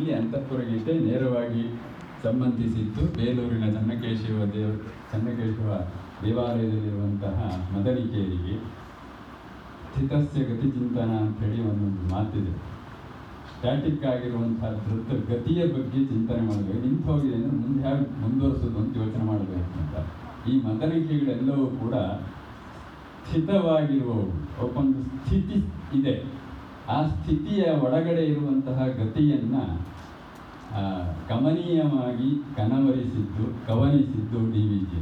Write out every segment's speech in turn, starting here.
ಇಲ್ಲಿ ಅಂತಃಪುರ ಗೀತೆ ನೇರವಾಗಿ ಸಂಬಂಧಿಸಿದ್ದು ಬೇಲೂರಿನ ಚನ್ನಕೇಶವ ದೇವ, ಚನ್ನಕೇಶವ ದೇವಾಲಯದಲ್ಲಿರುವಂತಹ ಮದನಿಕೇರಿಗೆ ಸ್ಥಿತಸ್ಯ ಗತಿ ಚಿಂತನ ಅಂಥೇಳಿ ಒಂದೊಂದು ಮಾತಿದೆ. ಸ್ಟ್ಯಾಟಿಕ್ ಆಗಿರುವಂತಹ ಧೃತ ಗತಿಯ ಬಗ್ಗೆ ಚಿಂತನೆ ಮಾಡಬೇಕು. ನಿಂತು ಹೋಗಿದೆ ಅಂದರೆ ಮುಂದೆ ಹೇಗೆ ಮುಂದುವರಿಸೋದು ಅಂತ ಯೋಚನೆ ಮಾಡಬೇಕು ಅಂತ. ಈ ಮದನಿಕೆಗಳೆಲ್ಲವೂ ಕೂಡ ಸ್ಥಿತವಾಗಿರುವವು. ಒಬ್ಬೊಂದು ಸ್ಥಿತಿ ಇದೆ. ಆ ಸ್ಥಿತಿಯ ಒಳಗಡೆ ಇರುವಂತಹ ಗತಿಯನ್ನು ಗಮನೀಯವಾಗಿ ಕನವರಿಸಿದ್ದು, ಕವನಿಸಿದ್ದು ಡಿ ವಿ ಜಿ.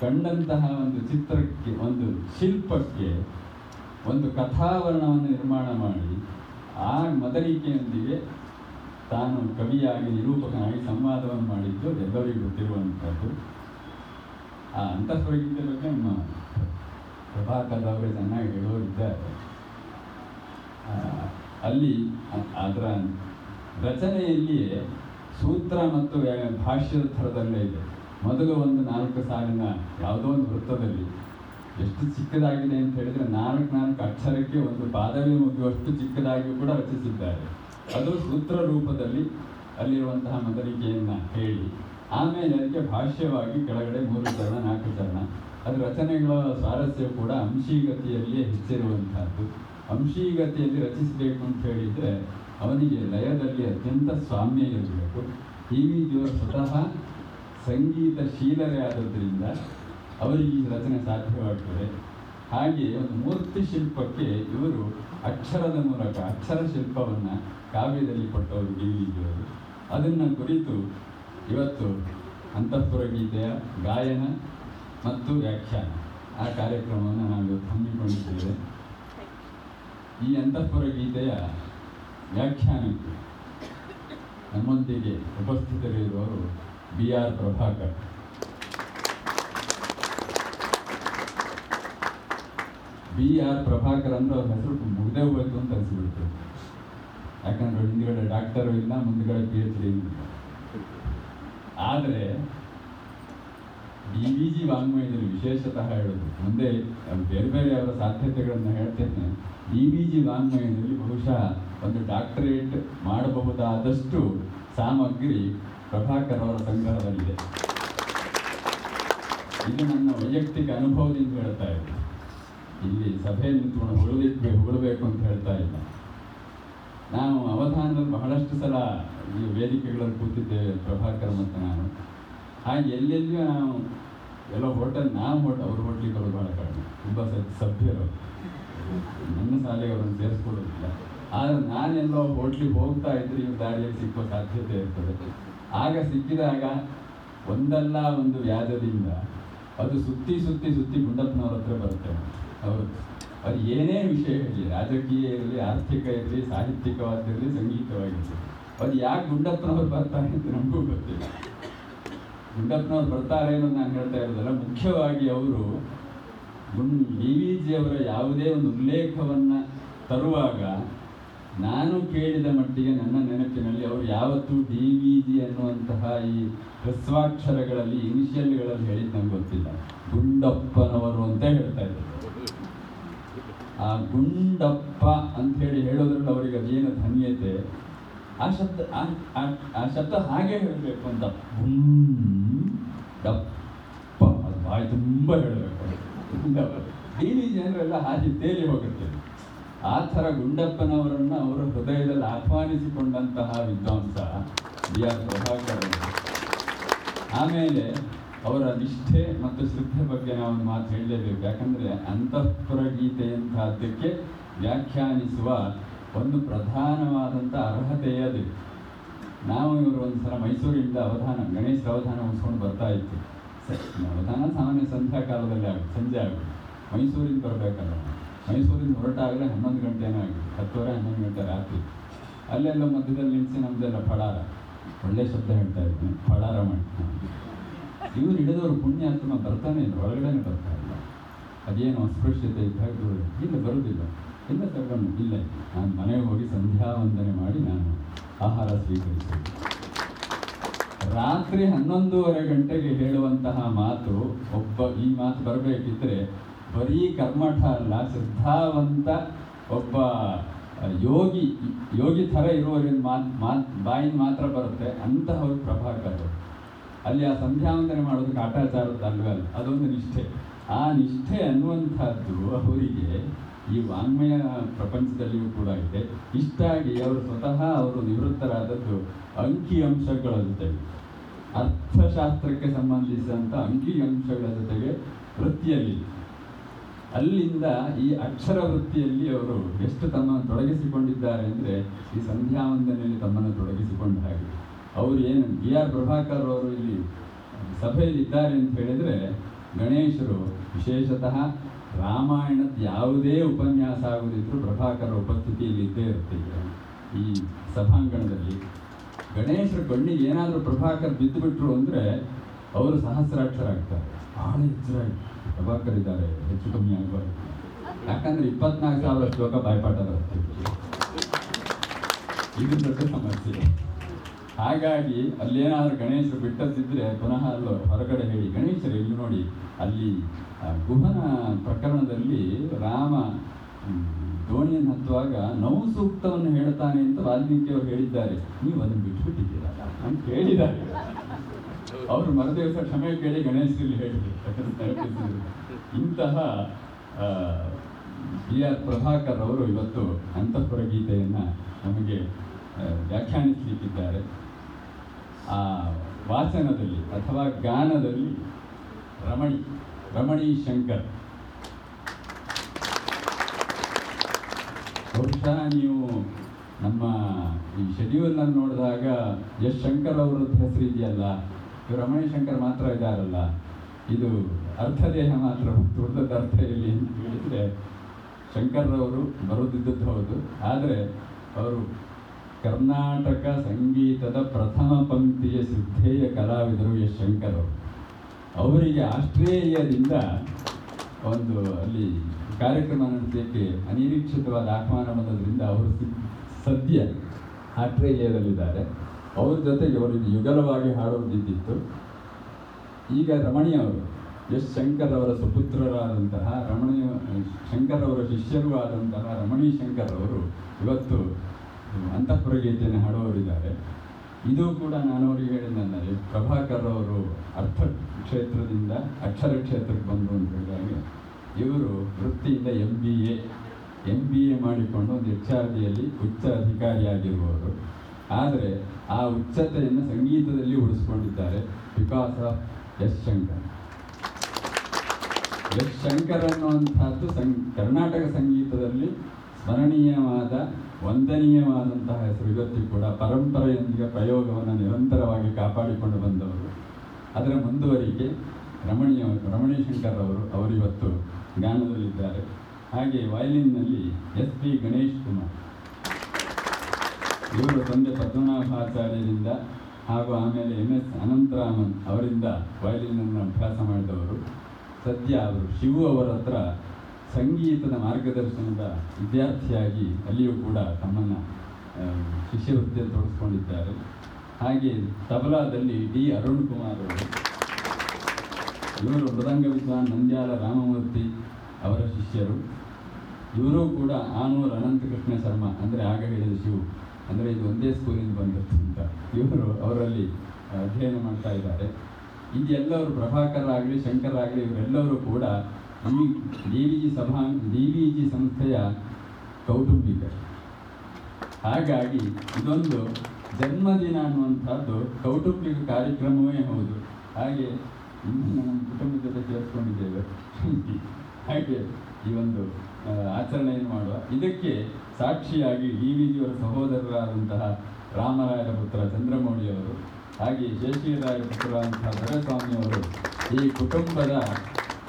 ಕಂಡಂತಹ ಒಂದು ಚಿತ್ರಕ್ಕೆ, ಒಂದು ಶಿಲ್ಪಕ್ಕೆ ಒಂದು ಕಥಾವರಣವನ್ನು ನಿರ್ಮಾಣ ಮಾಡಿ, ಆ ಮದರಿಕೆಯೊಂದಿಗೆ ತಾನು ಕವಿಯಾಗಿ, ನಿರೂಪಕನಾಗಿ ಸಂವಾದವನ್ನು ಮಾಡಿದ್ದು ಎಲ್ಲರಿಗೂ ಗೊತ್ತಿರುವಂಥದ್ದು. ಆ ಅಂತಃಸ್ವರಗೀತೆ ಬಗ್ಗೆ ನಮ್ಮ ಪ್ರಭಾಕರ್ ಅವರೇ ಚೆನ್ನಾಗಿ ಹೇಳೋರಿದ್ದಾರೆ. ಅಲ್ಲಿ ಅದರ ರಚನೆಯಲ್ಲಿಯೇ ಸೂತ್ರ ಮತ್ತು ಭಾಷ್ಯದ ಥರದಲ್ಲೇ ಇದೆ. ಮೊದಲು ಒಂದು ನಾಲ್ಕು ಸಾಲಿನ ಯಾವುದೋ ಒಂದು ವೃತ್ತದಲ್ಲಿ ಎಷ್ಟು ಚಿಕ್ಕದಾಗಿದೆ ಅಂತ ಹೇಳಿದರೆ ನಾಲ್ಕು ನಾಲ್ಕು ಅಕ್ಷರಕ್ಕೆ ಒಂದು ಪಾದವಿ ಮುಗಿಯುವಷ್ಟು ಚಿಕ್ಕದಾಗಿಯೂ ಕೂಡ ರಚಿಸಿದ್ದಾರೆ. ಅದು ಸೂತ್ರ ರೂಪದಲ್ಲಿ ಅಲ್ಲಿರುವಂತಹ ಮದರಿಕೆಯನ್ನು ಹೇಳಿ, ಆಮೇಲೆ ಅದಕ್ಕೆ ಭಾಷ್ಯವಾಗಿ ಕೆಳಗಡೆ ಮೂರು ಚರಣ, ನಾಲ್ಕು ಚರಣ. ಅದು ರಚನೆಗಳ ಸ್ವಾರಸ್ಯ ಕೂಡ ಅಂಶೀಗತಿಯಲ್ಲಿಯೇ ಹೆಚ್ಚಿರುವಂತಹದ್ದು. ಅಂಶೀಗತಿಯಲ್ಲಿ ರಚಿಸಬೇಕು ಅಂತ ಹೇಳಿದರೆ ಅವನಿಗೆ ಲಯದಲ್ಲಿ ಅತ್ಯಂತ ಸ್ವಾಮ್ಯ ಇರಬೇಕು. ಟಿ ವಿ ಸ್ವತಃ ಸಂಗೀತ ಶೀಲರೇ ಆದದ್ರಿಂದ ಅವರಿಗೆ ಈ ರಚನೆ ಸಾಧ್ಯವಾಗ್ತದೆ. ಹಾಗೆ ಒಂದು ಮೂರ್ತಿ ಶಿಲ್ಪಕ್ಕೆ ಇವರು ಅಕ್ಷರದ ಮೂಲಕ ಅಕ್ಷರ ಶಿಲ್ಪವನ್ನು ಕಾವ್ಯದಲ್ಲಿ ಕೊಟ್ಟವರು ಡಿ ವಿ ಜಿಯವರು ಅದನ್ನು ಕುರಿತು ಇವತ್ತು ಅಂತಃಪುರ ಗೀತೆಯ ಗಾಯನ ಮತ್ತು ವ್ಯಾಖ್ಯಾನ ಆ ಕಾರ್ಯಕ್ರಮವನ್ನು ನಾವು ಹಮ್ಮಿಕೊಂಡಿದ್ದೇವೆ. ಈ ಅಂತಃಪುರ ಗೀತೆಯ ವ್ಯಾಖ್ಯಾನಕ್ಕೆ ನಮ್ಮೊಂದಿಗೆ ಉಪಸ್ಥಿತರಿರುವವರು B R Prabhakar. B R Prabhakar ಅಂದ್ರೆ ಅವ್ರ ಹೆಸರು ಮುಗ್ದೇ ಹೋಯ್ತು ಅಂತ ಅನಿಸ್ಬಿಡ್ತು. ಯಾಕಂದ್ರೆ ಹಿಂದ್ಗಡೆ ಡಾಕ್ಟರು ಇಲ್ಲ, ಮುಂದ್ಗಡೆ ಪಿ ಎಚ್ ಡಿ ಇಲ್ಲ. ಆದರೆ ಡಿ ವಿ ಜಿ ವಾಂಗ್ಮಯದಲ್ಲಿ ವಿಶೇಷತಃ ಹೇಳೋದು, ಮುಂದೆ ಬೇರೆ ಬೇರೆ ಅವರ ಸಾಧ್ಯತೆಗಳನ್ನು ಹೇಳ್ತೇನೆ. ಡಿ ವಿ ಜಿ ವಾಂಗ್ಮಯದಲ್ಲಿ ಬಹುಶಃ ಒಂದು ಡಾಕ್ಟರೇಟ್ ಮಾಡಬಹುದಾದಷ್ಟು ಸಾಮಗ್ರಿ ಪ್ರಭಾಕರ್ ಅವರ ಸಂಗ್ರಹದಲ್ಲಿದೆ. ಇದು ನನ್ನ ವೈಯಕ್ತಿಕ ಅನುಭವದಿಂದ ಹೇಳ್ತಾ ಇದ್ದೆ. ಇಲ್ಲಿ ಸಭೆಯಲ್ಲಿ ನಿಂತ್ಕೊಂಡು ಹೊಗಳಬೇಕು ಹೊಗಳಬೇಕು ಅಂತ ಹೇಳ್ತಾ ಇಲ್ಲ ನಾವು ಅವಧಾನದಲ್ಲಿ ಬಹಳಷ್ಟು ಸಲ ಈ ವೇದಿಕೆಗಳಲ್ಲಿ ಕೂತಿದ್ದೇವೆ, ಪ್ರಭಾಕರ್ ಮತ್ತು ನಾನು. ಹಾಗೆ ಎಲ್ಲೆಲ್ಲಿಯೂ ನಾವು, ಎಲ್ಲ ಹೋಟೆಲ್, ನಾವು ಹೋಟೆಲ್, ಅವ್ರ ಹೋಟ್ಲಿಗೆ ಬರೋದು ಭಾಳ ಕಡಿಮೆ, ತುಂಬ ಸಭ್ಯರು. ನನ್ನ ಶಾಲೆಗೆ ಅವರನ್ನು ಸೇರಿಸ್ಕೊಡೋದಿಲ್ಲ ಆದರೆ ನಾನೆಲ್ಲೋ ಹೋಟ್ಲಿಗೆ ಹೋಗ್ತಾ ಇದ್ದರೆ ಇವ್ರ ದಾರಿಯಲ್ಲಿ ಸಿಕ್ಕೋ ಸಾಧ್ಯತೆ ಇರ್ತದೆ. ಆಗ ಸಿಕ್ಕಿದಾಗ ಒಂದಲ್ಲ ಒಂದು ವ್ಯಾಜದಿಂದ ಅದು ಸುತ್ತಿ ಸುತ್ತಿ ಸುತ್ತಿ ಗುಂಡಪ್ಪನವ್ರ ಹತ್ರ ಬರುತ್ತೆ. ಅವರು ಅದು ಏನೇ ವಿಷಯ ಇರಲಿ, ರಾಜಕೀಯ ಇರಲಿ, ಆರ್ಥಿಕ ಇರಲಿ, ಸಾಹಿತ್ಯಿಕವಾಗಿರಲಿ, ಸಂಗೀತವಾಗಿರಲಿ, ಅದು ಯಾಕೆ ಗುಂಡಪ್ಪನವ್ರು ಬರ್ತಾರೆ ಅಂತ ನಮಗೂ ಗೊತ್ತಿಲ್ಲ. ಗುಂಡಪ್ಪನವ್ರು ಬರ್ತಾರೆ ಅನ್ನೋದು ನಾನು ಹೇಳ್ತಾ ಇರೋದಲ್ಲ, ಮುಖ್ಯವಾಗಿ ಅವರು ಡಿ ವಿ ಜಿಯವರ ಯಾವುದೇ ಒಂದು ಉಲ್ಲೇಖವನ್ನು ತರುವಾಗ ನಾನು ಕೇಳಿದ ಮಟ್ಟಿಗೆ ನನ್ನ ನೆನಪಿನಲ್ಲಿ ಅವರು ಯಾವತ್ತೂ ಡಿ ವಿ ಜಿ ಅನ್ನುವಂತಹ ಈ ಹೃಸ್ವಾಕ್ಷರಗಳಲ್ಲಿ, ಇನಿಷಿಯಲ್ಗಳಲ್ಲಿ ಹೇಳಿದ್ದು ನಂಗೆ ಗೊತ್ತಿಲ್ಲ. ಗುಂಡಪ್ಪನವರು ಅಂತ ಹೇಳ್ತಾ ಇದ್ದರು. ಆ ಗುಂಡಪ್ಪ ಅಂತ ಹೇಳಿ ಹೇಳೋದ್ರಲ್ಲಿ ಅವರಿಗೆ ಅದೇನು ಧನ್ಯತೆ? ಆ ಶಬ್ದ ಆ ಶಬ್ದ ಹಾಗೆ ಹೇಳಬೇಕು ಅಂತ. ಗುಂಡಪ್ಪ. ಅದು ಬಾಯಿ ತುಂಬ ಹೇಳಬೇಕು. ಡಿ ವಿ ಜನರೆಲ್ಲ ಹಾಗೆ ತೇಲಿ ಹೋಗುತ್ತೆ. ಆ ಥರ ಗುಂಡಪ್ಪನವರನ್ನು ಅವರ ಹೃದಯದಲ್ಲಿ ಆಹ್ವಾನಿಸಿಕೊಂಡಂತಹ ವಿದ್ವಾಂಸ ಬಿ ಆರ್ ಪ್ರಭಾಕರ್ ಆಮೇಲೆ ಅವರ ನಿಷ್ಠೆ ಮತ್ತು ಶ್ರದ್ಧೆ ಬಗ್ಗೆ ನಾವು ಮಾತು ಹೇಳಲೇಬೇಕು. ಯಾಕಂದರೆ ಅಂತಃಪುರ ಗೀತೆಯಂತಹದ್ದಕ್ಕೆ ವ್ಯಾಖ್ಯಾನಿಸುವ ಒಂದು ಪ್ರಧಾನವಾದಂಥ ಅರ್ಹತೆಯೇ ಅದು. ನಾವು ಇವರು ಒಂದು ಸಲ ಮೈಸೂರಿಂದ ಅವಧಾನ, ಗಣೇಶ ಅವಧಾನ ಮುಗಿಸ್ಕೊಂಡು ಬರ್ತಾ ಇತ್ತು ಅವಧಾನ ಸಾಮಾನ್ಯ ಸಂಧ್ಯಾ ಕಾಲದಲ್ಲಿ ಆಗುತ್ತೆ ಸಂಜೆ ಆಗುತ್ತೆ ಮೈಸೂರಿಂದ ಬರಬೇಕಲ್ಲ ಮೈಸೂರಿಂದ ಹೊರಟಾಗಲೇ ಹನ್ನೊಂದು ಗಂಟೆನೇ ಆಗಿದೆ. ಹತ್ತುವರೆ, ಹನ್ನೊಂದು ಗಂಟೆ ರಾತ್ರಿ. ಅಲ್ಲೆಲ್ಲ ಮಧ್ಯದಲ್ಲಿ ನಿಲ್ಲಿಸಿ ನಮ್ಮದೆಲ್ಲ ಫಡಾರ ಒಳ್ಳೆ ಶಬ್ದ ಹೇಳ್ತಾ ಇದ್ದೀನಿ. ಫಡಾರ ಮಾಡ್ತೀನಿ. ಇವ್ರು ಹಿಡಿದವರು ಪುಣ್ಯಾತ್ಮ ಬರ್ತಾನೆ ಇಲ್ಲ, ಒಳಗಡೆನೆ ಬರ್ತಾ ಇಲ್ಲ. ಅದೇನು ಅಸ್ಪೃಶ್ಯತೆ ಇದ್ದಾಗ ದೂರ ಇಲ್ಲ, ಬರೋದಿಲ್ಲ. ಇಲ್ಲ ತಗೊಂಡು ಇಲ್ಲ. ನಾನು ಮನೆಗೆ ಹೋಗಿ ಸಂಧ್ಯಾ ವಂದನೆ ಮಾಡಿ ನಾನು ಆಹಾರ ಸ್ವೀಕರಿಸಿದೆ ರಾತ್ರಿ ಹನ್ನೊಂದೂವರೆ ಗಂಟೆಗೆ ಹೇಳುವಂತಹ ಮಾತು ಒಬ್ಬ ಈ ಮಾತು ಬರಬೇಕಿದ್ರೆ ಬರೀ ಕರ್ಮಠ ಅಲ್ಲ ಶ್ರದ್ಧಾವಂತ ಒಬ್ಬ ಯೋಗಿ ಯೋಗಿ ಥರ ಇರುವವರಿಂದ ಮಾತು ಮಾತು ಬಾಯಿಂದ ಮಾತ್ರ ಬರುತ್ತೆ. ಅಂತಹವ್ರು ಪ್ರಭಾಕರ್ ಅಲ್ಲಿ ಆ ಸಂಧ್ಯಾವಂದನೆ ಮಾಡೋದು ಕಾಟಾಚಾರದ ಅಲ್ವೇ ಅಲ್ಲ? ಅದೊಂದು ನಿಷ್ಠೆ. ಆ ನಿಷ್ಠೆ ಅನ್ನುವಂಥದ್ದು ಅವರಿಗೆ ಈ ವಾಂಗ್ಮಯ ಪ್ರಪಂಚದಲ್ಲಿಯೂ ಕೂಡ ಇದೆ. ಇಷ್ಟಾಗಿ ಅವರು ಸ್ವತಃ ಅವರು ನಿವೃತ್ತರಾದದ್ದು ಅಂಕಿ ಅಂಶಗಳ ಜೊತೆಗೆ. ಅರ್ಥಶಾಸ್ತ್ರಕ್ಕೆ ಸಂಬಂಧಿಸಿದಂಥ ಅಂಕಿ ಅಂಶಗಳ ಜೊತೆಗೆ ವೃತ್ತಿಯಲ್ಲಿ. ಅಲ್ಲಿಂದ ಈ ಅಕ್ಷರ ವೃತ್ತಿಯಲ್ಲಿ ಅವರು ಎಷ್ಟು ತಮ್ಮನ್ನು ತೊಡಗಿಸಿಕೊಂಡಿದ್ದಾರೆ ಅಂದರೆ ಈ ಸಂಧ್ಯಾವಂದನೆಯಲ್ಲಿ ತಮ್ಮನ್ನು ತೊಡಗಿಸಿಕೊಂಡ ಹಾಗೆ. ಅವರು ಏನು ಬಿ ಆರ್ ಪ್ರಭಾಕರ್ ಅವರು ಇಲ್ಲಿ ಸಭೆಯಲ್ಲಿ ಇದ್ದಾರೆ ಅಂತ ಹೇಳಿದರೆ ಗಣೇಶರು ವಿಶೇಷತಃ ರಾಮಾಯಣದ ಯಾವುದೇ ಉಪನ್ಯಾಸ ಆಗೋದಿದ್ರೂ ಪ್ರಭಾಕರ ಉಪಸ್ಥಿತಿಯಲ್ಲಿ ಇದ್ದೇ ಇರುತ್ತೆ ಈ ಸಭಾಂಗಣದಲ್ಲಿ. ಗಣೇಶರ ಕಣ್ಣಿಗೆ ಏನಾದರೂ ಪ್ರಭಾಕರ್ ಬಿದ್ದು ಬಿಟ್ಟರು ಅಂದರೆ ಅವರು ಸಹಸ್ರಾಕ್ಷರ ಆಗ್ತಾರೆ ಬಹಳ ಹೆಚ್ಚರಾಗಿ ಪ್ರಭಾಕರ್ ಇದ್ದಾರೆ, ಹೆಚ್ಚು ಕಮ್ಮಿ ಆಗಬಾರ್ದು. ಯಾಕಂದರೆ ಇಪ್ಪತ್ನಾಲ್ಕು ಸಾವಿರ ಶ್ಲೋಕ ಬಾಯ್ಪಾಠ ಬರುತ್ತೆ. ಇದು ದೊಡ್ಡ ಸಮಸ್ಯೆ. ಹಾಗಾಗಿ ಅಲ್ಲೇನಾದರೂ ಗಣೇಶರು ಬಿಟ್ಟದ್ದಿದ್ರೆ ಪುನಃ ಅಲ್ಲೋ ಹೊರಗಡೆ ಹೇಳಿ, ಗಣೇಶರು, ಇಲ್ಲಿ ನೋಡಿ, ಅಲ್ಲಿ ಗುಹನ ಪ್ರಕರಣದಲ್ಲಿ ರಾಮ ದೋಣಿಯನ್ನು ಹತ್ತುವಾಗ ನೌ ಸೂಕ್ತವನ್ನು ಹೇಳ್ತಾನೆ ಅಂತ ವಾಲ್ಮೀಕಿ ಅವರು ಹೇಳಿದ್ದಾರೆ. ನೀವು ಅದನ್ನು ಬಿಟ್ಬಿಟ್ಟಿದ್ದೀರಲ್ಲ ಅಂತ ಹೇಳಿದ್ದಾರೆ. ಅವರು ಮರುದಿವಸ ಕ್ಷಮೆ ಕೇಳಿ ಗಣೇಶರಲ್ಲಿ ಹೇಳಿದ್ರು. ಇಂತಹ ಬಿ ಆರ್ ಪ್ರಭಾಕರ್ ಅವರು ಇವತ್ತು ಅಂತಃಪುರ ಗೀತೆಯನ್ನು ನಮಗೆ ವ್ಯಾಖ್ಯಾನಿಸಲಿಕ್ಕಿದ್ದಾರೆ. ಆ ವಾಚನದಲ್ಲಿ ಅಥವಾ ಗಾನದಲ್ಲಿ ರಮಣಿ. ರಮಣಿ ಶಂಕರ್. ಬಹುಶಃ ನೀವು ನಮ್ಮ ಈ ಶೆಡ್ಯೂಲನ್ನು ನೋಡಿದಾಗ ಎಸ್ ಶಂಕರ್ ಅವರದ್ದು ಹೆಸರು ಇದೆಯಲ್ಲ? ಇವರು ರಮಣಿ ಶಂಕರ್ ಮಾತ್ರ ಇದ್ದಾರಲ್ಲ ಇದು ಅರ್ಥದೇಹ ಮಾತ್ರ ತುಳಿದದ್ದು ಅರ್ಥ ಇಲ್ಲಿ ಅಂತ ಹೇಳಿದರೆ ಶಂಕರ್ರವರು ಬರೋದಿದ್ದದ್ದು ಹೌದು. ಆದರೆ ಅವರು ಕರ್ನಾಟಕ ಸಂಗೀತದ ಪ್ರಥಮ ಪಂಕ್ತಿಯ ಸಿದ್ಧೇಯ ಕಲಾವಿದರು ಎಸ್ ಶಂಕರ್ ಅವರು. ಅವರಿಗೆ ಆಸ್ಟ್ರೇಲಿಯಾದಿಂದ ಒಂದು ಅಲ್ಲಿ ಕಾರ್ಯಕ್ರಮ ನಡೆಸಲಿಕ್ಕೆ ಅನಿರೀಕ್ಷಿತವಾದ ಆಹ್ವಾನ ಬಂದದ್ರಿಂದ ಅವರು ಸದ್ಯ ಆಸ್ಟ್ರೇಲಿಯಾದಲ್ಲಿದ್ದಾರೆ ಅವ್ರ ಜೊತೆಗೆ ಅವರಿಗೆ ಯುಗಲವಾಗಿ ಹಾಡುವುದಿದ್ದಿತ್ತು. ಈಗ ರಮಣಿಯವರು ಎಸ್ ಶಂಕರ್ ಅವರ ಸುಪುತ್ರರಾದಂತಹ ರಮಣಿ, ಶಂಕರ್ ಅವರ ಶಿಷ್ಯರೂ ಆದಂತಹ ರಮಣಿ ಶಂಕರ್ ಅವರು ಇವತ್ತು ಅಂತಃಪುರ ಗೀತೆಯನ್ನು ಹಾಡುವವರಿದ್ದಾರೆ. ಇದು ಕೂಡ ನಾನು ಅವರಿಗೆ ಹೇಳಿದ್ದಂದರೆ ಪ್ರಭಾಕರ್ ಅವರು ಅರ್ಥ ಕ್ಷೇತ್ರದಿಂದ, ಅಕ್ಷರ ಕ್ಷೇತ್ರಕ್ಕೆ ಬಂದು ಅಂತ ಹೇಳಿದಾಗ, ಇವರು ವೃತ್ತಿಯಿಂದ M B A M B A ಮಾಡಿಕೊಂಡು ಒಂದು ಎಚ್ ಆರ್ ಡಿಯಲ್ಲಿ ಉಚ್ಚ ಅಧಿಕಾರಿಯಾಗಿರುವವರು ಆದರೆ ಆ ಉಚ್ಚತೆಯನ್ನು ಸಂಗೀತದಲ್ಲಿ ಉಳಿಸ್ಕೊಂಡಿದ್ದಾರೆ of S Shankar. S Shankar ಅನ್ನುವಂಥದ್ದು ಸಂ, ಕರ್ನಾಟಕ ಸಂಗೀತದಲ್ಲಿ ಸ್ಮರಣೀಯವಾದ ವಂದನೀಯವಾದಂತಹ ಹೆಸರು ಇವತ್ತಿಗೂ ಕೂಡ ಪರಂಪರೆಯೊಂದಿಗೆ ಪ್ರಯೋಗವನ್ನು ನಿರಂತರವಾಗಿ ಕಾಪಾಡಿಕೊಂಡು ಬಂದವರು. ಅದರ ಮುಂದುವರಿಕೆ ರಮಣೀಯ ರಮಣೀಯ ಶಂಕರ್ ಅವರು ಅವರಿವತ್ತು ಜ್ಞಾನದಲ್ಲಿದ್ದಾರೆ. ಹಾಗೆ ವಯಲಿನ್ನಲ್ಲಿ ಎಸ್ ಪಿ ಗಣೇಶ್ ಕುಮಾರ್. ಇವರು ತಂದೆ ಪದ್ಮನಾಭಾಚಾರ್ಯರಿಂದ ಹಾಗೂ ಆಮೇಲೆ ಎಂ ಎಸ್ ಅನಂತರಾಮನ್ ಅವರಿಂದ ವಯಲಿನನ್ನು ಅಭ್ಯಾಸ ಮಾಡಿದವರು. ಸದ್ಯ ಅವರು ಶಿವು ಅವರ ಹತ್ರ ಸಂಗೀತದ ಮಾರ್ಗದರ್ಶನದ ವಿದ್ಯಾರ್ಥಿಯಾಗಿ ಅಲ್ಲಿಯೂ ಕೂಡ ತಮ್ಮನ್ನು ಶಿಷ್ಯವೃತ್ತಿಯಲ್ಲಿ ತೊಡಗಿಸ್ಕೊಂಡಿದ್ದಾರೆ. ಹಾಗೆ ತಬಲಾದಲ್ಲಿ ಡಿ ಅರುಣ್ ಕುಮಾರ್ ಅವರು, ಇವರು ಮೃದಂಗ ವಿದ್ವಾನ್ ನಂದ್ಯಾಲ ರಾಮಮೂರ್ತಿ ಅವರ ಶಿಷ್ಯರು. ಇವರು ಕೂಡ ಆನೂರು ಅನಂತಕೃಷ್ಣ ಶರ್ಮ, ಅಂದರೆ ಆಗ ಹೇಳಿದ ಶಿವು, ಅಂದರೆ ಇದು ಒಂದೇ ಸ್ಕೂಲಿಂದ ಬಂದದ್ದು ಅಂತ ಇವರು ಅವರಲ್ಲಿ ಅಧ್ಯಯನ ಮಾಡ್ತಾ ಇದ್ದಾರೆ. ಇದೆಲ್ಲವರು ಪ್ರಭಾಕರ್ ಆಗಲಿ, ಶಂಕರ್ ಆಗಲಿ, ಇವರೆಲ್ಲರೂ ಕೂಡ ಈ ಡಿ ವಿ ಜಿ ಸಭಾ ಡಿ ವಿ ಜಿ ಸಂಸ್ಥೆಯ ಕೌಟುಂಬಿಕ. ಹಾಗಾಗಿ ಇದೊಂದು ಜನ್ಮದಿನ ಅನ್ನುವಂಥದ್ದು ಕೌಟುಂಬಿಕ ಕಾರ್ಯಕ್ರಮವೇ ಹೌದು. ಹಾಗೆ ಇನ್ನು ನಮ್ಮ ಕುಟುಂಬದ ಜೊತೆ ಸೇರಿಸ್ಕೊಂಡಿದ್ದೇವೆ. ಹಾಗೆ ಈ ಒಂದು ಆಚರಣೆಯನ್ನು ಮಾಡುವ. ಇದಕ್ಕೆ ಸಾಕ್ಷಿಯಾಗಿ ಡಿ ವಿ ಜಿಯವರ ಸಹೋದರರಾದಂತಹ ರಾಮರಾಯರ ಪುತ್ರ ಚಂದ್ರಮೌಳಿಯವರು ಹಾಗೆ ಶೇಷಿರಾಯರ ಪುತ್ರರಾದಂತಹ ದೊರೆಸ್ವಾಮಿಯವರು ಈ ಕುಟುಂಬದ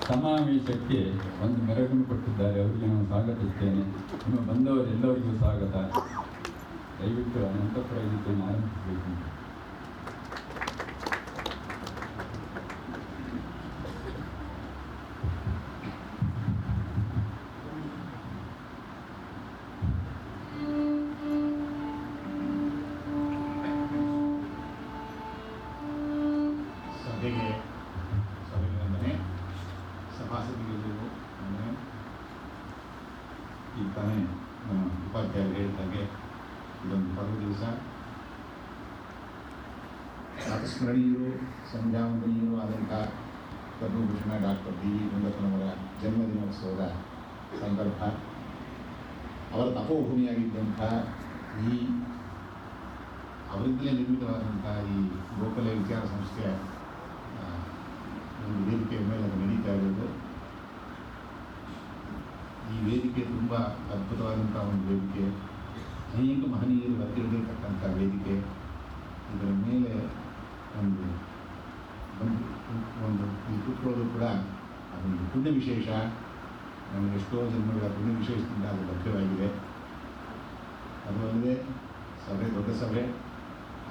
ಸಮಾವೇಶಕ್ಕೆ ಒಂದು ಮೆರಗನ್ನು ಕೊಟ್ಟಿದ್ದಾರೆ ಅವರಿಗೆ ನಾನು ಸ್ವಾಗತಿಸ್ತೇನೆ. ನಿಮ್ಮ ಬಂದವರೆಲ್ಲರಿಗೂ ಸ್ವಾಗತ. ದಯವಿಟ್ಟು ಅನಂತಪುರ ಗೀತೆಯನ್ನು ಆರಂಭಿಸಬೇಕು ಜನ್ಮದಿನೋತ್ಸವದ ಸಂದರ್ಭ. ಅವರ ತಪೋಭೂಮಿಯಾಗಿದ್ದಂಥ ಈ ಅವರಿಂದಲೇ ನಿರ್ಮಿತವಾದಂಥ ಈ ಗೋಖಲೆ ವಿಚಾರ ಸಂಸ್ಥೆಯ ಒಂದು ವೇದಿಕೆಯ ಮೇಲೆ ಅದು ನಡೀತಾ ಇರೋದು. ಈ ವೇದಿಕೆ ತುಂಬ ಅದ್ಭುತವಾದಂಥ ಒಂದು ವೇದಿಕೆ. ಅನೇಕ ಮಹನೀಯರು ಹತ್ತಿರದಿರ್ತಕ್ಕಂಥ ವೇದಿಕೆ. ಇದರ ಮೇಲೆ ಒಂದು ಒಂದು ಒಂದು ಈ ಕೂತ್ಕೊಳ್ಳೋದು ಕೂಡ ಅದೊಂದು ಪುಣ್ಯ ವಿಶೇಷ ನಮಗೆ ಎಷ್ಟೋ ಜನ್ಮಗಳ ವಿಶೇಷದಿಂದ ಅದು ಲಭ್ಯವಾಗಿದೆ. ಅದು ಅಲ್ಲದೆ ಸಭೆ, ದೊಡ್ಡ ಸಭೆ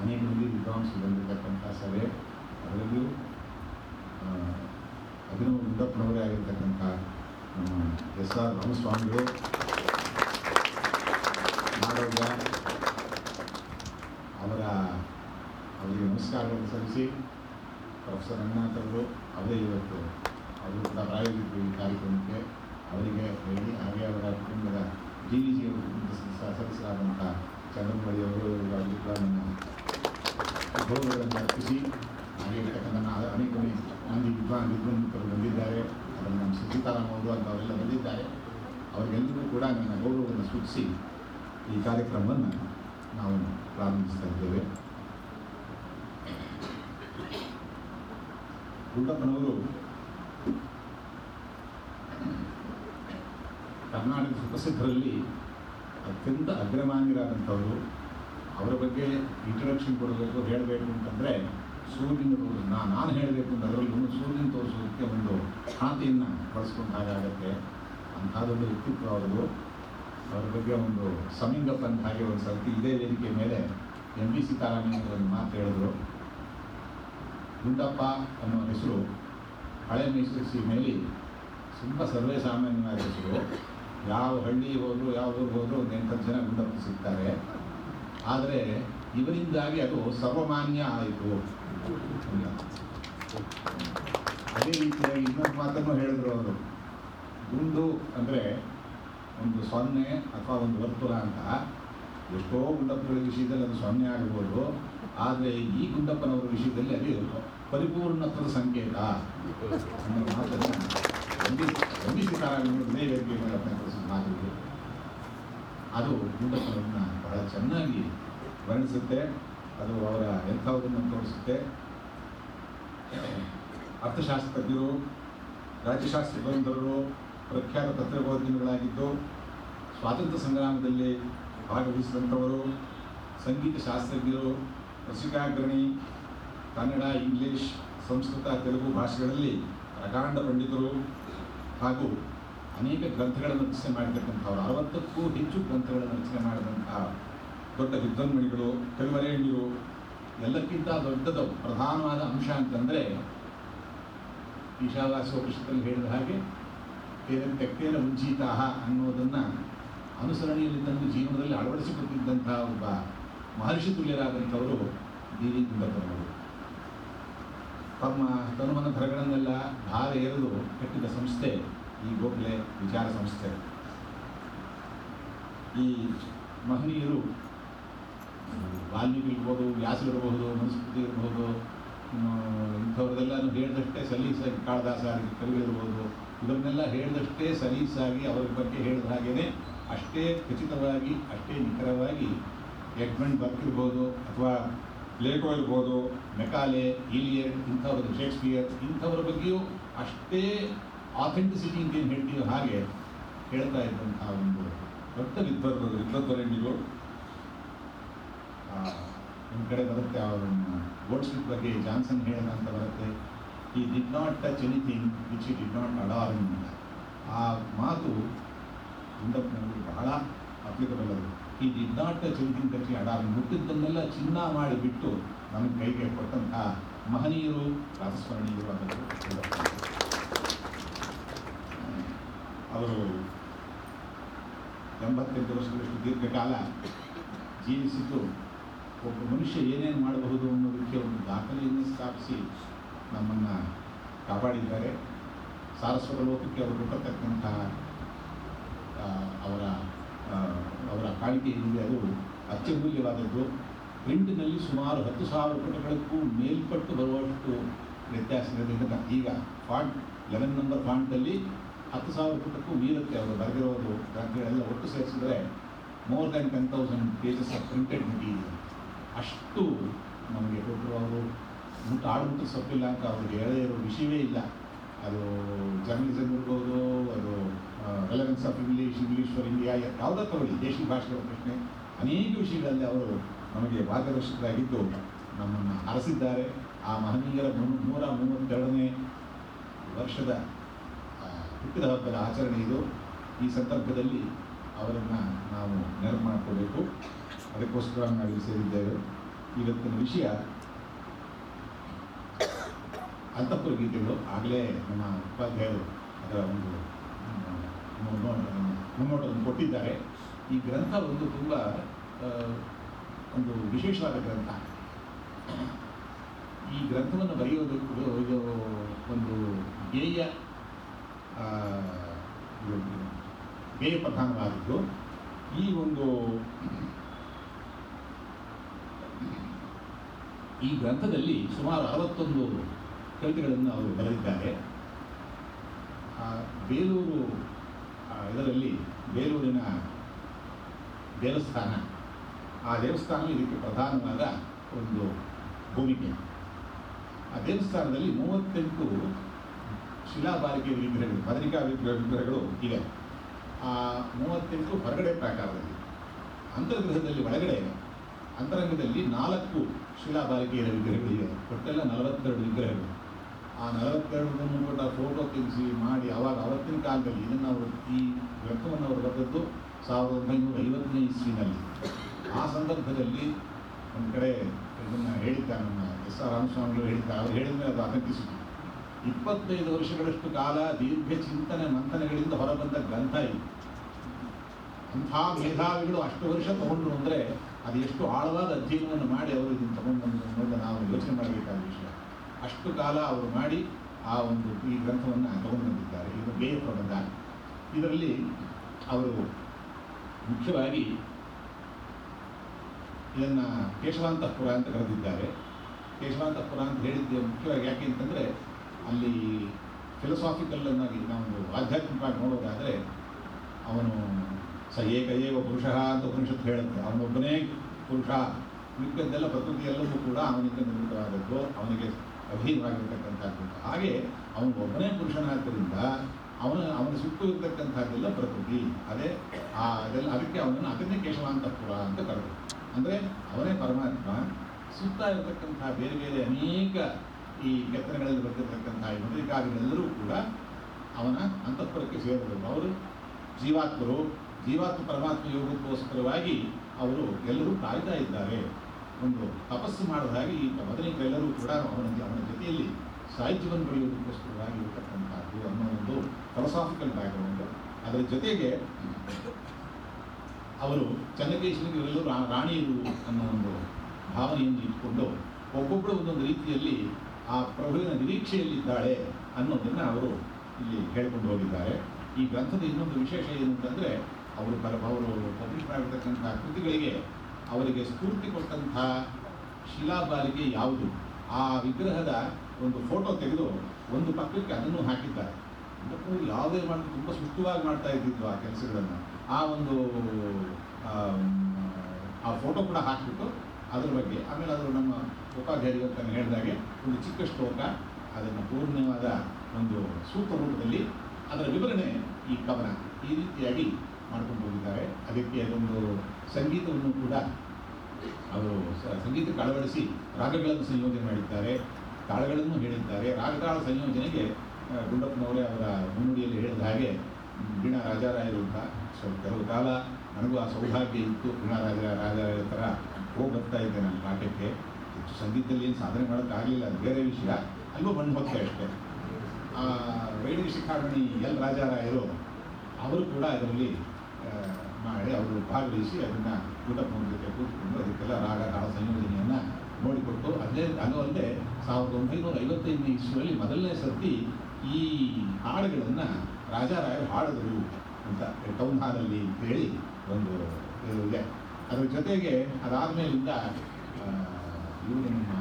ಅನೇಕ ಮಂದಿ ವಿದ್ವಾಂಸರು ಬಂದಿರತಕ್ಕಂಥ ಸಭೆ ಅದರಲ್ಲಿಯೂ ಅಭಿನವ ಗುಂಡಪ್ಪನವರೇ ಆಗಿರ್ತಕ್ಕಂಥ ನಮ್ಮ ಎಸ್ ಆರ್ ರಾಮಸ್ವಾಮಿಗಳು ನಾಡೋಗ ಅವರ, ಅವರಿಗೆ ನಮಸ್ಕಾರಗಳನ್ನು ಸಲ್ಲಿಸಿ, ಪ್ರೊಫೆಸರ್ ರಂಗನಾಥ್ ಅವರು ಅವರೇ ಇವತ್ತು, ಅವರು ಕೂಡ ಪ್ರಾಯೋಗಿಕ ಈ ಕಾರ್ಯಕ್ರಮಕ್ಕೆ ಅವರಿಗೆ ಹೇಳಿ ಹಾಗೆ ಅವರ ಕುಟುಂಬದ ಜಿ ವಿ ಜಿ ಸದಸ್ಯರಾದಂಥ ಚಂದ್ರಮೌಳಿ ಅವರು ಅವರಿಗೂ ಕೂಡ ನನ್ನ ಗೌರವಗಳನ್ನು ಅರ್ಪಿಸಿ ಹಾಗೆ ಇರತಕ್ಕಂಥ ಅನೇಕ ಮಂದಿ ವಿದ್ವಾಂಸರು ಬಂದಿದ್ದಾರೆ. ಅದನ್ನು ನಮ್ಮ ಸೀತಾರಾಮ್ ಅವರು ಅಂತ ಅವರೆಲ್ಲ ಬಂದಿದ್ದಾರೆ. ಅವರಿಗೆಲ್ಲರಿಗೂ ಕೂಡ ನನ್ನ ಗೌರವವನ್ನು ಸೂಚಿಸಿ ಈ ಕಾರ್ಯಕ್ರಮವನ್ನು ನಾವು ಪ್ರಾರಂಭಿಸ್ತಾ ಇದ್ದೇವೆ. ಗುಂಡಪ್ಪನವರು ಕರ್ನಾಟಕ ಸುಪ್ರಸಿದ್ಧರಲ್ಲಿ ಅತ್ಯಂತ ಅಗ್ರಮಾನ್ಯರಾದಂಥವರು, ಅವರ ಬಗ್ಗೆ ಇಂಟ್ರಡಕ್ಷನ್ ಕೊಡಬೇಕು ಹೇಳಬೇಕು ಅಂತಂದರೆ ಸೂರ್ಯನ ನಾ, ನಾನು ಹೇಳಬೇಕು ಅಂತ ಅದರಲ್ಲೂ ಸೂರ್ಯನ ತೋರಿಸೋದಕ್ಕೆ ಒಂದು ಖಾತೆಯನ್ನು ಬಳಸ್ಕೊಂಡ ಹಾಗಾಗತ್ತೆ ಅಂಥದ್ದೊಂದು ವ್ಯಕ್ತಿತ್ವ ಅವರದು ಅವರ ಬಗ್ಗೆ ಒಂದು ಸಮಿಂಗಪ್ಪ ಅಂತ ಹಾಗೆ ಒಂದು ಸರ್ತಿ ಇದೇ ವೇದಿಕೆ ಮೇಲೆ ಎಂ ಬಿ ಒಂದು ಮಾತು ಹೇಳಿದ್ರು. ಗುಂಡಪ್ಪ ಅನ್ನುವ ಹೆಸರು ಹಳೆ ಮೈಸೂರು ಸೀಮೆಯಲ್ಲಿ ತುಂಬ ಸರ್ವೇ ಸಾಮಾನ್ಯವಾದ ಹೆಸರು. ಯಾವ ಹಳ್ಳಿಗೆ ಹೋದ್ರು ಯಾವ ಊರು ಹೋದ್ರು ಎಂಟತ್ತು ಜನ ಗುಂಡಪ್ಪ ಸಿಗ್ತಾರೆ ಆದರೆ ಇವರಿಂದಾಗಿ ಅದು ಸರ್ವಮಾನ್ಯ ಆಯಿತು. ಅದೇ ರೀತಿಯಾಗಿ ಇನ್ನೊಂದು ಮಾತನ್ನು ಹೇಳಿದ್ರು ಅವರು. ಗುಂಡು ಅಂದರೆ ಒಂದು ಸೊನ್ನೆ ಅಥವಾ ಒಂದು ವರ್ತುಲ ಅಂತ. ಎಷ್ಟೋ ಗುಂಡಪ್ಪಗಳ ವಿಷಯದಲ್ಲಿ ಅದು ಸೊನ್ನೆ ಆಗ್ಬೋದು. ಆದರೆ ಈ ಗುಂಡಪ್ಪನವರ ವಿಷಯದಲ್ಲಿ ಅದು ಪರಿಪೂರ್ಣತ್ವದ ಸಂಕೇತ. ಅನ್ನೋ ಮಾತನ್ನು ವಂದಿ ವಂದಿಸಿತಾರಾಗಲು ಇದೇ ಮಾತಿದೆ ಅದು ಗುಂಡಪ್ಪನವ್ರನ್ನ ಬಹಳ ಚೆನ್ನಾಗಿ ವರ್ಣಿಸುತ್ತೆ. ಅದು ಅವರ ಎಂಥವುದನ್ನು ತೋರಿಸುತ್ತೆ. ಅರ್ಥಶಾಸ್ತ್ರಜ್ಞರು, ರಾಜ್ಯಶಾಸ್ತ್ರ ಬಂಧರು ಪ್ರಖ್ಯಾತ ಪತ್ರಿಕೋದ್ಯಮಿಗಳಾಗಿದ್ದು ಸ್ವಾತಂತ್ರ್ಯ ಸಂಗ್ರಾಮದಲ್ಲಿ ಭಾಗವಹಿಸಿದಂಥವರು, ಸಂಗೀತ ಶಾಸ್ತ್ರಜ್ಞರು ರಸಿಕಾಗ್ರಣಿ ಕನ್ನಡ, ಇಂಗ್ಲಿಷ್, ಸಂಸ್ಕೃತ, ತೆಲುಗು ಭಾಷೆಗಳಲ್ಲಿ ಪ್ರಕಾಂಡ ಪಂಡಿತರು ಹಾಗೂ ಅನೇಕ ಗ್ರಂಥಗಳನ್ನು ರಚನೆ ಮಾಡಿರ್ತಕ್ಕಂಥವ್ರು, ಅರವತ್ತಕ್ಕೂ ಹೆಚ್ಚು ಗ್ರಂಥಗಳನ್ನು ರಚನೆ ಮಾಡಿದಂತಹ ದೊಡ್ಡ ವಿದ್ವನ್ಮಣಿಗಳು ಕವಿವರೇಣ್ಯರು ಎಲ್ಲಕ್ಕಿಂತ ದೊಡ್ಡದ ಪ್ರಧಾನವಾದ ಅಂಶ ಅಂತಂದರೆ ಈಶಾವಾಸ್ಯೋಪನಿಷತ್ತಲ್ಲಿ ಹೇಳಿದ ಹಾಗೆ, ತೇನ ತೆಕ್ತೇನ ಉಜ್ಜೀತಾಹ ಅನ್ನೋದನ್ನು ಅನುಸರಣೆಯಲ್ಲಿ ತಂದು ಜೀವನದಲ್ಲಿ ಅಳವಡಿಸಿಕೊಟ್ಟಿದ್ದಂತಹ ಒಬ್ಬ ಮಹರ್ಷಿ ತುಲ್ಯರಾದಂಥವರು ದೇವಿ ತಮ್ಮ ತನುಮನ ಧರಗಳನ್ನೆಲ್ಲ ಭಾರ ಎರೆದು ಕಟ್ಟಿದ ಸಂಸ್ಥೆ ಈ ಗೋಖಲೆ ವಿಚಾರ ಸಂಸ್ಥೆ. ಈ ಮಹನೀಯರು ವಾಲ್ಮೀಕಿ ಇರ್ಬೋದು ವ್ಯಾಸರಿರಬಹುದು ಮನುಸ್ಮೃತಿ ಇರಬಹುದು ಇಂಥವ್ರದೆಲ್ಲ ಹೇಳಿದಷ್ಟೇ ಸಲೀಸಾಗಿ ಕಾಳದಾಸಾಗಿ ಕವಿಗಳಿರ್ಬೋದು, ಇದನ್ನೆಲ್ಲ ಹೇಳಿದಷ್ಟೇ ಸಲೀಸಾಗಿ ಅವರ ಬಗ್ಗೆ ಹೇಳಿದ ಹಾಗೆಯೇ ಅಷ್ಟೇ ಖಚಿತವಾಗಿ, ಅಷ್ಟೇ ನಿಖರವಾಗಿ ಎಡ್ಮಂಡ್ ಬರ್ಕಿರ್ಬೋದು ಅಥವಾ ಪ್ಲೇಟೋ ಇರ್ಬೋದು, ಮೆಕಾಲೆ ಈಲಿಯರ್ ಇಂಥವ್ರದ್ದು ಶೇಕ್ಸ್ಪಿಯರ್, ಇಂಥವ್ರ ಬಗ್ಗೆಯೂ ಅಷ್ಟೇ ಆಥೆಂಟಿಸಿಟಿ ಅಂತ ಏನು ಹೇಳ್ತೀವೋ ಹಾಗೆ ಹೇಳ್ತಾ ಇದ್ದಂತಹ ಒಂದು ದೊಡ್ಡ ವಿದ್ವರ್ ವಿದ್ವದ್ವರೆಂಡಿಗಳು ನಿಮ್ಮ ಕಡೆ ಬರುತ್ತೆ ಅವರನ್ನು ಓಡಿಸಿದ ಬಗ್ಗೆ ಜಾನ್ಸನ್ ಹೇಳಿದ ಅಂತ ಬರುತ್ತೆ. He did not touch anything which he did not adorn ಅಂತ ಆ ಮಾತು ಗುಂಡಪ್ಪನವರು ಬಹಳ ಅಪ್ಲಿಕಬಲ್ ಅದು. He did not touch anything touch adorn ಮುಟ್ಟಿದ್ದನ್ನೆಲ್ಲ ಚಿನ್ನ ಮಾಡಿ ಬಿಟ್ಟು ನಮಗೆ ಕೈಗೆ ಕೊಟ್ಟಂತಹ ಮಹನೀಯರು, ರಾಜಸ್ಮರಣೀಯರು ಅನ್ನೋದು. ಅವರು ಎಂಬತ್ತೆಂಟು ವರ್ಷಗಳಷ್ಟು ದೀರ್ಘಕಾಲ ಜೀವಿಸಿದ್ದು ಒಬ್ಬ ಮನುಷ್ಯ ಏನೇನು ಮಾಡಬಹುದು ಅನ್ನೋದಕ್ಕೆ ಒಂದು ದಾಖಲೆಯನ್ನು ಸ್ಥಾಪಿಸಿ ನಮ್ಮನ್ನು ಕಾಪಾಡಿದ್ದಾರೆ. ಸಾರಸ್ವತ ಲೋಕಕ್ಕೆ ಅವರು ಕೊಟ್ಟತಕ್ಕಂತಹ ಅವರ ಅವರ ಕಾಣಿಕೆ ಏನಿದೆ ಅದು ಅತ್ಯಮೂಲ್ಯವಾದದ್ದು. ಪ್ರಿಂಟ್ನಲ್ಲಿ ಸುಮಾರು ಹತ್ತು ಸಾವಿರ ಪುಟಗಳಕ್ಕೂ ಮೇಲ್ಪಟ್ಟು ಬರುವಷ್ಟು ವ್ಯತ್ಯಾಸ ಇರೋದ್ರಿಂದ ಈಗ ಫಾಂಟ್ ಲೆವೆನ್ ನಂಬರ್ ಫಾಂಟಲ್ಲಿ ಹತ್ತು ಸಾವಿರ ಪುಟಕ್ಕೂ ಮೀರುತ್ತೆ ಅವರು ಬರೆದಿರೋದು ಗ್ರಂಥಗಳೆಲ್ಲ ಒಟ್ಟು ಸೇರಿಸಿದ್ರೆ more than ten thousand pages of printed material ಅಷ್ಟು ನಮಗೆ ಕೊಟ್ಟರು ಅವರು ಮುಟ್ಟು ಆಡುಮುಟ್ಟು ಸೊಪ್ಪಿಲ್ಲ ಅಂತ ಅವ್ರಿಗೆ ಹೇಳದೇ ಇರೋ ವಿಷಯವೇ ಇಲ್ಲ. ಅದು ಜರ್ನಲಿಸಮ್ ಇರ್ಬೋದು ಅದು relevance of English English for India ಯಾವುದೋ ತಗೊಳ್ಳಿ, ದೇಶಿ ಭಾಷೆಗಳ ಪ್ರಶ್ನೆ. ಅನೇಕ ವಿಷಯಗಳಲ್ಲಿ ಅವರು ನಮಗೆ ಮಾರ್ಗದರ್ಶಕರಾಗಿದ್ದು ನಮ್ಮನ್ನು ಹರಸಿದ್ದಾರೆ ಆ ಮಹನೀಯರ ನೂರ ಮೂವತ್ತೆರಡನೇ ವರ್ಷದ ಹುಟ್ಟಿದ ಹಬ್ಬದ ಆಚರಣೆ ಇದು. ಈ ಸಂದರ್ಭದಲ್ಲಿ ಅವರನ್ನು ನಾವು ನೆನಪು ಮಾಡಿಕೊಳ್ಬೇಕು ಅದಕ್ಕೋಸ್ಕರ ನಾವು ಸೇರಿದ್ದೇವೆ. ಇವತ್ತಿನ ವಿಷಯ ಅಂತಃಪುರ ಗೀತೆಗಳು. ಆಗಲೇ ನಮ್ಮ ಉಪಾಧ್ಯಾಯರು ಅದರ ಒಂದು ಮುನ್ನೋಟವನ್ನು ಕೊಟ್ಟಿದ್ದಾರೆ. ಈ ಗ್ರಂಥ ಒಂದು ತುಂಬ ಒಂದು ವಿಶೇಷವಾದ ಗ್ರಂಥ. ಈ ಗ್ರಂಥವನ್ನು ಬರೆಯೋದು ಇದು ಒಂದು ಗೇಯ ಆ, ಇದು ಗೇಯ ಪ್ರಧಾನವಾದದ್ದು ಈ ಒಂದು ಈ ಗ್ರಂಥದಲ್ಲಿ ಸುಮಾರು ಅರವತ್ತೊಂದು ಕವಿತೆಗಳನ್ನು ಅವರು ಬರೆದಿದ್ದಾರೆ. ಬೇಲೂರು ಇದರಲ್ಲಿ ಬೇಲೂರಿನ ದೇವಸ್ಥಾನ ಆ ದೇವಸ್ಥಾನ ಇದಕ್ಕೆ ಪ್ರಧಾನವಾದ ಒಂದು ಭೂಮಿಕೆ. ಆ ದೇವಸ್ಥಾನದಲ್ಲಿ ಮೂವತ್ತೆಂಟು ಶಿಲಾಬಾಲಿಕೆ ವಿಗ್ರಹಗಳು ಬದರಿಕಾ ವಿಗ್ರಹ ವಿಗ್ರಹಗಳು ಇವೆ ಆ, ಮೂವತ್ತೆಂಟು ಹೊರಗಡೆ ಪ್ರಾಕಾರದಲ್ಲಿ, ಅಂತರ್ಗೃಹದಲ್ಲಿ ಒಳಗಡೆ ಅಂತರಂಗದಲ್ಲಿ ನಾಲ್ಕು ಶಿಲಾಬಾಲಿಕೆಯರ ವಿಗ್ರಹಗಳಿವೆ. ಒಟ್ಟೆಲ್ಲ ನಲವತ್ತೆರಡು ವಿಗ್ರಹಗಳು. ಆ ನಲವತ್ತೆರಡನ್ನು ಕೂಡ ಫೋಟೋ ತೆಗೆಸಿ ಮಾಡಿ, ಅವಾಗ ಅವತ್ತಿನ ಕಾಲದಲ್ಲಿ ಇದನ್ನು ಅವರು ಈ ಗ್ರಂಥವನ್ನು ಅವರು ಬರೆದದ್ದು ಸಾವಿರದ ಒಂಬೈನೂರ ಐವತ್ತನೇ ಇಸ್ವಿನಲ್ಲಿ. ಆ ಸಂದರ್ಭದಲ್ಲಿ ಒಂದು ಕಡೆ ಇದನ್ನು ಹೇಳಿದ್ದ ನಮ್ಮ ಎಸ್ ಆರ್ ರಾಮಸ್ವಾಮಿಗಳು ಹೇಳಿದ್ದ, ಅವ್ರು ಹೇಳಿದ್ರೆ ಅದು ಆತಂಕಿಸಿತು. ಇಪ್ಪತ್ತೈದು ವರ್ಷಗಳಷ್ಟು ಕಾಲ ದೀರ್ಘ ಚಿಂತನೆ ಮಂಥನಗಳಿಂದ ಹೊರಬಂದ ಗ್ರಂಥ ಇದು. ಅಂಥ ಮೇಧಾವಿಗಳು ಅಷ್ಟು ವರ್ಷ ತಗೊಂಡ್ರು ಅಂದರೆ ಅದು ಎಷ್ಟು ಆಳವಾದ ಅಧ್ಯಯನವನ್ನು ಮಾಡಿ ಅವರು ಇದನ್ನು ತಗೊಂಡು ಅನ್ನೋದನ್ನು ಅನ್ನೋದು ನಾವು ಯೋಚನೆ ಮಾಡಬೇಕಾದ ವಿಷಯ. ಅಷ್ಟು ಕಾಲ ಅವರು ಮಾಡಿ ಆ ಒಂದು ಈ ಗ್ರಂಥವನ್ನು ತಗೊಂಡು ಬಂದಿದ್ದಾರೆ. ಇದು ಬೇರೆ ಪ್ರಬಂಧ ಇದರಲ್ಲಿ ಅವರು ಮುಖ್ಯವಾಗಿ ಇದನ್ನು ಕೇಶವಾಂತಪುರ ಅಂತ ಕರೆದಿದ್ದಾರೆ. ಕೇಶವಾಂತಪುರ ಅಂತ ಹೇಳಿದ್ದೆ ಮುಖ್ಯವಾಗಿ ಯಾಕೆ ಅಂತಂದರೆ ಅಲ್ಲಿ ಫಿಲಸಾಫಿಕಲ್ ಆಗಿ ನಾವು ಆಧ್ಯಾತ್ಮಿಕವಾಗಿ ನೋಡೋದಾದರೆ, ಅವನು ಸ ಏಕ ಏಕ ಪುರುಷ ಅಂತ ಉಪನಿಷತ್ತು ಹೇಳುತ್ತೆ. ಅವನೊಬ್ಬನೇ ಪುರುಷ ಮಿಕ್ಕದ್ದೆಲ್ಲ ಪ್ರಕೃತಿಯೆಲ್ಲವೂ ಕೂಡ ಅವನಿಂದ ನಿರ್ಮಿತವಾದದ್ದು, ಅವನಿಗೆ ಅಧೀನವಾಗಿರ್ತಕ್ಕಂಥದ್ದು. ಹಾಗೆ ಅವನು ಒಬ್ಬನೇ ಪುರುಷನಾದ್ದರಿಂದ ಅವನ ಅವನ ಸುತ್ತು ಇರ್ತಕ್ಕಂಥದ್ದೆಲ್ಲ ಪ್ರಕೃತಿ. ಅದೇ, ಆ, ಅದೆಲ್ಲ, ಅದಕ್ಕೆ ಅವನನ್ನು ಅದನ್ನೇ ಕೇಶವಾಂತಪುರ ಅಂತ ಕರೆದು ಅಂದರೆ ಅವನೇ ಪರಮಾತ್ಮ, ಸುತ್ತ ಇರತಕ್ಕಂಥ ಬೇರೆ ಬೇರೆ ಅನೇಕ ಈ ಕೆತ್ತನೆಗಳಲ್ಲಿ ಬರ್ತಿರ್ತಕ್ಕಂಥ ಈ ಮಧುರಿಕಾದಿಗಳೆಲ್ಲರೂ ಕೂಡ ಅವನ ಅಂತಃಪುರಕ್ಕೆ ಸೇರಿದರು. ಅವರು ಜೀವಾತ್ಮರು, ಜೀವಾತ್ಮ ಪರಮಾತ್ಮ ಯೋಗಕ್ಕೋಸ್ಕರವಾಗಿ ಅವರು ಎಲ್ಲರೂ ಕಾಯ್ತಾ ಇದ್ದಾರೆ. ಒಂದು ತಪಸ್ಸು ಮಾಡೋದಾಗಿ ಈ ಮೊದಲಿಗರೆಲ್ಲರೂ ಕೂಡ ಅವನ ಅವನ ಜೊತೆಯಲ್ಲಿ ಸಾಹಿತ್ಯವನ್ನು ಬೆಳೆಯುವುದಕ್ಕೋಸ್ಕರವಾಗಿ ಇರತಕ್ಕಂಥದ್ದು ಅನ್ನೋ ಒಂದು ಫಿಲಸಾಫಿಕಲ್ ಬ್ಯಾಕ್ಗ್ರೌಂಡ್ ಅದರ ಜೊತೆಗೆ ಅವರು ಚನ್ನಕೇಶನಿಗೆ ಇವರೆಲ್ಲರೂ ರಾಣಿಯರು ಅನ್ನೋ ಒಂದು ಭಾವನೆಯನ್ನು ಇಟ್ಕೊಂಡು ಒಬ್ಬೊಬ್ಬರು ಒಂದೊಂದು ರೀತಿಯಲ್ಲಿ ಆ ಪ್ರಭುವಿನ ನಿರೀಕ್ಷೆಯಲ್ಲಿದ್ದಾಳೆ ಅನ್ನೋದನ್ನು ಅವರು ಇಲ್ಲಿ ಹೇಳ್ಕೊಂಡು ಹೋಗಿದ್ದಾರೆ. ಈ ಗ್ರಂಥದ ಇನ್ನೊಂದು ವಿಶೇಷ ಏನು ಅಂತಂದರೆ, ಅವರು ಬರ ಅವರು ಪಬ್ಲಿಷ್ ಮಾಡಿರ್ತಕ್ಕಂಥ ಕೃತಿಗಳಿಗೆ ಅವರಿಗೆ ಸ್ಫೂರ್ತಿ ಕೊಟ್ಟಂತಹ ಶಿಲಾಬಾಲಿಕೆ ಯಾವುದು? ಆ ವಿಗ್ರಹದ ಒಂದು ಫೋಟೋ ತೆಗೆದು ಒಂದು ಪಕ್ಕಕ್ಕೆ ಅದನ್ನು ಹಾಕಿದ್ದಾರೆ. ಯಾವುದೇ ಮಾಡಿ ತುಂಬ ಸುಷ್ಟವಾಗಿ ಮಾಡ್ತಾ ಇದ್ದಿದ್ದು ಆ ಕೆಲಸಗಳನ್ನು. ಆ ಒಂದು, ಆ ಫೋಟೋ ಕೂಡ ಹಾಕಿಬಿಟ್ಟು ಅದ್ರ ಬಗ್ಗೆ, ಆಮೇಲೆ ಅದು ನಮ್ಮ ಉಪಾಧ್ಯಾಯರು ಅಂತ ಹೇಳಿದಾಗೆ, ಒಂದು ಚಿಕ್ಕ ಶ್ಲೋಕ, ಅದನ್ನು ಪೂರ್ಣವಾದ ಒಂದು ಸೂತ್ರ ರೂಪದಲ್ಲಿ ಅದರ ವಿವರಣೆ ಈ ಕವನ ಈ ರೀತಿಯಾಗಿ ಮಾಡ್ಕೊಂಡು ಹೋಗಿದ್ದಾರೆ. ಅದಕ್ಕೆ ಅದೊಂದು ಸಂಗೀತವನ್ನು ಕೂಡ ಅವರು ಸಂಗೀತ ಅಳವಡಿಸಿ ರಾಗಗಳನ್ನು ಸಂಯೋಜನೆ ಮಾಡಿದ್ದಾರೆ. ತಾಳಗಳನ್ನು ಹೇಳಿದ್ದಾರೆ. ರಾಗತಾಳ ಸಂಯೋಜನೆಗೆ ಗುಂಡಪ್ಪನವರೇ ಅವರ ಮುನ್ನುಡಿಯಲ್ಲಿ ಹೇಳಿದ ಹಾಗೆ ವೀಣಾ ರಾಜಾರಾಯರು ಅಂತ ಸೊ ಕೆಲವು ಕಾಲ ನನಗೂ ಆ ಸೌಭಾಗ್ಯ ಇತ್ತು. ವೀಣಾ ರಾಜ, ರಾಜಾರಾಯರ ಥರ ಹೋಗಿ ಇದ್ದೆ ನನ್ನ ಪಾಠಕ್ಕೆ. ಹೆಚ್ಚು ಸಂಗೀತದಲ್ಲಿ ಏನು ಸಾಧನೆ ಮಾಡೋಕ್ಕಾಗಲಿಲ್ಲ, ಅದು ಬೇರೆ ವಿಷಯ. ಅಲ್ಲೂ ಬಂದು ಹೋಗ್ತಾ ಅಷ್ಟೇ ಆ ವೈದಿಕ ಶಿಖಾಮಣಿ ಎಲ್ ರಾಜಾರಾಯರು ಅವರು ಕೂಡ ಅದರಲ್ಲಿ ಮಾಡಿ ಅವರು ಭಾಗವಹಿಸಿ ಅದನ್ನು ಊಟಪ್ಪನ ಜೊತೆ ಕೂತ್ಕೊಂಡು ಅದಕ್ಕೆಲ್ಲ ರಾಗ ಕಾಲ ಸಂಯೋಜನೆಯನ್ನು ನೋಡಿಕೊಟ್ಟು ಅದೇ, ಅದು ಅಲ್ಲದೆ ಸಾವಿರದ ಒಂಬೈನೂರ ಐವತ್ತೈದನೇ ಇಸ್ವಿಯಲ್ಲಿ ಮೊದಲನೇ ಸರ್ತಿ ಈ ಹಾಡುಗಳನ್ನು ರಾಜಾರಾಯರು ಹಾಡಿದರು ಅಂತ ಟೌನ್ ಹಾಲಲ್ಲಿ ಅಂತ ಹೇಳಿ ಒಂದು ಇದೆ. ಅದ್ರ ಜೊತೆಗೆ ಅದಾದ ಮೇಲಿಂದ ಇವರು ನಮ್ಮ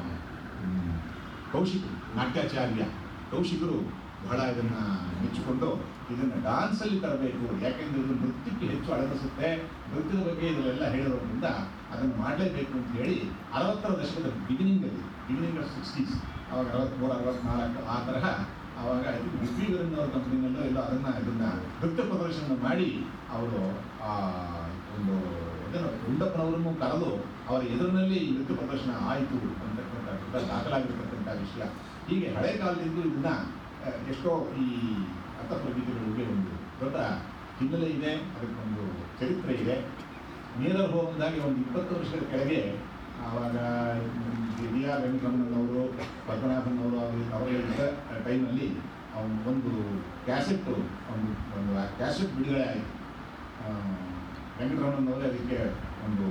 ಕೌಶಿಕರು ನಾಟ್ಯಾಚಾರ್ಯ. ಕೌಶಿಕರು ಬಹಳ ಇದನ್ನು ಮೆಚ್ಚಿಕೊಂಡು ಇದನ್ನು ಡಾನ್ಸಲ್ಲಿ ತರಬೇಕು. ಯಾಕೆಂದರೆ ಇದು ನೃತ್ಯಕ್ಕೆ ಹೆಚ್ಚು ಅಳಗಿಸುತ್ತೆ ನೃತ್ಯದ ಬಗ್ಗೆ ಇದನ್ನೆಲ್ಲ ಹೇಳಿರೋದ್ರಿಂದ ಅದನ್ನು ಮಾಡಲೇಬೇಕು ಅಂತ ಹೇಳಿ ಅರವತ್ತರ ದಶಕದ ಬಿಗಿನಿಂಗಲ್ಲಿ ಬಿಗಿನಿಂಗ್ ಆಫ್ ಸಿಕ್ಸ್ಟೀಸ್ ಅವಾಗ ಅರವತ್ತ್ಮೂರು ಅರವತ್ತ್ನಾಲ್ಕು ಆ ತರಹ ಆವಾಗ ವಿಶ್ವೀವರನ್ ಅವ್ರ ಕಂಪ್ನಿನಲ್ಲೋ ಎಲ್ಲ ಅದನ್ನು ಇದನ್ನು ನೃತ್ಯ ಪ್ರದರ್ಶನ ಮಾಡಿ ಅವರು ಒಂದು ಅದನ್ನು ಗುಂಡಪ್ಪನವರನ್ನು ಕರೆದು ಅವರ ಎದುರಿನಲ್ಲಿ ನೃತ್ಯ ಪ್ರದರ್ಶನ ಆಯಿತು ಅಂತಕ್ಕಂಥ ದೊಡ್ಡ ದಾಖಲಾಗಿರ್ತಕ್ಕಂಥ ವಿಷಯ. ಹೀಗೆ ಹಳೆ ಕಾಲದಿಂದ ಇದನ್ನ ಎಷ್ಟೋ ಈ ಅರ್ಥಪ್ರಗತಿಗಳಿಗೆ ಒಂದು ದೊಡ್ಡ ಹಿನ್ನೆಲೆ ಇದೆ ಅದಕ್ಕೊಂದು ಚರಿತ್ರೆ ಇದೆ. ಮೇಲ ಹೋಮದಾಗಿ ಒಂದು ಇಪ್ಪತ್ತು ವರ್ಷದ ಕೆಳಗೆ ಆವಾಗ ಡಿ ಆರ್ ವೆಂಕಟರಮಣನವರು ಪದ್ಮನಾಭನ್ ಅವರು ಅವರು ಇದ್ದ ಟೈಮಲ್ಲಿ ಅವನು ಒಂದು ಕ್ಯಾಸೆಟ್ ಒಂದು ಒಂದು ಕ್ಯಾಸೆಟ್ ಬಿಡುಗಡೆ ಆಯಿತು. ವೆಂಕಟರಮಣನವರೇ ಅದಕ್ಕೆ ಒಂದು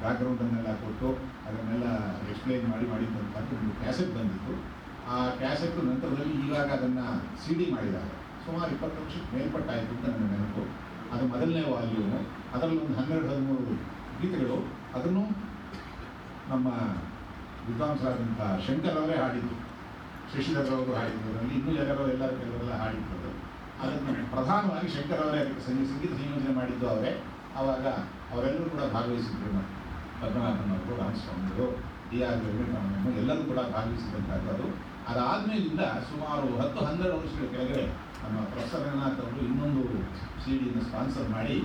ಬ್ಯಾಕ್ಗ್ರೌಂಡನ್ನೆಲ್ಲ ಕೊಟ್ಟು ಅದನ್ನೆಲ್ಲ ಎಕ್ಸ್ಪ್ಲೈನ್ ಮಾಡಿ ಮಾಡಿದ್ದಂಥ ಒಂದು ಕ್ಯಾಸೆಟ್ ಬಂದಿತ್ತು. ಆ ಕ್ಯಾಸೆಟ್ ನಂತರದಲ್ಲಿ ಇವಾಗ ಅದನ್ನು ಸಿ ಡಿ ಮಾಡಿದ್ದಾರೆ. ಸುಮಾರು ಇಪ್ಪತ್ತು ವರ್ಷಕ್ಕೆ ಮೇಲ್ಪಟ್ಟಾಯಿತು ಅಂತ ನನ್ನ ನೆನಪು. ಅದು ಮೊದಲನೇ ವಾಲ್ಯೂಮು ಅದರಲ್ಲಿ ಒಂದು ಹನ್ನೆರಡು, ಹದಿಮೂರು ಗೀತೆಗಳು. ಅದನ್ನು ನಮ್ಮ ವಿದ್ವಾಂಸರಾದಂಥ ಶಂಕರ್ ಅವರೇ ಹಾಡಿದ್ದು ಶಶಿಧರ್ ಅವರು ಹಾಡಿದ್ದು ಅದರಲ್ಲಿ. ಇನ್ನೂ ಜನರು ಎಲ್ಲರೂ ಕೆಲವರೆಲ್ಲ ಹಾಡಿದ್ದು ಅದನ್ನು ಪ್ರಧಾನವಾಗಿ ಶಂಕರ್ ಅವರೇ ಸಂಗೀತ ಸಂಯೋಜನೆ ಮಾಡಿದ್ದು ಅವರೇ. ಆವಾಗ ಅವರೆಲ್ಲರೂ ಕೂಡ ಭಾಗವಹಿಸಿದ್ರು ನಮ್ಮ ಪದ್ಮನಾಭನ್ ಅವರು ರಾಮಸ್ವಾಮಿಗಳು ಡಿ ಆರ್ ವೆಂಕಟರಾಮಯ್ಯ ಎಲ್ಲರೂ ಕೂಡ ಭಾಗವಹಿಸಿದಂಥದ್ದು ಅದು ಅದಾದಮೇಲಿಂದ ಸುಮಾರು ಹತ್ತು ಹನ್ನೆರಡು ವರ್ಷಗಳ ಕೆಳಗಡೆ ನಮ್ಮ ಪ್ರೊಫೆಸರ್ ರಂಗನಾಥ್ ಅವರು ಇನ್ನೊಂದು ಸಿ ಡಿಯನ್ನು ಸ್ಪಾನ್ಸರ್ ಮಾಡಿ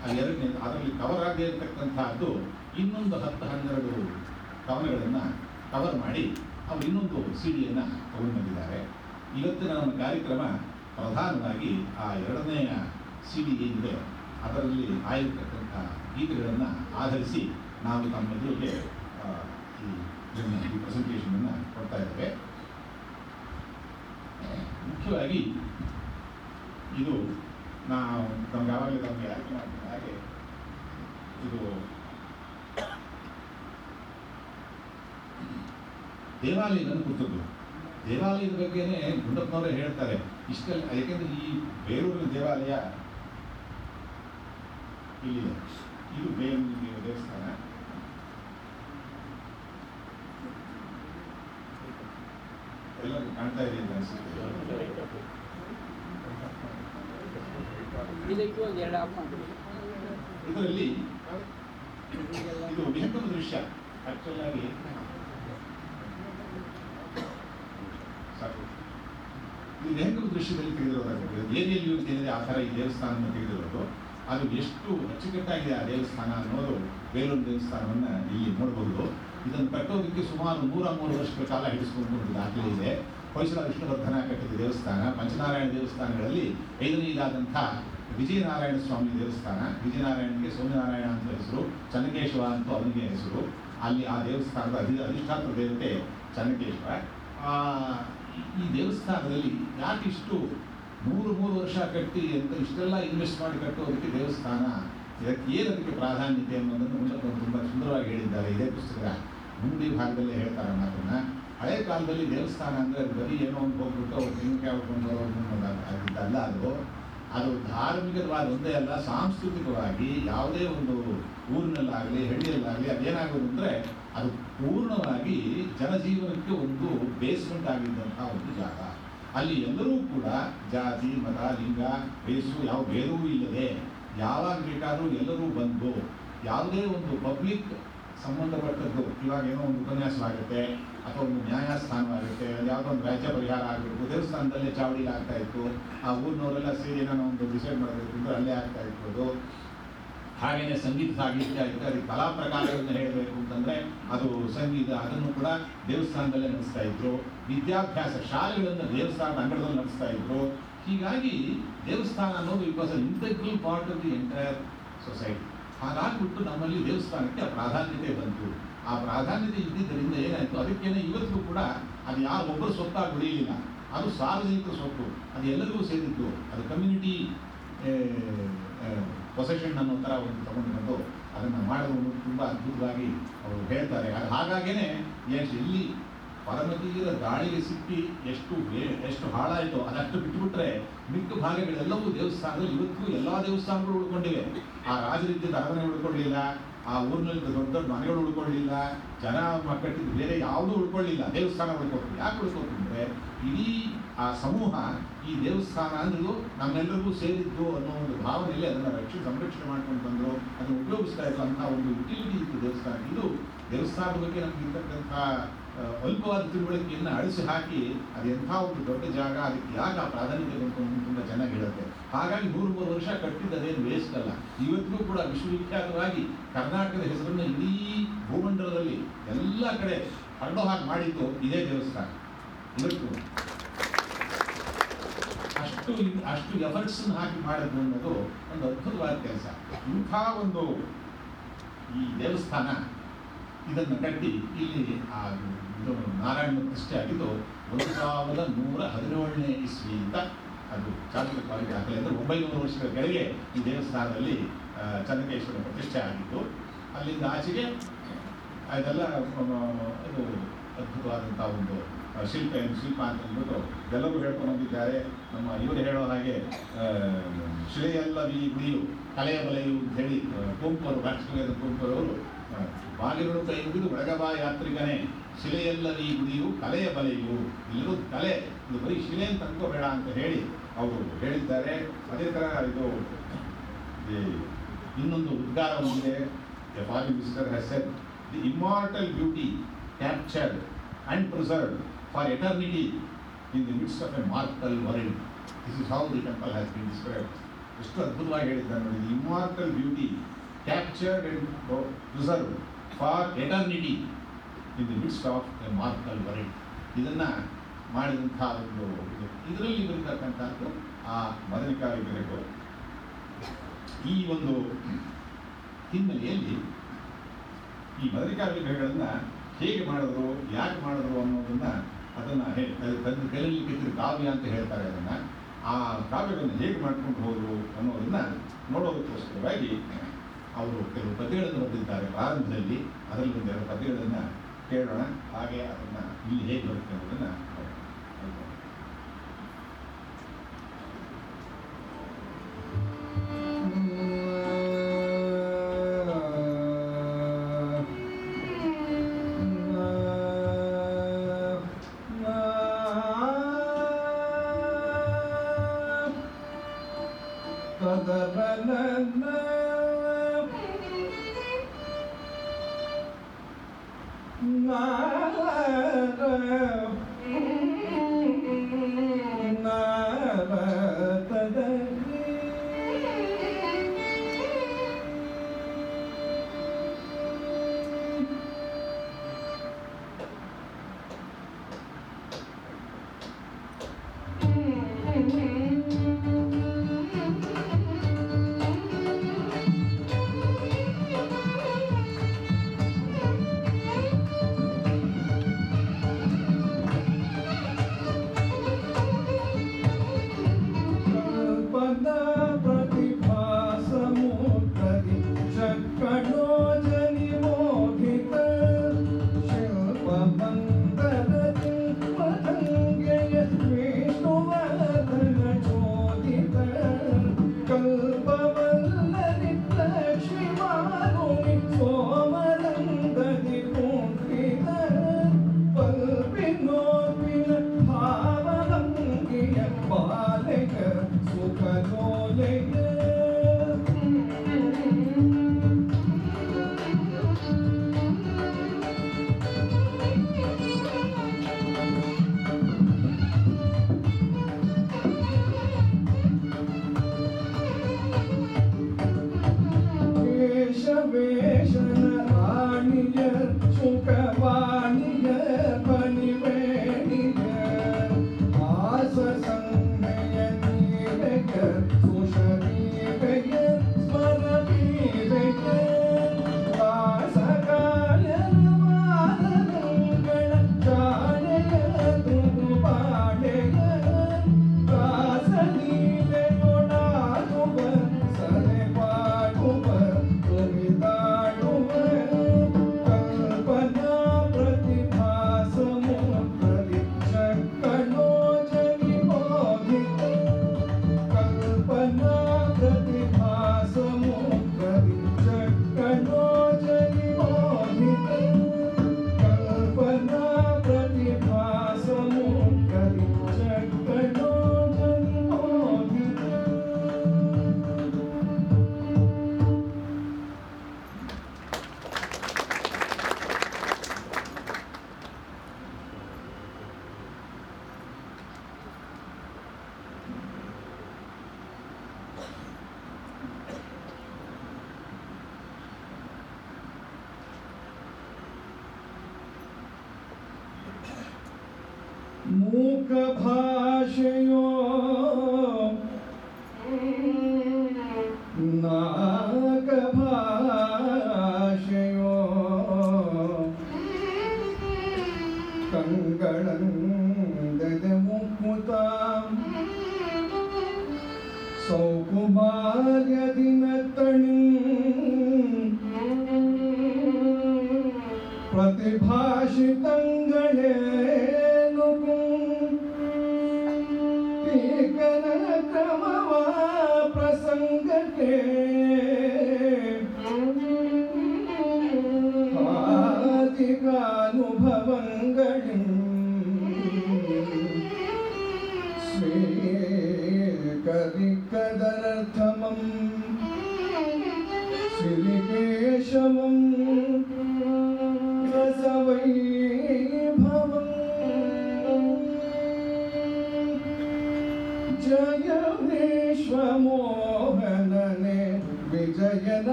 ಆ ಎರಡನೇ ಅದರಲ್ಲಿ ಕವರ್ ಆಗದೇ ಇರತಕ್ಕಂಥದ್ದು ಇನ್ನೊಂದು ಹತ್ತು ಹನ್ನೆರಡು ಕವನಗಳನ್ನು ಕವರ್ ಮಾಡಿ ಅವರು ಇನ್ನೊಂದು ಸಿ ಡಿಯನ್ನು ತಗೊಂಡು ಇವತ್ತಿನ ನಮ್ಮ ಕಾರ್ಯಕ್ರಮ ಪ್ರಧಾನವಾಗಿ ಆ ಎರಡನೆಯ ಸಿ ಡಿ ಏನಿದೆ ಅದರಲ್ಲಿ ಆಗಿರ್ತಕ್ಕಂಥ ಗೀತೆಗಳನ್ನು ಆಧರಿಸಿ ನಾವು ಈ ಜನ ಈ ಪ್ರೆಸೆಂಟೇಷನನ್ನು ಕೊಡ್ತಾ ಇದ್ದೇವೆ. ಮುಖ್ಯವಾಗಿ ಇದು ನಾವು ನಮ್ಗೆ ಯಾವಾಗಲೂ ನಮಗೆ ಆಯ್ಕೆ ಮಾಡ್ತೀವಿ? ಹಾಗೆ ಇದು ದೇವಾಲಯದನ್ನು ಕುರಿತದ್ದು. ದೇವಾಲಯದ ಬಗ್ಗೆನೇ ಗುಂಡಪ್ಪನವರೇ ಹೇಳ್ತಾರೆ. ಇಷ್ಟೆಲ್ಲ, ಯಾಕೆಂದ್ರೆ ಈ ಬೇರೂರಿನ ದೇವಾಲಯ ಇಲ್ಲಿದೆ ಇದು ಬೇಲೂರಿನ ದೇವಸ್ಥಾನ ಎಲ್ಲ ಕಾಣ್ತಾ ಇದೆ ಅಂತ ಅನಿಸುತ್ತೆ ಇದರಲ್ಲಿ ಇದು ವಿಹಂಗಮ ದೃಶ್ಯ ಆಕ್ಚುಲ್ ಆಗಿ ಸಾಕು ಈ ವಿಹಂಗಮ ದೃಶ್ಯದಲ್ಲಿ ತೆಗೆದಿರೋದಾಗುತ್ತೆ ಏರಿಯಲ್ಲಿ ಏನಿದೆ ಆ ಥರ ಈ ದೇವಸ್ಥಾನವನ್ನು ತೆಗೆದಿರೋದು ಅದು ಎಷ್ಟು ಅಚ್ಚುಕಟ್ಟಾಗಿದೆ ಆ ದೇವಸ್ಥಾನ ಅನ್ನೋದು ಬೇಲೂರು ದೇವಸ್ಥಾನವನ್ನು ಇಲ್ಲಿ ನೋಡಬಹುದು ಇದನ್ನು ಕಟ್ಟೋದಕ್ಕೆ ಸುಮಾರು ನೂರ ಮೂರು ವರ್ಷಗಳ ಕಾಲ ಹಿಡಿಸ್ಕೊಂಡು ದಾಖಲೆ ಇದೆ. ಹೊಯ್ಸಳ ವಿಷ್ಣುವರ್ಧನ ಕಟ್ಟಿದ ದೇವಸ್ಥಾನ ಪಂಚನಾರಾಯಣ ದೇವಸ್ಥಾನಗಳಲ್ಲಿ ಐದನೇದಾದಂಥ ವಿಜಯನಾರಾಯಣ ಸ್ವಾಮಿ ದೇವಸ್ಥಾನ ವಿಜಯನಾರಾಯಣನಿಗೆ ಸೋಮನಾರಾಯಣ ಅಂತ ಹೆಸರು ಚನ್ನಕೇಶ್ವರ ಅಂತ ಅವನಿಗೆ ಹೆಸರು. ಅಲ್ಲಿ ಆ ದೇವಸ್ಥಾನದ ಅಧಿ ಅಧಿಷ್ಠಾತ ದೇವತೆ ಚನ್ನಕೇಶವ. ಆ, ಈ- ದೇವಸ್ಥಾನದಲ್ಲಿ ಯಾಕೆ ಇಷ್ಟು ಮೂರು ಮೂರು ವರ್ಷ ಕಟ್ಟಿ ಅಂತ ಇಷ್ಟೆಲ್ಲ ಇನ್ವೆಸ್ಟ್ ಮಾಡಿ ಕಟ್ಟೋದಕ್ಕೆ ದೇವಸ್ಥಾನ, ಇದಕ್ಕೆ ಏನು ಅದಕ್ಕೆ ಪ್ರಾಧಾನ್ಯತೆ ಅನ್ನೋದನ್ನು ಮುಂಚೆ ತುಂಬ ಸುಂದರವಾಗಿ ಹೇಳಿದ್ದಾರೆ. ಇದೇ ಪುಸ್ತಕ ಮುಂದಿ ಭಾಗದಲ್ಲಿ ಹೇಳ್ತಾರೆ ಮಾತನ್ನ. ಹಳೆ ಕಾಲದಲ್ಲಿ ದೇವಸ್ಥಾನ ಅಂದರೆ ಬರೀ ಏನೋ ಒಂದು ಹೋಗ್ಬಿಟ್ಟು ಅವ್ರು ಹೆಂಗೆ ಹಾಕೊಂಡು ಅಲ್ಲ ಅದು. ಅದು ಧಾರ್ಮಿಕವಾದ ಒಂದೇ ಅಲ್ಲ, ಸಾಂಸ್ಕೃತಿಕವಾಗಿ ಯಾವುದೇ ಒಂದು ಊರಿನಲ್ಲಾಗಲಿ, ಹಳ್ಳಿಯಲ್ಲಾಗಲಿ ಅದೇನಾಗೋದು ಅಂದರೆ ಅದು ಪೂರ್ಣವಾಗಿ ಜನಜೀವನಕ್ಕೆ ಒಂದು ಬೇಸ್ಮೆಂಟ್ ಆಗಿದ್ದಂತಹ ಒಂದು ಜಾಗ. ಅಲ್ಲಿ ಎಲ್ಲರೂ ಕೂಡ ಜಾತಿ, ಮತ, ಲಿಂಗ, ವಯಸ್ಸು ಯಾವ ಭೇದವೂ ಇಲ್ಲದೆ ಯಾವಾಗ ಬೇಕಾದರೂ ಎಲ್ಲರೂ ಬಂದು ಯಾವುದೇ ಒಂದು ಪಬ್ಲಿಕ್ ಸಂಬಂಧಪಟ್ಟದ್ದು, ಇವಾಗ ಏನೋ ಒಂದು ಉಪನ್ಯಾಸವಾಗುತ್ತೆ ಅಥವಾ ಒಂದು ನ್ಯಾಯಸ್ಥಾನವಾಗುತ್ತೆ ಯಾವುದೋ ಒಂದು ರಾಜ್ಯ ಪರಿಹಾರ ಆಗಬೇಕು ದೇವಸ್ಥಾನದಲ್ಲೇ ಚಾವಡಿ ಆಗ್ತಾ ಇತ್ತು, ಆ ಊರಿನವರೆಲ್ಲ ಸೇರಿ ಏನೋ ಒಂದು ಡಿಸೈಡ್ ಮಾಡಬೇಕು ಅಂದರೆ ಅಲ್ಲೇ ಆಗ್ತಾ ಇರ್ಬೋದು. ಹಾಗೆಯೇ ಸಂಗೀತ ಸಾಹಿತ್ಯ ಅದಕ್ಕೆ ಕಲಾ ಪ್ರಕಾರಗಳನ್ನು ಹೇಳಬೇಕು ಅಂತಂದರೆ ಅದು ಸಂಗೀತ, ಅದನ್ನು ಕೂಡ ದೇವಸ್ಥಾನದಲ್ಲೇ ನಡೆಸ್ತಾ ಇದ್ರು. ವಿದ್ಯಾಭ್ಯಾಸ ಶಾಲೆಗಳನ್ನು ದೇವಸ್ಥಾನದ ಅಂಗಡದಲ್ಲಿ ನಡೆಸ್ತಾ ಇದ್ರು. ಹೀಗಾಗಿ ದೇವಸ್ಥಾನ ಅನ್ನೋದು it was integral part of the entire society ಹಾಗಾಗ್ಬಿಟ್ಟು ನಮ್ಮಲ್ಲಿ ದೇವಸ್ಥಾನಕ್ಕೆ ಆ ಪ್ರಾಧಾನ್ಯತೆ ಬಂತು. ಆ ಪ್ರಾಧಾನ್ಯತೆ ಇದ್ದಿದ್ದರಿಂದ ಏನಾಯಿತು? ಅದಕ್ಕೇನೆ ಇವತ್ತಿಗೂ ಕೂಡ ಅದು ಯಾರು ಒಬ್ಬರು ಸ್ವತ್ತಾಗಿ ಉಳಿಯಲಿಲ್ಲ. ಅದು ಸಾರ್ವಜನಿಕ ಸ್ವತ್ತು ಅದು ಎಲ್ಲರಿಗೂ ಸೇರಿದ್ದು. ಅದು ಕಮ್ಯುನಿಟಿ ಪೊಸೆಷನ್ ಅನ್ನೋ ಥರ ಒಂದು ತಗೊಂಡು ಬಂದು ಅದನ್ನು ಮಾಡೋದು ತುಂಬ ಅದ್ಭುತವಾಗಿ ಅವರು ಹೇಳ್ತಾರೆ. ಹಾಗಾಗೇ ಎಲ್ಲಿ ಪರಮತೀರ ದಾಳಿಗೆ ಸಿಕ್ಕಿ ಎಷ್ಟು ಎಷ್ಟು ಹಾಳಾಯಿತು ಅದಷ್ಟು ಬಿಟ್ಟುಬಿಟ್ರೆ ಮಿಕ್ಕ ಭಾಗಗಳೆಲ್ಲವೂ ದೇವಸ್ಥಾನದಲ್ಲಿ ಇವತ್ತು ಎಲ್ಲ ದೇವಸ್ಥಾನಗಳು ಉಳ್ಕೊಂಡಿವೆ. ಆ ರಾಜರಿದ್ದ ಅರಮನೆ ಉಳ್ಕೊಳ್ಳಿಲ್ಲ ಆ ಊರಿನಲ್ಲಿ ದೊಡ್ಡ ದೊಡ್ಡ ಮನೆಗಳು ಉಳ್ಕೊಳ್ಳಿಲ್ಲ ಜನ ಕಟ್ಟಿದ ಬೇರೆ ಯಾವುದೂ ಉಳ್ಕೊಳ್ಳಿಲ್ಲ. ದೇವಸ್ಥಾನ ಉಳ್ಕೊಂಡು ಯಾಕೆ ಉಳ್ಕೊತು ಅಂದರೆ ಇಡೀ ಆ ಸಮೂಹ ಈ ದೇವಸ್ಥಾನ ಅನ್ನೋದು ನಮ್ಮೆಲ್ಲರಿಗೂ ಸೇರಿದ್ದು ಅನ್ನೋ ಒಂದು ಭಾವನೆಯಲ್ಲಿ ಅದನ್ನು ರಕ್ಷಣೆ ಸಂರಕ್ಷಣೆ ಮಾಡ್ಕೊಂಡು ಬಂದರು, ಅದನ್ನು ಉಪಯೋಗಿಸ್ತಾ ಇತ್ತು ಒಂದು ಯುಟಿಲಿಟಿ ಇತ್ತು ದೇವಸ್ಥಾನ. ಇದು ದೇವಸ್ಥಾನದ ಬಗ್ಗೆ ನಮ್ಗೆ ಇರ್ತಕ್ಕಂಥ ಅಲ್ಪವಾದ ತಿಳುವಳಿಕೆಯನ್ನು ಅಳಿಸಿ ಹಾಕಿ ಅದೆಂಥ ಒಂದು ದೊಡ್ಡ ಜಾಗ, ಅದಕ್ಕೆ ಯಾಕೆ ಆ ಪ್ರಾಧಾನ್ಯತೆ ಬಂತು ತುಂಬ ಚೆನ್ನಾಗಿ ಹೇಳುತ್ತೆ. ಹಾಗಾಗಿ ನೂರು ಮೂರು ವರ್ಷ ಕಟ್ಟಿದ್ದು ಅದೇನು ವೇಸ್ಟ್ ಅಲ್ಲ. ಇವತ್ತಿಗೂ ಕೂಡ ವಿಶ್ವವಿಖ್ಯಾತವಾಗಿ ಕರ್ನಾಟಕದ ಹೆಸರನ್ನು ಇಡೀ ಭೂಮಂಡಲದಲ್ಲಿ ಎಲ್ಲ ಕಡೆ ಹರಡೋ ಹಾಗೆ ಮಾಡಿದ್ದು ಇದೇ ದೇವಸ್ಥಾನ. ಇವತ್ತು ಅಷ್ಟು ಅಷ್ಟು ಎಫರ್ಟ್ಸ್ ಹಾಕಿ ಮಾಡಿದ್ದು ಅನ್ನೋದು ಒಂದು ಅದ್ಭುತವಾದ ಕೆಲಸ. ಇಂಥ ಒಂದು ಈ ದೇವಸ್ಥಾನ ಇದನ್ನು ಕಟ್ಟಿ ಇಲ್ಲಿ ಆ ನಾರಾಯಣ ಪ್ರತಿಷ್ಠೆ ಆಗಿದ್ದು ಒಂದು ಸಾವಿರದ ನೂರ ಹದಿನೇಳನೇ ಇಸ್ವಿ ಅಂತ ಅದು ಚಾರಿತ್ರಿಕವಾಗಿ ಆಗಲಿ ಅಂದರೆ ಒಂಬೈನೂರು ವರ್ಷಗಳ ಕೆಳಗೆ ಈ ದೇವಸ್ಥಾನದಲ್ಲಿ ಚಂದ್ರಕೇಶ್ವರ ಪ್ರತಿಷ್ಠೆ ಆಗಿತ್ತು ಅಲ್ಲಿಂದ ಆಚೆಗೆ, ಅದೆಲ್ಲ ಇದು ಅದ್ಭುತವಾದಂಥ ಒಂದು ಶಿಲ್ಪ ಏನು, ಶಿಲ್ಪ ಅಂತ ಅಂದ್ಬಿಟ್ಟು ಎಲ್ಲರೂ ಹೇಳ್ಕೊಂಡು ಬಂದಿದ್ದಾರೆ. ನಮ್ಮ ಇವರು ಹೇಳೋ ಹಾಗೆ ಶಿಲೆಯಲ್ಲವಿ ಗುಡಿಯು, ಕಲೆಯ ಬಲೆಯು ಅಂತ ಹೇಳಿ ಕುಂಪರು ರಾಷ್ಟ್ರವೇದ ಕುಂಪರವರು ಬಾಗಿಲು ಕೈ ಮುಗಿದು ಒಳಗಬಾ ಯಾತ್ರಿಗನೇ ಶಿಲೆಯಲ್ಲವಿ ಗುಡಿಯು ಕಲೆಯ ಬಲೆಯು ಇಲ್ಲರೂ ಕಲೆ. ಇದು ಬರೀ ಶಿಲೆ ಅಂತ ಅನ್ಕೋಬೇಡ ಅಂತ ಹೇಳಿ ಅವರು ಹೇಳಿದ್ದಾರೆ. ಅದೇ ಥರ ಇದು ಇನ್ನೊಂದು ಉದ್ಗಾರ ಒಂದಿದೆ the has said the immortal beauty captured and preserved for eternity in the midst of a mortal world this is how the temple has been described ಎಷ್ಟು ಅದ್ಭುತವಾಗಿ ಹೇಳಿದ್ದಾರೆ ನೋಡಿ. The immortal beauty captured and preserved for eternity in the midst of a mortal world ಇದನ್ನು ಮಾಡಿದಂಥ ಒಂದು ಇದು. ಇದರಲ್ಲಿ ಬರತಕ್ಕಂಥದ್ದು ಆ ಮದನಕಾರಿ ಬೆರಗು ಈ ಒಂದು ಹಿನ್ನೆಲೆಯಲ್ಲಿ ಈ ಮದನಕಾರಿ ಬೆರಗಳನ್ನು ಹೇಗೆ ಮಾಡಿದ್ರು, ಯಾಕೆ ಮಾಡಿದ್ರು ಅನ್ನೋದನ್ನು ಅದನ್ನು ತನ್ನ ಕೈಯಲ್ಲಿ ಕೆತ್ತಿದ ಕಾವ್ಯ ಅಂತ ಹೇಳ್ತಾರೆ ಅದನ್ನು. ಆ ಕಾವ್ಯಗಳನ್ನು ಹೇಗೆ ಮಾಡ್ಕೊಂಡು ಹೋದರು ಅನ್ನೋದನ್ನು ನೋಡೋದಕ್ಕೋಸ್ಕರವಾಗಿ ಅವರು ಕೆಲವು ಪದ್ಯಗಳನ್ನು ಬರೆದಿದ್ದಾರೆ. ಪ್ರಾರಂಭದಲ್ಲಿ ಅದರಲ್ಲಿ ಒಂದೆರಡು ಪದ್ಯಗಳನ್ನು ಕೇಳೋಣ ಹಾಗೆ ಅದನ್ನು ಇಲ್ಲಿ ಹೇಗೆ ಬರುತ್ತೆ ಅನ್ನೋದನ್ನ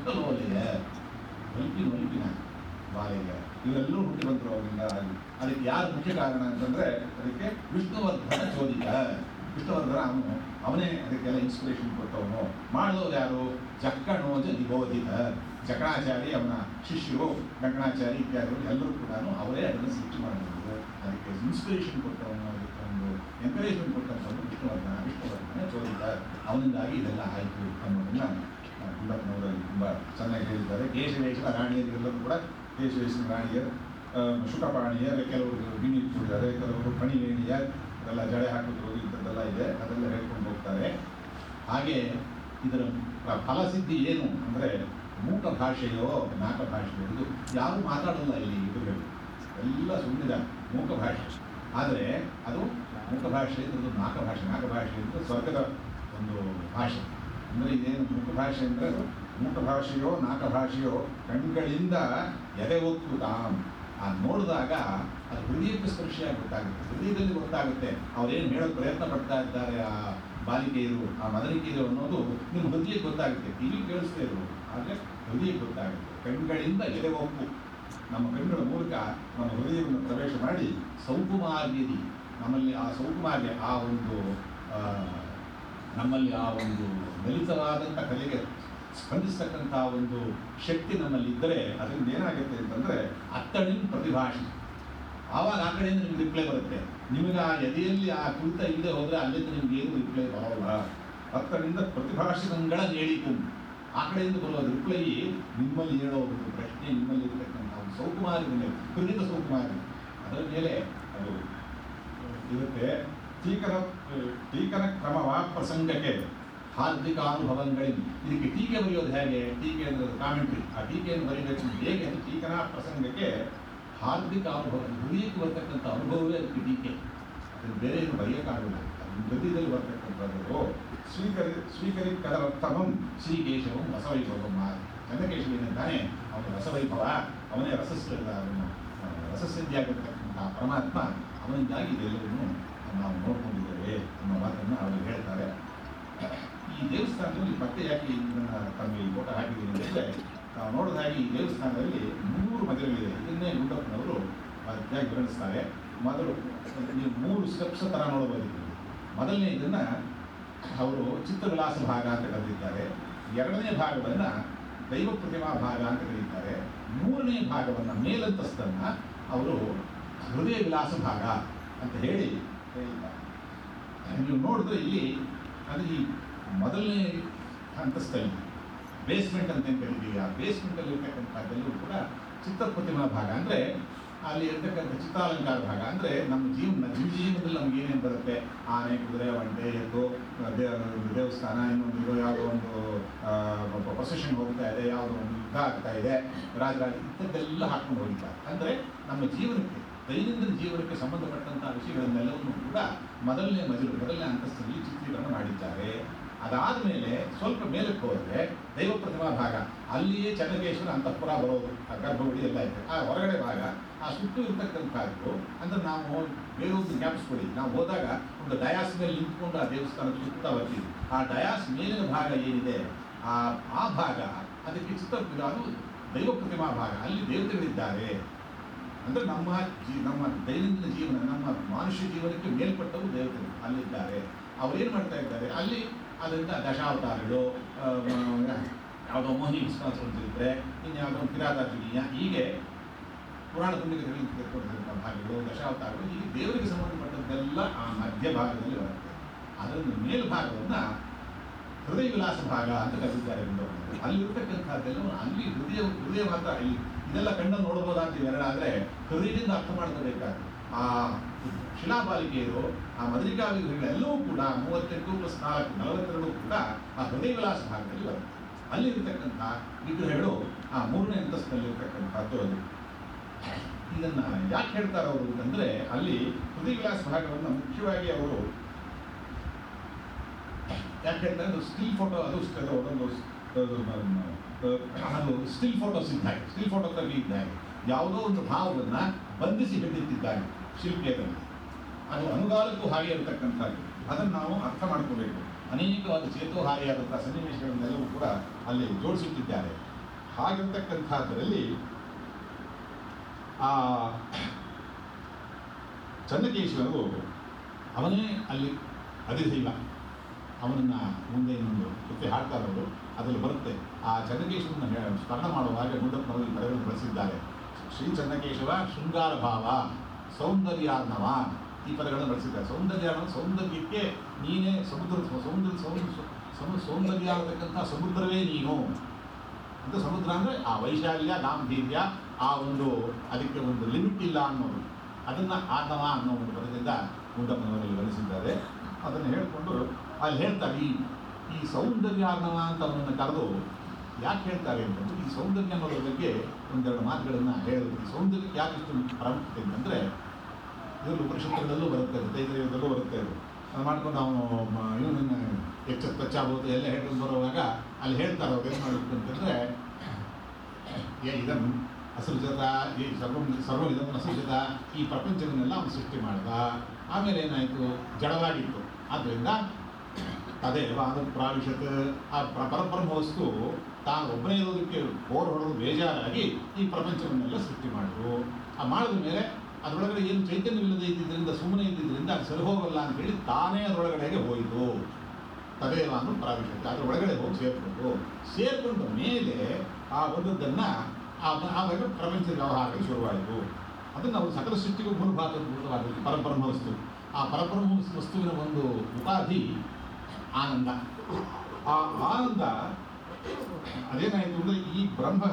ಸುಟ್ಟ ನೋವಿಗೆ ನೊಲ್ಕಿ ನೊಲ್ಕಿನ ಇವೆಲ್ಲರೂ ಹುಟ್ಟಿ ಬಂದರು ಅವರಿಂದ ಅದಕ್ಕೆ ಯಾರು ಮುಖ್ಯ ಕಾರಣ ಅಂತಂದ್ರೆ ಅದಕ್ಕೆ ವಿಷ್ಣುವರ್ಧನ ಚೋದಿತ ವಿಷ್ಣುವರ್ಧನ ಅವನು, ಅವನೇ ಅದಕ್ಕೆಲ್ಲ ಇನ್ಸ್ಪಿರೇಷನ್ ಕೊಟ್ಟವನು. ಮಾಡೋದು ಯಾರು? ಜಕ್ಕಣೋಜ ನಿಬೋಧಿತ. ಜಕಣಾಚಾರಿ ಅವನ ಶಿಷ್ಯರು, ಗಂಗಣಾಚಾರಿ ಇತ್ಯಾದಿ ಎಲ್ಲರೂ ಕೂಡ ಅವರೇ ಅದನ್ನು ಸೃಷ್ಟಿ ಮಾಡಿದ್ರು. ಅದಕ್ಕೆ ಇನ್ಸ್ಪಿರೇಷನ್ ಕೊಟ್ಟವನು ಅದಕ್ಕೆ ಒಂದು ಎಂಕರೇಜ್ಮೆಂಟ್ ಕೊಟ್ಟಂಥವನು ವಿಷ್ಣುವರ್ಧನ. ವಿಷ್ಣುವರ್ಧನ ಚೋದಿತ ಅವನಿಂದಾಗಿ ಇದೆಲ್ಲ ಆಯಿತು ಅನ್ನೋದನ್ನು ಗುಂಡಪ್ಪನವರಲ್ಲಿ ತುಂಬ ಚೆನ್ನಾಗಿ ಹೇಳಿದ್ದಾರೆ. ಕೇಶವೇಶನ ರಾಣಿಯರಿಗೆಲ್ಲರೂ ಕೂಡ ಕೇಶವೇಶನ ರಾಣಿಯರು ರಾಣಿಯರ್ ಶುಕಪಾಣಿಯರು ಕೆಲವರು ಗಿಣಿ ಇಟ್ಕೊಂಡಿದ್ದಾರೆ ಕೆಲವರು ಪಣಿವೇಣಿಯರ್ ಅದೆಲ್ಲ ಜಡೆ ಹಾಕಿದ್ರು ಇಂಥದ್ದೆಲ್ಲ ಇದೆ ಅದೆಲ್ಲ ಹೇಳ್ಕೊಂಡು ಹೋಗ್ತಾರೆ. ಹಾಗೆ ಇದರ ಫಲಸಿದ್ಧಿ ಏನು ಅಂದರೆ ಮೂಕ ಭಾಷೆಯೋ ನಾಕ ಭಾಷೆಯೋ ಇದು ಯಾರು ಮಾತಾಡಲ್ಲ ಇಲ್ಲಿ ಇದುಗಳು ಎಲ್ಲ ಸುಮ್ಮನೆ ಮೂಕ ಭಾಷೆ. ಆದರೆ ಅದು ಮೂಕ ಭಾಷೆ ಇದು ನಾಕ ಭಾಷೆ ನಾಕ ಭಾಷೆ ಅಂದರೆ ಸ್ವರ್ಗದ ಒಂದು ಭಾಷೆ. ಅಂದರೆ ಏನು ಮುಖಭಾಷೆ ಭಾಷೆ ಅಂದರೆ ಅದು ಮೂಕ ಭಾಷೆಯೋ ನಾಕ ಭಾಷೆಯೋ ಕಣ್ಗಳಿಂದ ಎದೆ ಒತ್ತು ತಾಮ್ ಆ ನೋಡಿದಾಗ ಅದು ಹೃದಯಕ್ಕೆ ಸ್ಪರ್ಶಿಯಾಗಿ ಗೊತ್ತಾಗುತ್ತೆ ಹೃದಯದಲ್ಲಿ ಗೊತ್ತಾಗುತ್ತೆ ಅವ್ರೇನು ಹೇಳೋಕೆ ಪ್ರಯತ್ನ ಪಡ್ತಾ ಇದ್ದಾರೆ ಆ ಬಾಲಿಕೆಯರು, ಆ ಮದನಿಕೆಯರು ಅನ್ನೋದು ನಿಮ್ಮ ಹೃದಯಕ್ಕೆ ಗೊತ್ತಾಗುತ್ತೆ. ಕಿವಿ ಕೇಳಿಸ್ತೇ ಆದರೆ ಹೃದಯಕ್ಕೆ ಗೊತ್ತಾಗುತ್ತೆ. ಕಣ್ಗಳಿಂದ ಎದೆ ಒಪ್ಪು ನಮ್ಮ ಕಣ್ಣುಗಳ ಮೂಲಕ ನಮ್ಮ ಹೃದಯವನ್ನು ಪ್ರವೇಶ ಮಾಡಿ ಸೌಕುಮಾರ್ಯದಿ. ನಮ್ಮಲ್ಲಿ ಆ ಸೌಕುಮಾರ್ಯ ಆ ಒಂದು ನಮ್ಮಲ್ಲಿ ಆ ಒಂದು ದಲಿತವಾದಂಥ ಕಲೆಗೆ ಸ್ಪಂದಿಸ್ತಕ್ಕಂಥ ಒಂದು ಶಕ್ತಿ ನಮ್ಮಲ್ಲಿ ಇದ್ದರೆ ಅದರಿಂದ ಏನಾಗುತ್ತೆ ಅಂತಂದರೆ ಅತ್ತಣಿನ ಪ್ರತಿಭಾಷೆ. ಆವಾಗ ಆ ಕಡೆಯಿಂದ ನಿಮ್ಗೆ ರಿಪ್ಲೈ ಬರುತ್ತೆ. ನಿಮಗೆ ಆ ಎದೆಯಲ್ಲಿ ಆ ಕುಳಿತ ಇಲ್ಲದೆ ಹೋದರೆ ಅಲ್ಲಿಂದ ನಿಮ್ಗೆ ಏನು ರಿಪ್ಲೈ ಬರೋಲ್ಲ. ಅತ್ತಣಿಂದ ಪ್ರತಿಭಾಷಿತಂಗಳ ನೇಳಿತು ಆ ಕಡೆಯಿಂದ ಬರುವ ರಿಪ್ಲೈ ನಿಮ್ಮಲ್ಲಿ ಹೇಳೋ ಒಂದು ಪ್ರಶ್ನೆ, ನಿಮ್ಮಲ್ಲಿ ಇರತಕ್ಕಂಥ ಒಂದು ಸೌಕುಮಾರದ ಮೇಲೆ ಹೃದಯದ ಸೌಕುಮಾರಿ. ಅದರ ಮೇಲೆ ಅದು ಇರುತ್ತೆ. ಟೀಕರ ಟೀಕರ ಕ್ರಮವ ಪ್ರಸಂಗಕ್ಕೆ ಹಾರ್ದಿಕ ಅನುಭವಗಳಿಂದ ಇದಕ್ಕೆ ಟೀಕೆ ಬರೆಯೋದು ಹೇಗೆ ಟೀಕೆ ಅಂದರೆ ಕಾಮೆಂಟ್ರಿ ಆ ಟೀಕೆಯನ್ನು ಬರೀಬೇಕು ಅಂದ್ರೆ ಹೇಗೆ ಅಂದರೆ ಟೀಕನ ಪ್ರಸಂಗಕ್ಕೆ ಹಾರ್ದಿಕ ಅನುಭವ ಹೃದಯಕ್ಕೆ ಬರ್ತಕ್ಕಂಥ ಅನುಭವವೇ ಅದಕ್ಕೆ ಟೀಕೆ ಅದು ಬೇರೆ ಏನು ಬರೆಯೋಕ್ಕಾಗಲ್ಲ ಅದು ಹೃದಯದಲ್ಲಿ ಬರ್ತಕ್ಕಂಥದ್ದು ಸ್ವೀಕರಿ ಸ್ವೀಕರಿ ಕದರತ್ತಮಂ ಶ್ರೀಕೇಶವಂ ರಸವೈಭವಂ ಚಂದ್ರಕೇಶವೇನೆಂತಾನೆ ಅವನ ರಸವೈಭವ ಅವನೇ ರಸಸ್ ಅವನು ರಸಸಿದ್ಧಿಯಾಗಿರ್ತಕ್ಕಂಥ ಪರಮಾತ್ಮ ಅವನಿಂದಾಗಿ ಇದೆಲ್ಲವನ್ನೂ ನಾವು ನೋಡ್ಕೊಂಡಿದ್ದೇವೆ ಅನ್ನೋ ಮಾತನ್ನು ಅವರು ಹೇಳ್ತಾರೆ. ಈ ದೇವಸ್ಥಾನದಲ್ಲಿ ಮತ್ತೆ ಯಾಕೆ ಇದನ್ನು ತಮಗೆ ಫೋಟೋ ಹಾಕಿದ್ದೀನಿ ಅಂದರೆ ನಾವು ನೋಡಿದ ಹಾಗೆ ಈ ದೇವಸ್ಥಾನದಲ್ಲಿ ಮೂರು ಮದುವೆಗಳಿದೆ. ಇದನ್ನೇ ಗುಂಡಪ್ಪನವರು ಅದಾಗಿ ವಿವರಿಸ್ತಾರೆ ಮೊದಲು ನೀವು ಮೂರು ಸ್ಟೆಪ್ಸ್ ಥರ ನೋಡಬಹುದು. ಮೊದಲನೇ ಇದನ್ನು ಅವರು ಚಿತ್ರವಿಲಾಸ ಭಾಗ ಅಂತ ಕರೆದಿದ್ದಾರೆ. ಎರಡನೇ ಭಾಗವನ್ನು ದೈವ ಪ್ರತಿಮಾ ಭಾಗ ಅಂತ ಕರೀತಾರೆ. ಮೂರನೇ ಭಾಗವನ್ನು ಮೇಲಂತಸ್ತನ್ನು ಅವರು ಹೃದಯ ವಿಲಾಸ ಭಾಗ ಅಂತ ಹೇಳಿ ನೀವು ನೋಡಿದ್ರೆ ಇಲ್ಲಿ ಅದು ಈ ಮೊದಲನೇ ಹಂತಸ್ಥಲ್ಲಿ ಬೇಸ್ಮೆಂಟ್ ಅಂತ ಏನು ಕರಿತೀವಿ ಆ ಬೇಸ್ಮೆಂಟಲ್ಲಿ ಇರ್ತಕ್ಕಂಥದ್ದೆಲ್ಲೂ ಕೂಡ ಚಿತ್ರ ಭಾಗ. ಅಂದರೆ ಅಲ್ಲಿ ಇರ್ತಕ್ಕಂಥ ಚಿತ್ತಾಲಂಕಾರ ಭಾಗ. ಅಂದರೆ ನಮ್ಮ ಜೀವನ ಜೀವ ಜೀವನದಲ್ಲಿ ನಮ್ಗೆ ಏನೇನು ಬರುತ್ತೆ? ಆನೆ, ಕುದುರೆ, ಒಂಟೆ, ಎದ್ದು ದೇವಸ್ಥಾನ, ಇನ್ನೊಂದು ಯಾವುದೋ ಒಂದು ಪ್ರೊಸೆಷನ್ ಹೋಗ್ತಾ ಇದೆ, ಯಾವುದೋ ಒಂದು ಯುದ್ಧ ಆಗ್ತಾ ಇದೆ. ರಾಜರಾಜ ಇಂಥದ್ದೆಲ್ಲ ಹಾಕ್ಕೊಂಡು ಹೋಗಿದ್ದಾರೆ. ಅಂದರೆ ನಮ್ಮ ಜೀವನಕ್ಕೆ ದೈನಂದಿನ ಜೀವನಕ್ಕೆ ಸಂಬಂಧಪಟ್ಟಂತಹ ವಿಷಯಗಳನ್ನೆಲ್ಲವನ್ನು ಕೂಡ ಮೊದಲನೇ ಮಜಲು ಮೊದಲನೇ ಅಂತಸ್ತಿನಲ್ಲಿ ಚಿತ್ರೀಕರಣ ಮಾಡಿದ್ದಾರೆ. ಅದಾದ ಮೇಲೆ ಸ್ವಲ್ಪ ಮೇಲಕ್ಕೆ ಹೋದರೆ ದೈವ ಪ್ರತಿಮಾ ಭಾಗ, ಅಲ್ಲಿಯೇ ಚನ್ನಕೇಶ್ವರ ಅಂತಃಪುರ ಬರೋದು, ಆ ಗರ್ಭಗುಡಿ ಎಲ್ಲ ಇದೆ. ಆ ಹೊರಗಡೆ ಭಾಗ, ಆ ಸುತ್ತು ಇರ್ತಕ್ಕಂಥದ್ದು, ಅಂದರೆ ನಾವು ಬೇರೊಂದು ಜ್ಞಾಪಿಸ್ಕೊಳ್ಳಿ ನಾವು ಹೋದಾಗ ಒಂದು ಡಯಾಸ್ ಮೇಲೆ ನಿಂತ್ಕೊಂಡು ಆ ದೇವಸ್ಥಾನ ಸುತ್ತ ಬರ್ತೀವಿ ಆ ಡಯಾಸ್ ಮೇಲಿನ ಭಾಗ ಏನಿದೆ? ಆ ಆ ಭಾಗ, ಅದಕ್ಕೆ ಚಿತ್ರ ಅದು ದೈವ ಪ್ರತಿಮಾ ಭಾಗ. ಅಲ್ಲಿ ದೇವತೆಗಳಿದ್ದಾರೆ. ಅಂದರೆ ನಮ್ಮ ಜೀ, ನಮ್ಮ ದೈನಂದಿನ ಜೀವನ, ನಮ್ಮ ಮನುಷ್ಯ ಜೀವನಕ್ಕೆ ಮೇಲ್ಪಟ್ಟವು ದೇವತೆಗಳು ಅಲ್ಲಿದ್ದಾರೆ. ಏನು ಮಾಡ್ತಾ ಇದ್ದಾರೆ? ಅಲ್ಲಿ ಅದರಿಂದ ದಶಾವತಾರಗಳು ಯಾವುದೋ ಮೋಹಿನಿ ವಿಶ್ವಾಸ ಇದ್ದರೆ ಇನ್ಯಾವುದೋ ಒಂದು ಕಿರಾತಾರ್ಜುನೀಯ ಹೀಗೆ ಪುರಾಣ ತುಂಬಿಗೆ ತೆಗೆದುಕೊಂಡಿರುವಂಥ ಭಾಗಗಳು ದಶಾವತಾರಗಳು ಈ ದೇವರಿಗೆ ಸಂಬಂಧಪಟ್ಟದ್ದೆಲ್ಲ ಆ ಮಧ್ಯ ಭಾಗದಲ್ಲಿ ಬರುತ್ತೆ. ಅದರಿಂದ ಮೇಲ್ಭಾಗವನ್ನು ಹೃದಯ ವಿಲಾಸ ಭಾಗ ಅಂತ ಕರೆದಿದ್ದಾರೆ ಅಲ್ಲಿರ್ತಕ್ಕಂಥದ್ದೆಲ್ಲವನ್ನು ಅಲ್ಲಿರ್ತಕ್ಕಂಥದ್ದೆಲ್ಲ ಅಲ್ಲಿ ಹೃದಯ ಹೃದಯ ಮಾತ್ರ ಇಲ್ಲಿ ಇದೆಲ್ಲ ಕಣ್ಣಲ್ಲಿ ಎರಡು ಆದ್ರೆ ಹೃದಯದಿಂದ ಅರ್ಥ ಮಾಡ್ಕೋಬೇಕಾಗ್ತದೆ ಆ ಶಿಲಾಬಾಲಿಕೆಯರು, ಆ ಮದರಿಕಾ ವಿಗ್ರಹಗಳೆಲ್ಲವೂ ಕೂಡ ಮೂವತ್ತೆಂಟು ಪ್ಲಸ್ ನಾಲ್ಕು, ನಲವತ್ತೆರಡು ಕೂಡ ಆ ಹೃದಯ ವಿಲಾಸ ಭಾಗದಲ್ಲಿ ಬರುತ್ತೆ. ಅಲ್ಲಿರ್ತಕ್ಕಂಥ ವಿಗ್ರಹಗಳು ಆ ಮೂರನೇ ಅಂತಸ್ತಿನಲ್ಲಿರ್ತಕ್ಕಂಥದ್ದು ಅದು. ಇದನ್ನು ಯಾಕೆ ಹೇಳ್ತಾರೆ ಅವರು ಅಂತಂದರೆ, ಅಲ್ಲಿ ಹೃದಯ ವಿಲಾಸ ಭಾಗವನ್ನು ಮುಖ್ಯವಾಗಿ ಅವರು ಯಾಕೆ ಹೇಳ್ತಾರೆ ಸ್ಟಿಲ್ ಫೋಟೋ ಅದು ಸ್ಟ್- ಅದು ಸ್ಟಿಲ್ ಫೋಟೋಸ್ ಇದ್ದಾಗ ಸ್ಟಿಲ್ ಫೋಟೋಗ್ರಫಿ ಇದ್ದಾಗೆ ಯಾವುದೋ ಒಂದು ಭಾವವನ್ನು ಬಂಧಿಸಿ ಹಿಡಿದಿಟ್ಟಿದ್ದಾರೆ ಶಿಲ್ಪಿಯದಲ್ಲಿ ಅದು ಅನುಗಾಲಕ್ಕೂ ಹಾಗೆ ಇರತಕ್ಕಂಥದ್ದು ಅದನ್ನು ನಾವು ಅರ್ಥ ಮಾಡ್ಕೋಬೇಕು. ಅನೇಕವಾದ ಚೇತೋಹಾರಿಯಾದಂಥ ಸನ್ನಿವೇಶಗಳನ್ನೆಲ್ಲವೂ ಕೂಡ ಅಲ್ಲಿ ಜೋಡಿಸುತ್ತಿದ್ದಾರೆ ಹಾಗಿರ್ತಕ್ಕಂಥದ್ರಲ್ಲಿ ಆ ಚನ್ನಕೇಶ್ವರರು ಅವನೇ ಅಲ್ಲಿ ಅಧಿದೈವ. ಅವನನ್ನು ಮುಂದೆ ಇನ್ನೊಂದು ಕೃತಿ ಹಾಡ್ತಾರವರು ಅದರಲ್ಲಿ ಬರುತ್ತೆ. ಆ ಚನ್ನಕೇಶವನ ಸ್ಮರಣ ಮಾಡುವಾಗ ಗುಂಡಪ್ಪನವರು ಪದಗಳನ್ನು ಬಳಸಿದ್ದಾರೆ ಶ್ರೀ ಚನ್ನಕೇಶವ ಶೃಂಗಾರ ಭಾವ ಸೌಂದರ್ಯಾರ್ಣವ ಈ ಪದಗಳನ್ನು ಬಳಸಿದ್ದಾರೆ ಸೌಂದರ್ಯ ಸೌಂದರ್ಯಕ್ಕೆ ನೀನೇ ಸಮುದ್ರ ಸೌಂದರ್ಯ ಸೌಂದರ್ಯ ಸೌಂದರ್ಯ ಆಗತಕ್ಕಂಥ ಸಮುದ್ರವೇ ನೀನು. ಅಂತ ಸಮುದ್ರ ಅಂದರೆ ಆ ವೈಶಾಲ್ಯ, ಗಾಂಭೀರ್ಯ, ಆ ಒಂದು ಅದಕ್ಕೆ ಒಂದು ಲಿಮಿಟ್ ಇಲ್ಲ ಅನ್ನೋದು. ಅದನ್ನು ಆತಮ ಅನ್ನೋ ಒಂದು ಪದದಿಂದ ಗುಂಡಪ್ಪನವರಲ್ಲಿ ಬಳಸಿದ್ದಾರೆ ಅದನ್ನು ಹೇಳಿಕೊಂಡು ಅಲ್ಲಿ ಹೇಳ್ತಾರೆ ಈ ಈ ಸೌಂದರ್ಯ ಅನ್ನವ ಅಂತ ಅವನನ್ನು ಕರೆದು ಯಾಕೆ ಹೇಳ್ತಾರೆ ಅಂತಂದ್ರೆ, ಈ ಸೌಂದರ್ಯ ಅನ್ನೋದ್ರ ಬಗ್ಗೆ ಒಂದೆರಡು ಮಾತುಗಳನ್ನು ಹೇಳಿದ್ರು ಈ ಸೌಂದರ್ಯಕ್ಕೆ ಯಾಕೆ ಇಷ್ಟು ಪ್ರಾಮುಖ್ಯತೆ ಅಂತಂದರೆ, ಇದರಲ್ಲೂ ಉಪನಿಷತ್ತುಗಳಲ್ಲೂ ಬರುತ್ತೆ ತೈತರಿಯದಲ್ಲೂ ಬರುತ್ತೆ ಅದು. ಅದು ಮಾಡ್ಕೊಂಡು ಅವನು ಇವನನ್ನು ಎಚ್ಚ ತಚ್ಚಾಬೋದು ಎಲ್ಲ ಹೇಳ್ಕೊಂಡು ಬರುವಾಗ ಅಲ್ಲಿ ಹೇಳ್ತಾರೆ ಅವ್ರು ಏನು ಮಾಡಬೇಕು ಅಂತಂದರೆ, ಏ, ಇದನ್ನು ಅಸೃಜತ ಈ ಸರ್ವ ಸರ್ವ ಇದನ್ನು ಅಸೃಜತ ಈ ಪ್ರಪಂಚವನ್ನೆಲ್ಲ ಅವನು ಸೃಷ್ಟಿ ಮಾಡ್ದ. ಆಮೇಲೆ ಏನಾಯಿತು? ಜಡವಾಗಿತ್ತು. ಆದ್ದರಿಂದ ಅದೇ ಅದು ಪ್ರಾವಿಶತ್, ಆ ಪ್ರ ಪರಬ್ರಹ್ಮ ವಸ್ತು ತಾನು ಒಬ್ಬನೇ ಇರೋದಕ್ಕೆ ಬೋರ್ ಹೊಡೆದು ಬೇಜಾರಾಗಿ ಈ ಪ್ರಪಂಚವನ್ನೆಲ್ಲ ಸೃಷ್ಟಿ ಮಾಡಿದ್ರು. ಆ ಮಾಡಿದ ಮೇಲೆ ಅದರೊಳಗಡೆ ಏನು ಚೈತನ್ಯವಿಲ್ಲದೆ ಇದ್ದಿದ್ದರಿಂದ, ಸುಮ್ಮನೆ ಇದ್ದಿದ್ದರಿಂದ ಅದು ಸರಿ ಹೋಗಲ್ಲ ಅಂತ ಹೇಳಿ ತಾನೇ ಅದರೊಳಗಡೆಗೆ ಹೋಯಿತು. ತದೇವ ಅನ್ನೋ ಪ್ರಾವಿಶತ್. ಅದರೊಳಗಡೆ ಒಳಗಡೆ ಹೋಗಿ ಸೇರ್ಕೊಂಡು, ಸೇರ್ಕೊಂಡ ಮೇಲೆ ಆ ಒಂದದ್ದನ್ನು ಆವಾಗ ಪ್ರಪಂಚದ ವ್ಯವಹಾರ ಶುರುವಾಯಿತು. ಅದನ್ನು ಅವರು ಸಕಲ ಸೃಷ್ಟಿಗೂ ಮೂಲಭಾತಭೂತವಾದದ್ದು ಪರಬ್ರಹ್ಮ ವಸ್ತು ಆ ಪರಬ್ರಹ್ಮ ವಸ್ತುವಿನ ಒಂದು ಉಪಾಧಿ ಆನಂದ. ಆ ಆನಂದ ಅದೇನಾಯಿತು ಅಂದರೆ ಈ ಬ್ರಹ್ಮ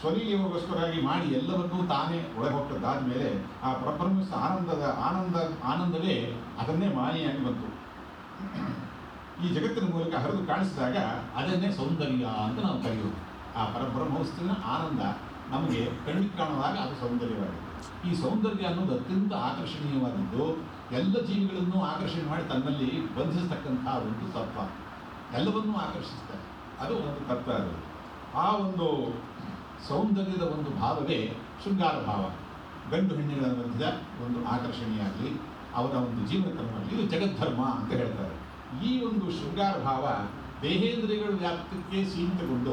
ಸ್ವಲೀಯಗೋಸ್ಕರಾಗಿ ಮಾಡಿ ಎಲ್ಲವನ್ನೂ ತಾನೇ ಒಳಗೆ ಹೋಗ್ತದ್ದಾದ ಮೇಲೆ ಆ ಪರಬ್ರಹ್ಮ ಆನಂದದ ಆನಂದ, ಆನಂದವೇ ಅದನ್ನೇ ಮಾಯೆಯಾಗಿ ಬಂತು. ಈ ಜಗತ್ತಿನ ಮೂಲಕ ಹರಿದು ಕಾಣಿಸಿದಾಗ ಅದನ್ನೇ ಸೌಂದರ್ಯ ಅಂತ ನಾವು ಕರೆಯೋದು. ಆ ಪರಬ್ರಹ್ಮ ವಸ್ತುವಿನ ಆನಂದ ನಮಗೆ ಕಣ್ಣಿಗೆ ಕಾಣುವಾಗ ಅದು ಸೌಂದರ್ಯವಾಗಿದೆ. ಈ ಸೌಂದರ್ಯ ಅನ್ನೋದು ಅತ್ಯಂತ ಆಕರ್ಷಣೀಯವಾದದ್ದು ಎಲ್ಲ ಜೀವಿಗಳನ್ನು ಆಕರ್ಷಣೆ ಮಾಡಿ ತನ್ನಲ್ಲಿ ಬಂಧಿಸತಕ್ಕಂಥ ಒಂದು ತತ್ವ ಎಲ್ಲವನ್ನೂ ಆಕರ್ಷಿಸ್ತಾರೆ. ಅದು ಒಂದು ತತ್ವ ಅದು. ಆ ಒಂದು ಸೌಂದರ್ಯದ ಒಂದು ಭಾವವೇ ಶೃಂಗಾರ ಭಾವ. ಗಂಡು ಹೆಣ್ಣುಗಳ ಮಧ್ಯದ ಒಂದು ಆಕರ್ಷಣೆಯಾಗಲಿ, ಅವರ ಒಂದು ಜೀವನ ಕ್ರಮದಲ್ಲಿ ಇದು ಜಗದ್ಧರ್ಮ ಅಂತ ಹೇಳ್ತಾರೆ. ಈ ಒಂದು ಶೃಂಗಾರ ಭಾವ ದೇಹೇಂದ್ರಿಯಗಳ ವ್ಯಾಪ್ತಿಗೆ ಸೀಮಿತಗೊಂಡು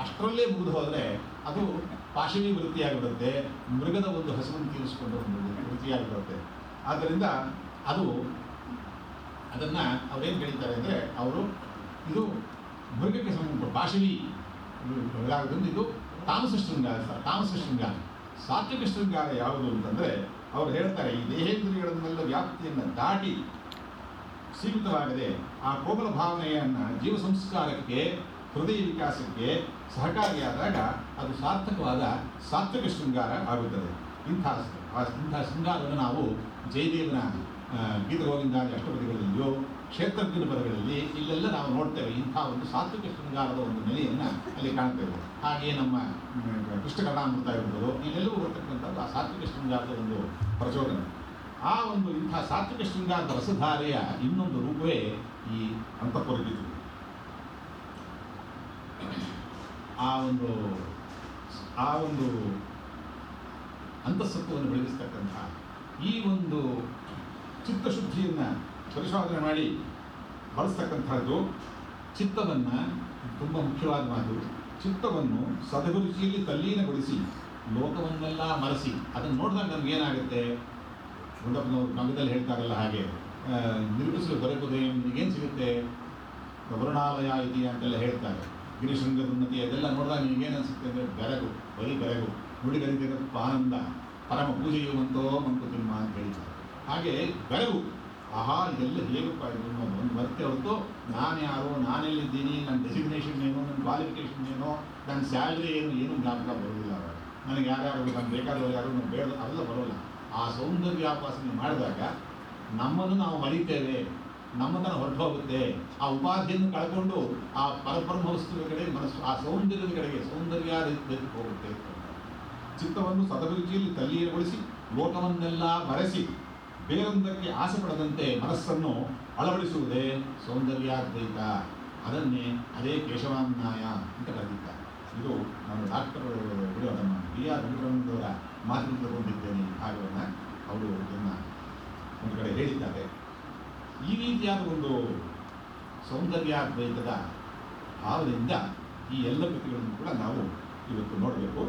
ಅಷ್ಟರಲ್ಲೇ ಮುಗಿದು ಹೋದರೆ ಅದು ಪಾಶವಿ ವೃತ್ತಿಯಾಗಿಬಿಡುತ್ತೆ, ಮೃಗದ ಒಂದು ಹಸುವನ್ನು ತೀರಿಸಿಕೊಂಡು ಒಂದು ವೃತ್ತಿಯಾಗಿಬಿಡುತ್ತೆ. ಆದ್ದರಿಂದ ಅದು ಅದನ್ನು ಅವರೇನು ಹೇಳ್ತಾರೆ ಅಂದರೆ ಅವರು ಇದು ಮೃಗಕ್ಕೆ ಸಂಬಂಧಪಟ್ಟ ಭಾಷವಿ ಇದಾಗೋದ್ರಿಂದ ಇದು ತಾಮಸ ಶೃಂಗಾರ ಸರ್, ತಾಮಸ ಶೃಂಗಾರ. ಸಾತ್ವಿಕ ಶೃಂಗಾರ ಯಾವುದು ಅಂತಂದರೆ ಅವರು ಹೇಳ್ತಾರೆ ಈ ದೇಹೇಂದ್ರಿಯಗಳನ್ನೆಲ್ಲ ವ್ಯಾಪ್ತಿಯನ್ನು ದಾಟಿ ಸೀಮಿತವಾಗದೆ ಆ ಕೋಮಲ ಭಾವನೆಯನ್ನು ಜೀವ ಸಂಸ್ಕಾರಕ್ಕೆ, ಹೃದಯ ವಿಕಾಸಕ್ಕೆ ಸಹಕಾರಿಯಾದಾಗ ಅದು ಸಾರ್ಥಕವಾದ ಸಾತ್ವಿಕ ಶೃಂಗಾರ ಆಗುತ್ತದೆ. ಇಂಥ ಇಂಥ ಶೃಂಗಾರವನ್ನು ನಾವು ಜಯದೇವನ ಆ, ಗೀತಗೋವಿಂದಾದಿ ಅಷ್ಟಪದಿಗಳಲ್ಲಿಯೋ ಕ್ಷೇತ್ರಜ್ಞನ ಪದಗಳಲ್ಲಿ ಇಲ್ಲೆಲ್ಲ ನಾವು ನೋಡ್ತೇವೆ ಇಂಥ ಒಂದು ಸಾತ್ವಿಕ ಶೃಂಗಾರದ ಒಂದು ನೆಲೆಯನ್ನು ಅಲ್ಲಿ ಕಾಣ್ತೇವೆ. ಹಾಗೆಯೇ ನಮ್ಮ ಕೃಷ್ಣ ಕರ್ಣಾಮೃತ ಇರ್ಬೋದು ಇಲ್ಲೆಲ್ಲವೂ ಬರ್ತಕ್ಕಂಥದ್ದು ಆ ಸಾತ್ವಿಕ ಶೃಂಗಾರದ ಒಂದು ಪ್ರಚೋದನೆ. ಆ ಒಂದು ಇಂಥ ಸಾತ್ವಿಕ ಶೃಂಗಾರದ ರಸಧಾರೆಯ ಇನ್ನೊಂದು ರೂಪವೇ ಈ ಅಂತಃಪುರ ಗೀತೆ ಆ ಒಂದು ಆ ಒಂದು ಅಂತಸತ್ವವನ್ನು ಬೆಳಗಿಸ್ತಕ್ಕಂಥ ಈ ಒಂದು ಚಿತ್ತಶುದ್ಧಿಯನ್ನು ಪರಿಶೋಧನೆ ಮಾಡಿ ಬಳಸ್ತಕ್ಕಂಥದ್ದು ಚಿತ್ತವನ್ನು ತುಂಬ ಮುಖ್ಯವಾದ ಮಾತು ಚಿತ್ತವನ್ನು ಸದಭಿರುಚಿಯಲ್ಲಿ ತಲ್ಲೀನಗೊಳಿಸಿ ಲೋಕವನ್ನೆಲ್ಲ ಮರೆಸಿ ಅದನ್ನು ನೋಡಿದಾಗ ನಮಗೇನಾಗುತ್ತೆ ಗುಂಡಪ್ಪನವರು ಕವಿದಲ್ಲಿ ಹೇಳ್ತಾರಲ್ಲ ಹಾಗೆ ನಿರ್ಮಿಸಲು ದೊರಕುವುದೇ ನಿಮಗೇನು ಸಿಗುತ್ತೆ? ವರ್ಣಾಲಯ ಇದೆಯಾ ಅಂತೆಲ್ಲ ಹೇಳ್ತಾರೆ. ಗಿರಿಶೃಂಗದ ಉನ್ನತಿ ಅದೆಲ್ಲ ನೋಡಿದಾಗ ನಿಮಗೇನು ಅನಿಸುತ್ತೆ ಅಂದರೆ ಬೆರಗು, ಬರೀ ಬೆರಗು. ನುಡಿಗರಿತಿರೋದು ಆನಂದ ಪರಮ ಪೂಜೆಯುವಂತೋ ಮಂಕುತಿಮ್ಮ ಅಂತ ಹೇಳ್ತಾರೆ ಹಾಗೆ ಬೆಳಗು, ಆಹಾ, ಇದೆಲ್ಲ ಹೇಗಪ್ಪ ಇದು ಒಂದು ಮತ್ತೆ ಹೊರತು, ನಾನು ಯಾರು? ನಾನೆಲ್ಲಿದ್ದೀನಿ ನನ್ನ ಡೆಸಿಗ್ನೇಷನ್ ಏನು? ನನ್ನ ಕ್ವಾಲಿಫಿಕೇಷನ್ ಏನು? ನನ್ನ ಸ್ಯಾಲ್ರಿ ಏನು? ಏನು ಜ್ಞಾಪಕ ಬರೋದಿಲ್ಲ ಅವರು. ನನಗೆ ಯಾರ್ಯಾರು ನಾನು ಬೇಕಾದವರು ಯಾರು? ನಾನು ಬೇಡ, ಅದೆಲ್ಲ ಬರೋಲ್ಲ. ಆ ಸೌಂದರ್ಯ ಉಪಾಸನೆ ಮಾಡಿದಾಗ ನಮ್ಮನ್ನು ನಾವು ಮರಿತೇವೆ. ನಮ್ಮತನ ಹೊರಟು ಹೋಗುತ್ತೆ. ಆ ಉಪಾಧಿಯನ್ನು ಕಳ್ಕೊಂಡು ಆ ಪರಬ್ರಹ್ಮ ವಸ್ತುವಿನ ಕಡೆ ಮನಸ್ಸು, ಆ ಸೌಂದರ್ಯದ ಕಡೆಗೆ ಸೌಂದರ್ಯ ಹೋಗುತ್ತೆ ಚಿತ್ತವನ್ನು ಸದಭಿರುಚಿಯಲ್ಲಿ ತಲ್ಲೀನಗೊಳಿಸಿ ಲೋಕವನ್ನೆಲ್ಲ ಮರೆಸಿ, ಬೇರೊಂದಕ್ಕೆ ಆಸೆ ಪಡದಂತೆ ಮನಸ್ಸನ್ನು ಅಳವಡಿಸುವುದೇ ಸೌಂದರ್ಯಾದ್ವೈತ ಅದನ್ನೇ ಅದೇ ಕೇಶವಾನ್ಯಾಯ ಅಂತ ಕರೆದಿದ್ದಾರೆ ಇದು ನಾನು ಡಾಕ್ಟರ್ ಇದು ನಮ್ಮ ಬಿ ಆರ್ ವೆಂಕಟರಮಣದವರ ಮಾತಿನ ತಗೊಂಡಿದ್ದೇನೆ ಈ ಭಾಗವನ್ನು ಅವರು ಇದನ್ನು ಒಂದು ಕಡೆ ಹೇಳಿದ್ದಾರೆ. ಈ ರೀತಿಯಾದ ಒಂದು ಸೌಂದರ್ಯಾದ್ವೈತದ ಭಾವದಿಂದ ಈ ಎಲ್ಲ ಕೃತಿಗಳನ್ನು ಕೂಡ ನಾವು ಇವತ್ತು ನೋಡಬೇಕು.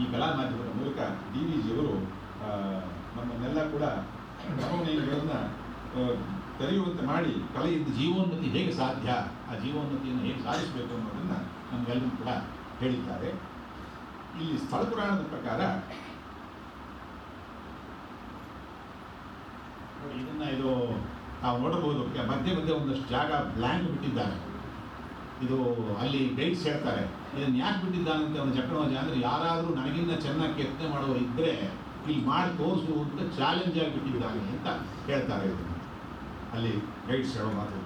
ಈ ಕಲಾ ಮಾಧ್ಯಮದ ಮೂಲಕ ಡಿ ವಿ ಜಿಯವರು ನಮ್ಮನ್ನೆಲ್ಲ ಕೂಡ ಭಾವನೆಗಳನ್ನ ತೆರೆಯುವಂತೆ ಮಾಡಿ ಕಲೆಯಿಂದ ಜೀವೋನ್ನತಿ ಹೇಗೆ ಸಾಧ್ಯ, ಆ ಜೀವೋನ್ನತಿಯನ್ನು ಹೇಗೆ ಸಾಧಿಸಬೇಕು ಅನ್ನೋದನ್ನು ನಮಗೆಲ್ಲರೂ ಕೂಡ ಹೇಳಿದ್ದಾರೆ. ಇಲ್ಲಿ ಸ್ಥಳ ಪುರಾಣದ ಪ್ರಕಾರ ಇದನ್ನ ಇದು ನಾವು ನೋಡಬಹುದು. ಮಧ್ಯೆ ಮಧ್ಯೆ ಒಂದಷ್ಟು ಜಾಗ ಬ್ಲ್ಯಾಂಕ್ ಬಿಟ್ಟಿದ್ದಾರೆ. ಇದು ಅಲ್ಲಿ ಗೈಡ್ಸ್ ಹೇಳ್ತಾರೆ ಇದನ್ನು ಯಾಕೆ ಬಿಟ್ಟಿದ್ದಾನಂತೆ ಅವನು ಚಕ್ರವಜ ಅಂದರೆ ಯಾರಾದರೂ ನನಗಿನ್ನ ಚೆನ್ನಾಗಿ ಕೆತ್ತನೆ ಮಾಡುವ ಇದ್ದರೆ ಇಲ್ಲಿ ಮಾಡಿ ತೋರಿಸು ಅಂತ ಚಾಲೆಂಜ್ ಆಗಿ ಬಿಟ್ಟಿದ್ದಾನೆ ಅಂತ ಹೇಳ್ತಾರೆ ಇದನ್ನು ಅಲ್ಲಿ ಗೈಡ್ಸ್ ಹೇಳೋ ಮಾತು.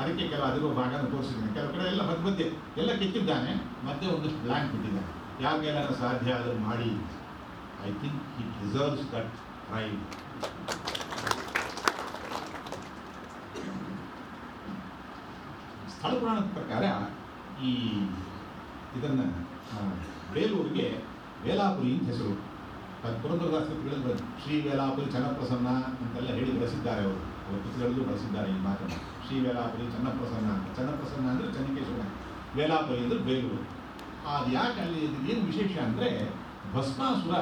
ಅದಕ್ಕೆ ಕೆಲವು ಅದಕ್ಕೂ ಭಾಗನ ತೋರಿಸಿದ್ದಾನೆ. ಕೆಲವು ಕಡೆ ಎಲ್ಲ ಮಧ್ಯ ಮಧ್ಯೆ ಎಲ್ಲ ಕೆತ್ತಿದ್ದಾನೆ, ಮತ್ತೆ ಒಂದಷ್ಟು ಬ್ಲ್ಯಾಂಕ್ ಬಿಟ್ಟಿದ್ದಾನೆ. ಯಾರಿಗೆಲ್ಲ ಸಾಧ್ಯ ಆದರೂ ಮಾಡಿ. I think he deserves that right ಸ್ಥಳ ಪುರಾಣದ ಪ್ರಕಾರ ಈ ಇದನ್ನು ಬೇಲೂರಿಗೆ ವೇಲಾಪುರಿ ಅಂತ ಹೆಸರು. ಅದು ಪುರಂದರದಾಸರು ಶ್ರೀ ವೇಲಾಪುರಿ ಚನ್ನಪ್ರಸನ್ನ ಅಂತೆಲ್ಲ ಹೇಳಿ ಬಳಸಿದ್ದಾರೆ ಅವರು. ಅವರ ಪುಸ್ತಕಗಳಲ್ಲೂ ಬಳಸಿದ್ದಾರೆ ಈ ಮಾತನ್ನು. ಶ್ರೀ ವೇಲಾಪುರಿ ಚನ್ನಪ್ರಸನ್ನ ಅಂತ. ಚನ್ನಪ್ರಸನ್ನ ಅಂದರೆ ಚನ್ನಕೇಶ್ವರ ವೇಲಾಪುರಿ ಅಂದರೆ ಬೇಲೂರು. ಅದು ಯಾಕೆ ಅಲ್ಲಿ ಏನು ವಿಶೇಷ ಅಂದರೆ ಭಸ್ಮಾಸುರ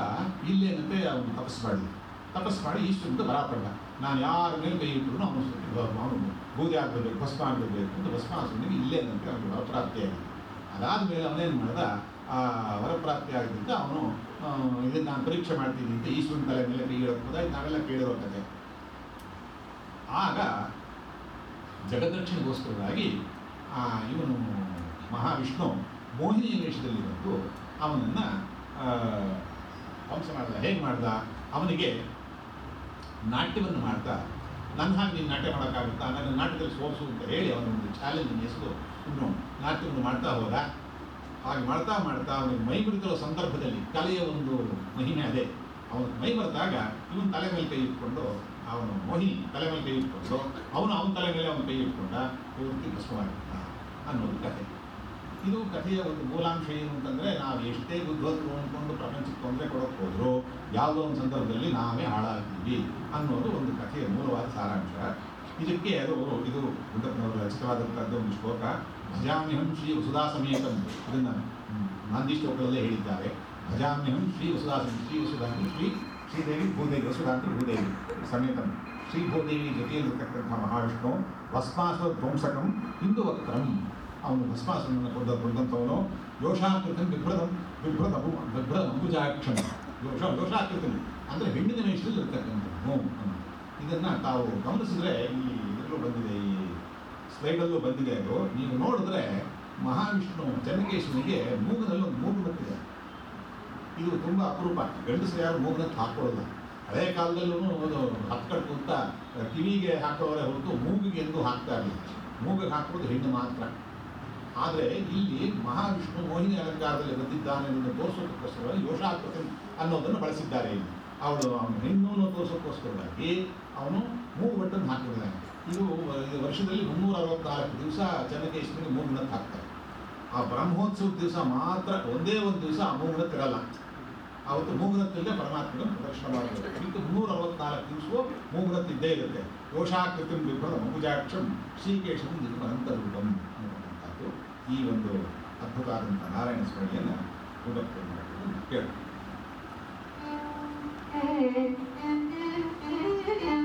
ಇಲ್ಲೇನಂತೆ ಅವನು ತಪಸ್ ಮಾಡಿದ ತಪಸ್ ಮಾಡಿ ಈಶ್ವರಂತ ಬರಪಡ್ಡ ನಾನು ಯಾರ ಮೇಲೆ ಕೈ ಇಟ್ಟರು ಅವನು ಬೂದಿ ಆಗಬೇಕು ಭಸ್ಮ ಆಗಬೇಕು ಅಂತ ಭಸ್ಮ ಹಾಕಿದಾಗ ಇಲ್ಲೇ ಇಲ್ಲೇನಂತೆ ಅವನಿಗೆ ವರಪ್ರಾಪ್ತಿಯಾಗಿದೆ ಅದಾದಮೇಲೆ ಅವನೇನು ಮಾಡಿದ? ಆ ವರಪ್ರಾಪ್ತಿ ಆಗಿದ್ದ ಅವನು ಇದನ್ನು ನಾನು ಪರೀಕ್ಷೆ ಮಾಡ್ತೀನಿ ಅಂತ ಈಶ್ವರನ ತಲೆ ಮೇಲೆ ಕೈ ಇಡೋದು ಹೋದ ನಾವೆಲ್ಲ ಕೇಳಿರೋ ಕತೆ. ಆಗ ಆ, ಇವನು ಮಹಾವಿಷ್ಣು ಮೋಹಿನಿ ವೇಷದಲ್ಲಿ ಬಂದು ಅವನನ್ನು ವಂಶ ಮಾಡ್ದ. ಹೇಗೆ ಮಾಡ್ದ? ಅವನಿಗೆ ನಾಟ್ಯವನ್ನು ಮಾಡ್ತಾ ನನ್ನ ಹಾಗೆ ನೀನು ನಾಟ್ಯ ಮಾಡೋಕ್ಕಾಗುತ್ತಾ? ನನ್ನ ನಾಟಕದಲ್ಲಿ ಸೋರಿಸು ಅಂತ ಹೇಳಿ ಅವನ ಒಂದು ಚಾಲೆಂಜ್ ಎಸೆದು, ಇನ್ನು ನಾಟ್ಯವನ್ನು ಮಾಡ್ತಾ ಹೋದ. ಹಾಗೆ ಮಾಡ್ತಾ ಮಾಡ್ತಾ ಅವನಿಗೆ ಮೈ ಮುರಿದಿರೋ ಸಂದರ್ಭದಲ್ಲಿ ಕಲೆಯ ಒಂದು ಮಹಿಮೆ ಅದೇ. ಅವನು ಮೈ ಬರೆದಾಗ ಇವನು ತಲೆ ಮೇಲೆ ಕೈ ಇಟ್ಕೊಂಡು ಅವನು ಮೋಹಿನಿ ತಲೆ ಮೇಲೆ ಕೈ ಇಟ್ಕೊಂಡು, ಅವನು ಅವನ ತಲೆ ಮೇಲೆ ಅವನ ಕೈ ಇಟ್ಕೊಂಡ ಪೂರ್ತಿ ಕಷ್ಟವಾಗುತ್ತಾ ಅನ್ನೋದು ಕಥೆ. ಇದು ಕಥೆಯ ಒಂದು ಮೂಲಾಂಶ ಏನು ಅಂತಂದರೆ ನಾವು ಎಷ್ಟೇ ಬುದ್ಧಿವಂತರು ಅಂದ್ಕೊಂಡು ಪ್ರಪಂಚಕ್ಕೆ ತೊಂದರೆ ಕೊಡೋಕೆ ಹೋದರೂ ಯಾವುದೋ ಒಂದು ಸಂದರ್ಭದಲ್ಲಿ ನಾವೇ ಹಾಳಾಗ್ತೀವಿ ಅನ್ನೋದು ಒಂದು ಕಥೆಯ ಮೂಲವಾದ ಸಾರಾಂಶ. ಇದಕ್ಕೆ ಅದು ಇದು ಗುಂಡಪ್ಪನವರು ರಚಿತವಾದಂಥದ್ದು ಒಂದು ಶ್ಲೋಕ. ಭಜಾಮ್ಯಹಂ ಶ್ರೀ ವಸುಧಾ ಸಮೇತಂ ಇದನ್ನು ನಂದಿ ಶ್ಲೋಕದಲ್ಲೇ ಹೇಳಿದ್ದಾರೆ. ಭಜಾಮ್ಯಹಂ ಶ್ರೀ ವಸುಧಾ ಶ್ರೀ ವಸುಧಾ ಶ್ರೀ ಶ್ರೀದೇವಿ ಭೂದೇವಿ ವಸುದಾಂತ ಭೂದೇವಿ ಸಮೇತಂ. ಶ್ರೀ ಭೂದೇವಿ ಜೊತೆಯಲ್ಲಿರ್ತಕ್ಕಂಥ ಮಹಾವಿಷ್ಣು ಭಸ್ಮಾಸ ಧ್ವಂಸಕಂ ಹಿಂದೂ ವಕ್ರಂ ಅವನು ಭಸ್ಮಾಸುರನನ್ನು ಕೊಡ್ದ ಕೊಡ್ದಂಥವನು ಯೋಷಾಕೃತಂ ಬಿಭ್ರದಂ ಬಿಭ್ರದ ಬಿಭ್ರ ಅಂಬುಜಾಕ್ಷಣ ದೋಷ ಯೋಷಾಕೃತಂ ಅಂದರೆ ಹೆಣ್ಣಿನ ವೇಷದಲ್ಲಿ ಇರ್ತಕ್ಕಂಥವನು ಇದನ್ನು ತಾವು ಗಮನಿಸಿದ್ರೆ ಈ ಇದರಲ್ಲೂ ಬಂದಿದೆ, ಈ ಸ್ಲೈಡಲ್ಲೂ ಬಂದಿದೆ ಅದು. ನೀವು ನೋಡಿದ್ರೆ ಮಹಾವಿಷ್ಣು ಚನ್ನಕೇಶನಿಗೆ ಮೂಗಿನಲ್ಲಿ ಒಂದು ಮೂಗು ಬತ್ತಿದೆ ಇದು ತುಂಬ ಅಪರೂಪ. ಗಂಡಸರು ಯಾರು ಮೂಗನತ್ತು ಹಾಕ್ಕೊಳ್ಳಲ್ಲ ಹಳೆಯ ಕಾಲದಲ್ಲೂ ಒಂದು ಹತ್ಕಟ್ಟು ಕೂತ ಕಿವಿಗೆ ಹಾಕೋವರೆ ಹೊರತು ಮೂಗಿಗೆ ಎಂದು ಹಾಕ್ತಾ ಇರಲಿಲ್ಲ. ಮೂಗಿಗೆ ಹಾಕೋದು ಹೆಣ್ಣು ಮಾತ್ರ. ಆದರೆ ಇಲ್ಲಿ ಮಹಾವಿಷ್ಣು ಮೋಹಿನಿ ಅಲಂಕಾರದಲ್ಲಿ ಬಂದಿದ್ದಾನೆ ಎಂದು ತೋರಿಸೋದಕ್ಕೋಸ್ಕರ ಯೋಷಾಕೃತಿ ಅನ್ನೋದನ್ನು ಬಳಸಿದ್ದಾರೆ ಇಲ್ಲಿ. ಅವಳು ಅವನು ಹೆಣ್ಣು ಅನ್ನೋ ತೋರಿಸೋಕ್ಕೋಸ್ಕರವಾಗಿ ಅವನು ಮೂಗು ಬಟ್ಟನ್ನು ಹಾಕಿದ್ದಾನೆ. ಇದು ವರ್ಷದಲ್ಲಿ ಮುನ್ನೂರ ಅರವತ್ನಾಲ್ಕು ದಿವಸ ಚೆನ್ನಕೇಶ್ವರಿಗೆ ಮೂಗುನತ್ತು ಹಾಕ್ತಾರೆ. ಆ ಬ್ರಹ್ಮೋತ್ಸವದ ದಿವಸ ಮಾತ್ರ ಒಂದೇ ಒಂದು ದಿವಸ ಆ ಮೂಗುಣ ಇರಲ್ಲ ಅವತ್ತು ಮೂಗುನತ್ತಲ್ಲೇ ಪರಮಾತ್ಮನ ಪ್ರದರ್ಶನ ಮಾಡಬೇಕು ಇದು ಮುನ್ನೂರ ಅರವತ್ನಾಲ್ಕು ದಿವಸವೂ ಇದ್ದೇ ಇರುತ್ತೆ. ಯೋಷಾಕೃತಿ ವಿಭ್ರದ ಮಂಗುಜಾಕ್ಷಂ ಶ್ರೀಕೇಶಂ ಅನಂತರೂಪಂ ಅನ್ನುವಂಥದ್ದು ಈ ಒಂದು ಅದ್ಭುತವಾದಂಥ ನಾರಾಯಣ ಸ್ಮರಣೆಯನ್ನು ಶ್ರೀ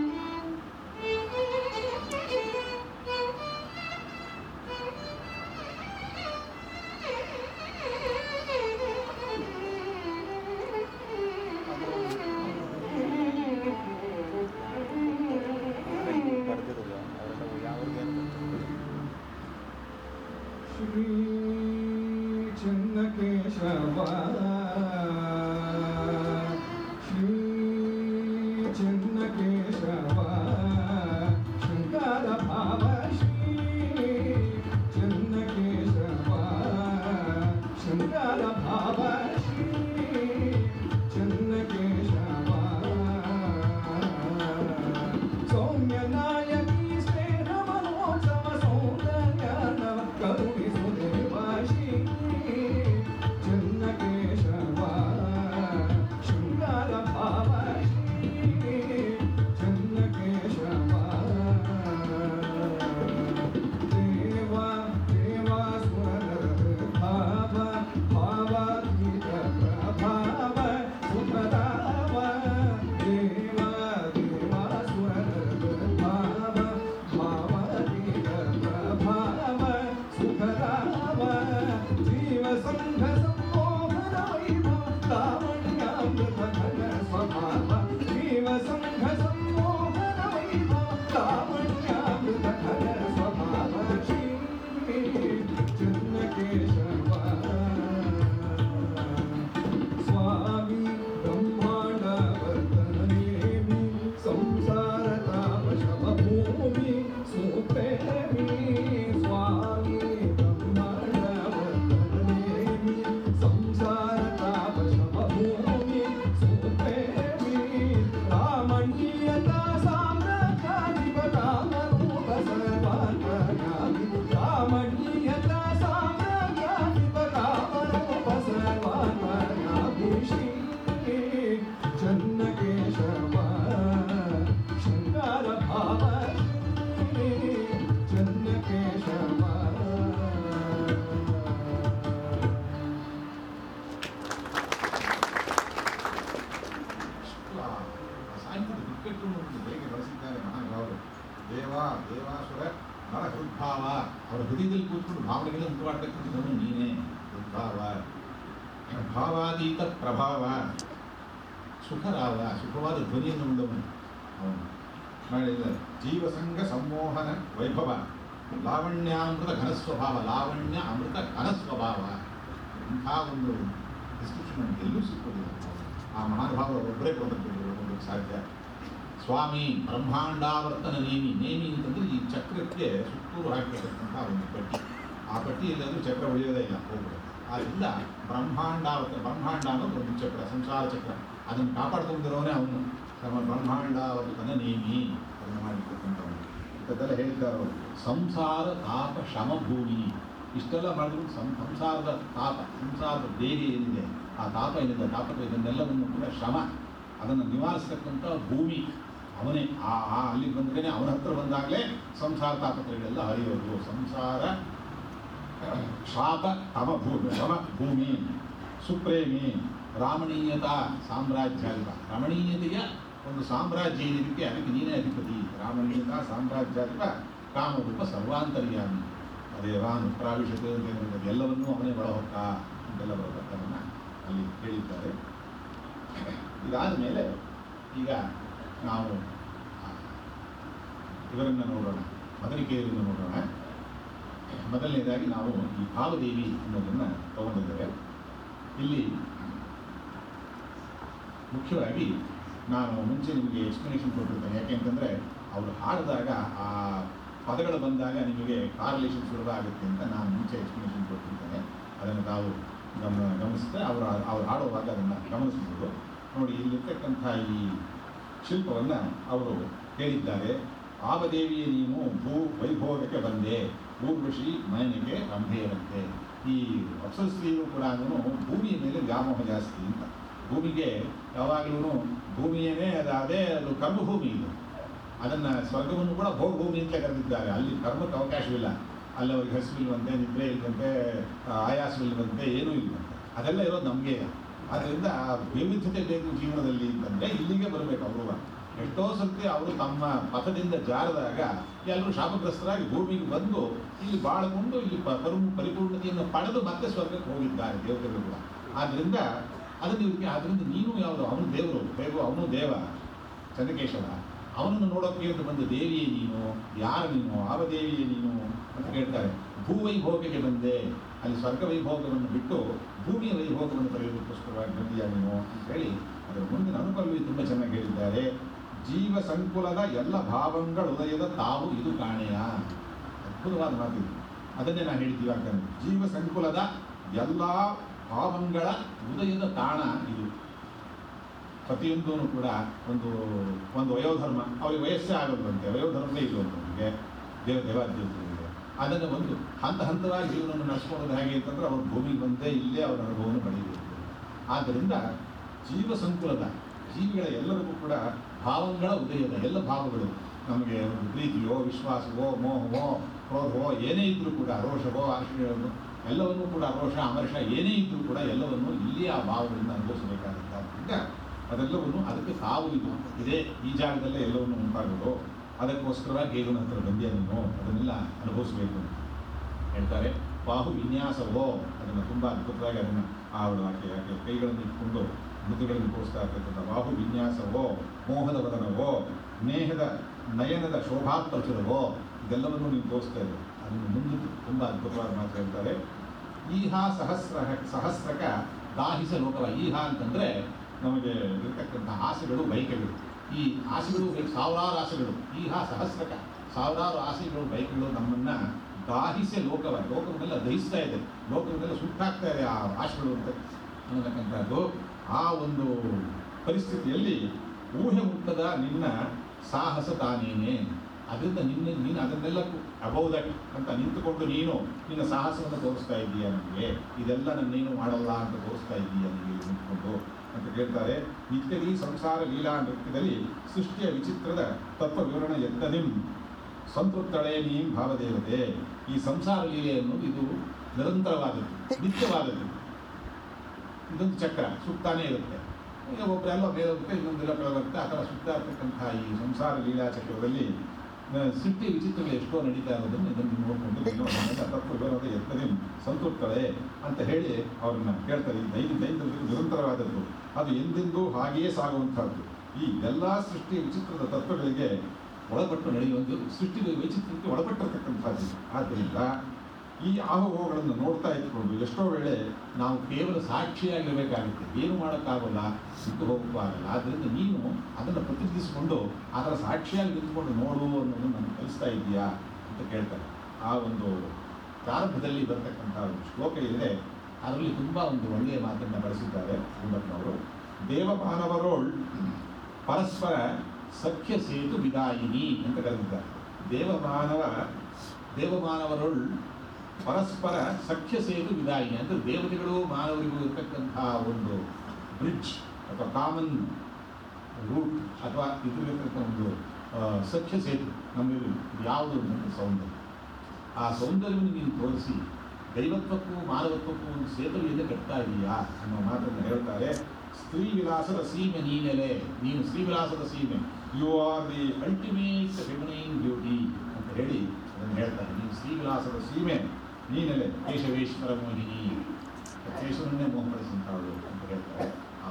ಆದ್ದರಿಂದ ಅವತಾರ ಬ್ರಹ್ಮಾಂಡ ಅನ್ನೋದು ಒಂದು ಚಕ್ರ, ಸಂಸಾರ ಚಕ್ರ. ಅದನ್ನು ಕಾಪಾಡ್ಕೊಂಡಿರೋನೇ ಅವನು. ತಮ್ಮ ಬ್ರಹ್ಮಾಂಡಾವರ್ತನ ನೇಮಿ. ಅದನ್ನು ಮಾಡಿರ್ತಕ್ಕಂಥವನು ಇಂಥದ್ದೆಲ್ಲ ಹೇಳ್ತಾರೆ ಸಂಸಾರ, ತಾಪ ಶಮ ಭೂಮಿ ಇಷ್ಟೆಲ್ಲ ಮಾಡಿದ್ರು ಸಂ ಸಂಸಾರದ ತಾಪ, ಸಂಸಾರದ ದೇಹ ಏನಿದೆ, ಆ ತಾಪ ಏನಿದೆ ತಾಪ ಇದನ್ನೆಲ್ಲವನ್ನು ಕೂಡ ಶ್ರಮ. ಅದನ್ನು ನಿವಾರಿಸತಕ್ಕಂಥ ಭೂಮಿ ಅವನೇ. ಆ ಆ ಅಲ್ಲಿ ಬಂದ್ರೇ ಅವನ ಹತ್ರ ಬಂದಾಗಲೇ ಸಂಸಾರ ತಾಪತ್ರಗಳೆಲ್ಲ ಹರಿಯೋದು. ಸಂಸಾರ ಶಾಪ ತಮ ಭೂಮಿ ತಮ ಭೂಮಿ, ಸುಪ್ರೇಮಿ, ರಾಮಣೀಯತಾ, ಸಾಮ್ರಾಜ್ಯ ರಮಣೀಯತೆಯ ಒಂದು ಸಾಮ್ರಾಜ್ಯ ಏನಿದಕ್ಕೆ ಅದಕ್ಕೆ ನೀನೇ ಅಧಿಪತಿ. ರಾಮಣೀಯತಾ, ಸಾಮ್ರಾಜ್ಯ ಅಲ್ವಾ? ಕಾಮರೂಪ ಸರ್ವಾಂತರ್ಯಾಮಿ. ಅದೇ ರಾನು ಪ್ರಾವಿಶತೆ ಎಲ್ಲವನ್ನೂ ಅವನೇ ಒಳಹೊಕ್ಕ ಅಂತೆಲ್ಲ ಬರತಕ್ಕವನ್ನ ಅಲ್ಲಿ ಹೇಳಿದ್ದಾರೆ. ಇದಾದ ಮೇಲೆ ಈಗ ನಾವು ಇವರನ್ನು ನೋಡೋಣ. ಮದರಿಕೆಯರನ್ನು ನೋಡೋಣ. ಮೊದಲನೇದಾಗಿ ನಾವು ಈ ಭಾವದೇವಿ ಅನ್ನೋದನ್ನು ತಗೊಂಡಿದ್ದೇವೆ ಇಲ್ಲಿ ಮುಖ್ಯವಾಗಿ ನಾನು ಮುಂಚೆ ನಿಮಗೆ ಎಕ್ಸ್ಪ್ಲನೇಷನ್ ಕೊಟ್ಟಿರ್ತೇನೆ. ಯಾಕೆಂತಂದರೆ ಅವರು ಹಾಡಿದಾಗ ಆ ಪದಗಳು ಬಂದಾಗ ನಿಮಗೆ ಕಾರ್ಲೇಷನ್ ಸುಲಭ ಆಗುತ್ತೆ ಅಂತ ನಾನು ಮುಂಚೆ ಎಕ್ಸ್ಪ್ಲನೇಷನ್ ಕೊಟ್ಟಿರ್ತೇನೆ. ಅದನ್ನು ತಾವು ಗಮನ ಗಮನಿಸಿದ್ರೆ ಅವರು, ಅವ್ರು ಹಾಡುವಾಗ ಅದನ್ನು ಗಮನಿಸ್ಬೋದು ನೋಡಿ, ಇಲ್ಲಿರ್ತಕ್ಕಂಥ ಈ ಶಿಲ್ಪವನ್ನು ಅವರು ಹೇಳಿದ್ದಾರೆ. ಆವದೇವಿಯ ನೀನು ಭೂ ವೈಭೋಗಕ್ಕೆ ಬಂದೆ. ಊರ್ವಶಿ ಮಯನಿಗೆ ರಂಭೆಯರಂತೆ ಈ ಅಪ್ಸರಸ್ತ್ರೀಯರು ಕೂಡ ಭೂಮಿಯ ಮೇಲೆ ವ್ಯಾಮೋಹ ಜಾಸ್ತಿ ಅಂತ. ಭೂಮಿಗೆ ಯಾವಾಗಲೂ ಭೂಮಿಯೇ ಅದು ಅದೇ ಅದು ಕರ್ಮಭೂಮಿ ಇದು. ಅದನ್ನು ಸ್ವರ್ಗವನ್ನು ಕೂಡ ಭೋಗಭೂಮಿ ಅಂತ ಕರೆದಿದ್ದಾರೆ. ಅಲ್ಲಿ ಕರ್ಮಕ್ಕೆ ಅವಕಾಶವಿಲ್ಲ. ಅಲ್ಲಿ ಅವ್ರಿಗೆ ಹಸಿವಿಲ್ವಂತೆ ನಿದ್ರೆ ಇಲ್ವಂತೆ ಆಯಾಸವಿಲ್ವಂತೆ ಏನೂ ಇಲ್ಲ ಅದೆಲ್ಲ ಇರೋದು ನಮಗೆ. ಅದರಿಂದ ಆ ವೈವಿಧ್ಯತೆ ಬೇಕು ಜೀವನದಲ್ಲಿ ಅಂತಂದರೆ ಇಲ್ಲಿಗೆ ಬರಬೇಕು ಅವರು ಎಷ್ಟೋ ಸರ್ತಿ ಅವರು ತಮ್ಮ ಪಥದಿಂದ ಜಾರದಾಗ ಎಲ್ಲರೂ ಶಾಪಗ್ರಸ್ತರಾಗಿ ಭೂಮಿಗೆ ಬಂದು ಇಲ್ಲಿ ಬಾಳಿಕೊಂಡು ಇಲ್ಲಿ ಪರು, ಪರಿಪೂರ್ಣತೆಯನ್ನು ಪಡೆದು ಮತ್ತೆ ಸ್ವರ್ಗಕ್ಕೆ ಹೋಗಿದ್ದಾರೆ ದೇವತೆಗಳು ಕೂಡ. ಆದ್ದರಿಂದ ಅದು ಇವರಿಗೆ ಆದ್ದರಿಂದ ನೀನು ಯಾವುದು? ಅವನು ದೇವರು. ಹೇಗೋ ಅವನು ದೇವ. ಚಂದ್ರಕೇಶವ, ಅವನನ್ನು ನೋಡೋಕೆ ಅಂತ ಬಂದ ದೇವಿಯೇ ನೀನು? ಯಾರು ನೀನು? ಆವ ದೇವಿಯೇ ನೀನು? ಅಂತ ಕೇಳ್ತಾರೆ. ಭೂವೈಭೋಗಕ್ಕೆ ಬಂದೆ. ಅಲ್ಲಿ ಸ್ವರ್ಗ ವೈಭೋಗವನ್ನು ಬಿಟ್ಟು ಭೂಮಿಯ ವೈಭೋಗವನ್ನು ಪಡೆಯೋದಕ್ಕೋಸ್ಕರವಾಗಿ ಬಂದಿಯಾ ನೀನು? ಅಂತ ಹೇಳಿ ಅದರ ಮುಂದಿನ ಅನುಕೂಲವೇ ತುಂಬ ಚೆನ್ನಾಗಿ ಹೇಳಿದ್ದಾರೆ. ಜೀವ ಸಂಕುಲದ ಎಲ್ಲ ಭಾವಗಳ ಉದಯದ ತಾವು ಇದು ಕಾಣೆಯ. ಅದ್ಭುತವಾದ ಮಾತಿದೆ ಅದನ್ನೇ ನಾನು ಹೇಳ್ತೀವಿ ಯಾಕಂದ್ರೆ ಜೀವ ಸಂಕುಲದ ಎಲ್ಲ ಭಾವಗಳ ಉದಯದ ತಾಣ ಇದು. ಪ್ರತಿಯೊಂದೂ ಕೂಡ ಒಂದು ಒಂದು ವಯೋಧರ್ಮ. ಅವರಿಗೆ ವಯಸ್ಸೇ ಆಗೋದಂತೆ ವಯೋಧರ್ಮವೇ ಇದು ನಮಗೆ. ದೇವ ದೇವಾದೇವತೆಗಳಿಗೆ ಅದನ್ನು ಒಂದು ಹಂತ ಹಂತವಾಗಿ ಜೀವನವನ್ನು ನಡೆಸ್ಕೊಳ್ಳೋದು ಹೇಗೆ ಅಂತಂದ್ರೆ ಅವ್ರ ಭೂಮಿಗೆ ಬಂದೇ ಇಲ್ಲೇ ಅವರ ಅನುಭವವನ್ನು ಪಡೆಯಬೇಕು. ಆದ್ದರಿಂದ ಜೀವ ಸಂಕುಲದ ಜೀವಿಗಳ ಎಲ್ಲರಿಗೂ ಕೂಡ ಭಾವಗಳ ಉದಯದ ಎಲ್ಲ ಭಾವಗಳು ನಮಗೆ ಪ್ರೀತಿಯೋ, ವಿಶ್ವಾಸವೋ, ಮೋಹವೋ, ಕ್ರೋಧವೋ, ಏನೇ ಇದ್ದರೂ ಕೂಡ, ರೋಷವೋ ಆಶ್ರಯವೋ ಎಲ್ಲವನ್ನೂ ಕೂಡ, ರೋಷ, ಅಮರ್ಷ, ಏನೇ ಇದ್ದರೂ ಕೂಡ ಎಲ್ಲವನ್ನು ಇಲ್ಲಿ ಆ ಭಾವಗಳಿಂದ ಅನುಭವಿಸಬೇಕಾದಂಥ ಅದೆಲ್ಲವನ್ನು ಅದಕ್ಕೆ ಸಾವು ಇದು. ಇದೇ ಈ ಜಾಗದಲ್ಲೇ ಎಲ್ಲವನ್ನು ಉಂಟಾಗೋದು. ಅದಕ್ಕೋಸ್ಕರ ಹೇಗನ ಹತ್ರ ಬಂದಿ ನೀನು ಅದನ್ನೆಲ್ಲ ಅನುಭವಿಸಬೇಕು ಅಂತ ಹೇಳ್ತಾರೆ. ಬಾಹು ವಿನ್ಯಾಸವೋ, ಅದನ್ನು ತುಂಬ ಅದ್ಭುತವಾಗಿ ಅದನ್ನು ಆ ಆಕೆ ಕೈಗಳನ್ನು ಇಟ್ಕೊಂಡು ಮೃದುಗಳನ್ನು ತೋರಿಸ್ತಾ ಇರ್ತಕ್ಕಂಥ ಬಾಹು ವಿನ್ಯಾಸವೋ ಮೋಹದ ವದನವೋ ನೇಹದ ನಯನದ ಶೋಭಾತ್ಮಚುರವೋ ಇದೆಲ್ಲವನ್ನು ನೀವು ತೋರಿಸ್ತಾ ಇದೆ ಅದನ್ನು ಮುಂದೆ ತುಂಬ ಅದ್ಭುತವಾದ ಮಾತು ಹೇಳ್ತಾರೆ. ಈಹ ಸಹಸ್ರ ಸಹಸ್ರಕ ದಾಹಿಸ ಲೋಕವ. ಈಹ ಅಂತಂದರೆ ನಮಗೆ ಇರತಕ್ಕಂಥ ಆಸೆಗಳು ಬೈಕೆಗಳು ಈ ಆಸೆಗಳು ಸಾವಿರಾರು ಆಸೆಗಳು. ಈಹ ಸಹಸ್ರಕ, ಸಾವಿರಾರು ಆಸೆಗಳು ಬೈಕ್ಗಳು ನಮ್ಮನ್ನು ದಾಹಿಸೆ ಲೋಕವ. ಲೋಕವನ್ನೆಲ್ಲ ದಹಿಸ್ತಾ ಇದೆ. ಲೋಕವನ್ನೆಲ್ಲ ಸುಟ್ಟಾಗ್ತಾ ಇದೆ ಆ ಆಸೆಗಳು ಅಂತ ಅನ್ನತಕ್ಕಂಥದ್ದು. ಆ ಒಂದು ಪರಿಸ್ಥಿತಿಯಲ್ಲಿ ಊಹೆ ಮುಟ್ಟದ ನಿನ್ನ ಸಾಹಸ ತಾನೇನೆ. ಅದರಿಂದ ನಿನ್ನ ನೀನು ಅದನ್ನೆಲ್ಲ ಅಬೌ ದಟ್ ಅಂತ ನಿಂತುಕೊಂಡು ನೀನು ನಿನ್ನ ಸಾಹಸವನ್ನು ತೋರಿಸ್ತಾ ಇದ್ದೀಯ ನನಗೆ? ಇದೆಲ್ಲ ನನ್ನೇನು ಮಾಡಲ್ಲ ಅಂತ ತೋರಿಸ್ತಾ ಇದ್ದೀಯ ನನಗೆ ನಿಂತ್ಕೊಂಡು? ಅಂತ ಕೇಳ್ತಾರೆ. ನಿತ್ಯದಿ ಸಂಸಾರ ಲೀಲಾ ನೃತ್ಯದಲ್ಲಿ ಸೃಷ್ಟಿಯ ವಿಚಿತ್ರದ ತತ್ವ ವಿವರಣ ಎತ್ತದಿಂ. ಸಂತೃಪ್ತಳೆ ನೀಂ ಭಾವದೇವತೆ. ಈ ಸಂಸಾರ ಲೀಲೆ ಅನ್ನೋದು ಇದು ನಿರಂತರವಾದದ್ದು, ನಿತ್ಯವಾದದ್ದು. ಇದೊಂದು ಚಕ್ರ ಸುತ್ತಾನೇ ಇರುತ್ತೆ. ಈಗ ಒಬ್ಬರೆಲ್ಲ ಬೇರೆ ಇನ್ನೊಂದು ಇನ್ನೊಂದೆಲ್ಲ ಬರುತ್ತೆ ಆ ಥರ ಈ ಸಂಸಾರ ಲೀಲಾ ಚಕ್ರದಲ್ಲಿ ಸೃಷ್ಟಿ ವಿಚಿತ್ರಗಳು ಎಷ್ಟೋ ನಡೀತಾ ಇರೋದನ್ನು ಇದನ್ನು ನೋಡಿಕೊಂಡು ತಪ್ಪು ವಿವರದ ಎತ್ತದೆ ಅಂತ ಹೇಳಿ ಅವ್ರನ್ನ ಕೇಳ್ತಾರೆ. ಈ ದೈನ ದೈನದಲ್ಲಿ ನಿರಂತರವಾದದ್ದು. ಅದು ಎಂದೆಂದೂ ಹಾಗೆಯೇ ಸಾಗುವಂಥದ್ದು. ಈ ಎಲ್ಲ ಸೃಷ್ಟಿ ವಿಚಿತ್ರದ ತತ್ವಗಳಿಗೆ ಒಳಪಟ್ಟು ನಡೆಯುವಂಥದ್ದು ಸೃಷ್ಟಿ ವೈಚಿತ್ರಕ್ಕೆ ಒಳಪಟ್ಟಿರತಕ್ಕಂಥದ್ದು. ಆದ್ದರಿಂದ ಈ ಆಹುಹೋಗಳನ್ನು ನೋಡ್ತಾ ಇದ್ಕೊಂಡು ಎಷ್ಟೋ ವೇಳೆ ನಾವು ಕೇವಲ ಸಾಕ್ಷಿಯಾಗಿರಬೇಕಾಗುತ್ತೆ. ಏನು ಮಾಡೋಕ್ಕಾಗಲ್ಲ ಸಿಟ್ಟು ಹೋಗಬಾರಲ್ಲ ಆದ್ದರಿಂದ ನೀನು ಅದನ್ನು ಪ್ರತಿನಿಧಿಸಿಕೊಂಡು ಅದರ ಸಾಕ್ಷಿಯಾಗಿ ನಿಂತ್ಕೊಂಡು ನೋಡು ಅನ್ನೋದು ನಾನು ಕಲಿಸ್ತಾ ಇದೆಯಾ ಅಂತ ಕೇಳ್ತಾರೆ. ಆ ಒಂದು ಪ್ರಾರಂಭದಲ್ಲಿ ಬರ್ತಕ್ಕಂಥ ಒಂದು ಶ್ಲೋಕ ಇದೆ. ಅದರಲ್ಲಿ ತುಂಬ ಒಂದು ಒಳ್ಳೆಯ ಮಾತನ್ನು ಬಳಸಿದ್ದಾರೆ ಗುಂಡಪ್ಪನವರು ದೇವಮಾನವರೋಳ್ ಪರಸ್ಪರ ಸಖ್ಯ ಸೇತು ವಿದಾಯಿನಿ ಅಂತ ಕರೆದಿದ್ದಾರೆ. ದೇವಮಾನವ ದೇವಮಾನವರೋಳ್ ಪರಸ್ಪರ ಸಖ್ಯ ಸೇತು ವಿದಾಯಿನಿ ಅಂದರೆ ದೇವತೆಗಳು ಮಾನವರಿಗೂ ಇರತಕ್ಕಂತಹ ಒಂದು ಬ್ರಿಡ್ಜ್ ಅಥವಾ ಕಾಮನ್ ರೂಟ್ ಅಥವಾ ಇದರಲ್ಲಿರ್ತಕ್ಕಂಥ ಒಂದು ಸಖ್ಯ ಸೇತು ನಮ್ಮಲ್ಲಿ ಯಾವುದು ಅಂತಂದರೆ ಸೌಂದರ್ಯ. ಆ ಸೌಂದರ್ಯವನ್ನು ನೀನು ತೋರಿಸಿ ದೈವತ್ವಕ್ಕೂ ಮಾನವತ್ವಕ್ಕೂ ಒಂದು ಸೇತುವೆಯಿಂದ ಕಟ್ತಾ ಇದೆಯಾ ಅನ್ನೋ ಮಾತನ್ನು ಹೇಳ್ತಾರೆ. ಸ್ತ್ರೀ ವಿಲಾಸದ ಸೀಮೆ ನೀನೆಲೆ, ನೀನು ಸ್ತ್ರೀ ವಿಲಾಸದ ಸೀಮೆ. You are the ultimate feminine beauty ಅಂತ ಹೇಳಿ ಅದನ್ನು ಹೇಳ್ತಾರೆ. ನೀನು ಸ್ತ್ರೀ ವಿಲಾಸದ ಸೀಮೆ. ನೀನೆಲೆ ಕೇಶವೇಶ್ವರ ಮೋಹಿನಿ ಕೇಶವನ್ನೇ ಮೋಹಪಡಿಸಿಂತಾಳು ಅಂತ ಹೇಳ್ತಾರೆ. ಆ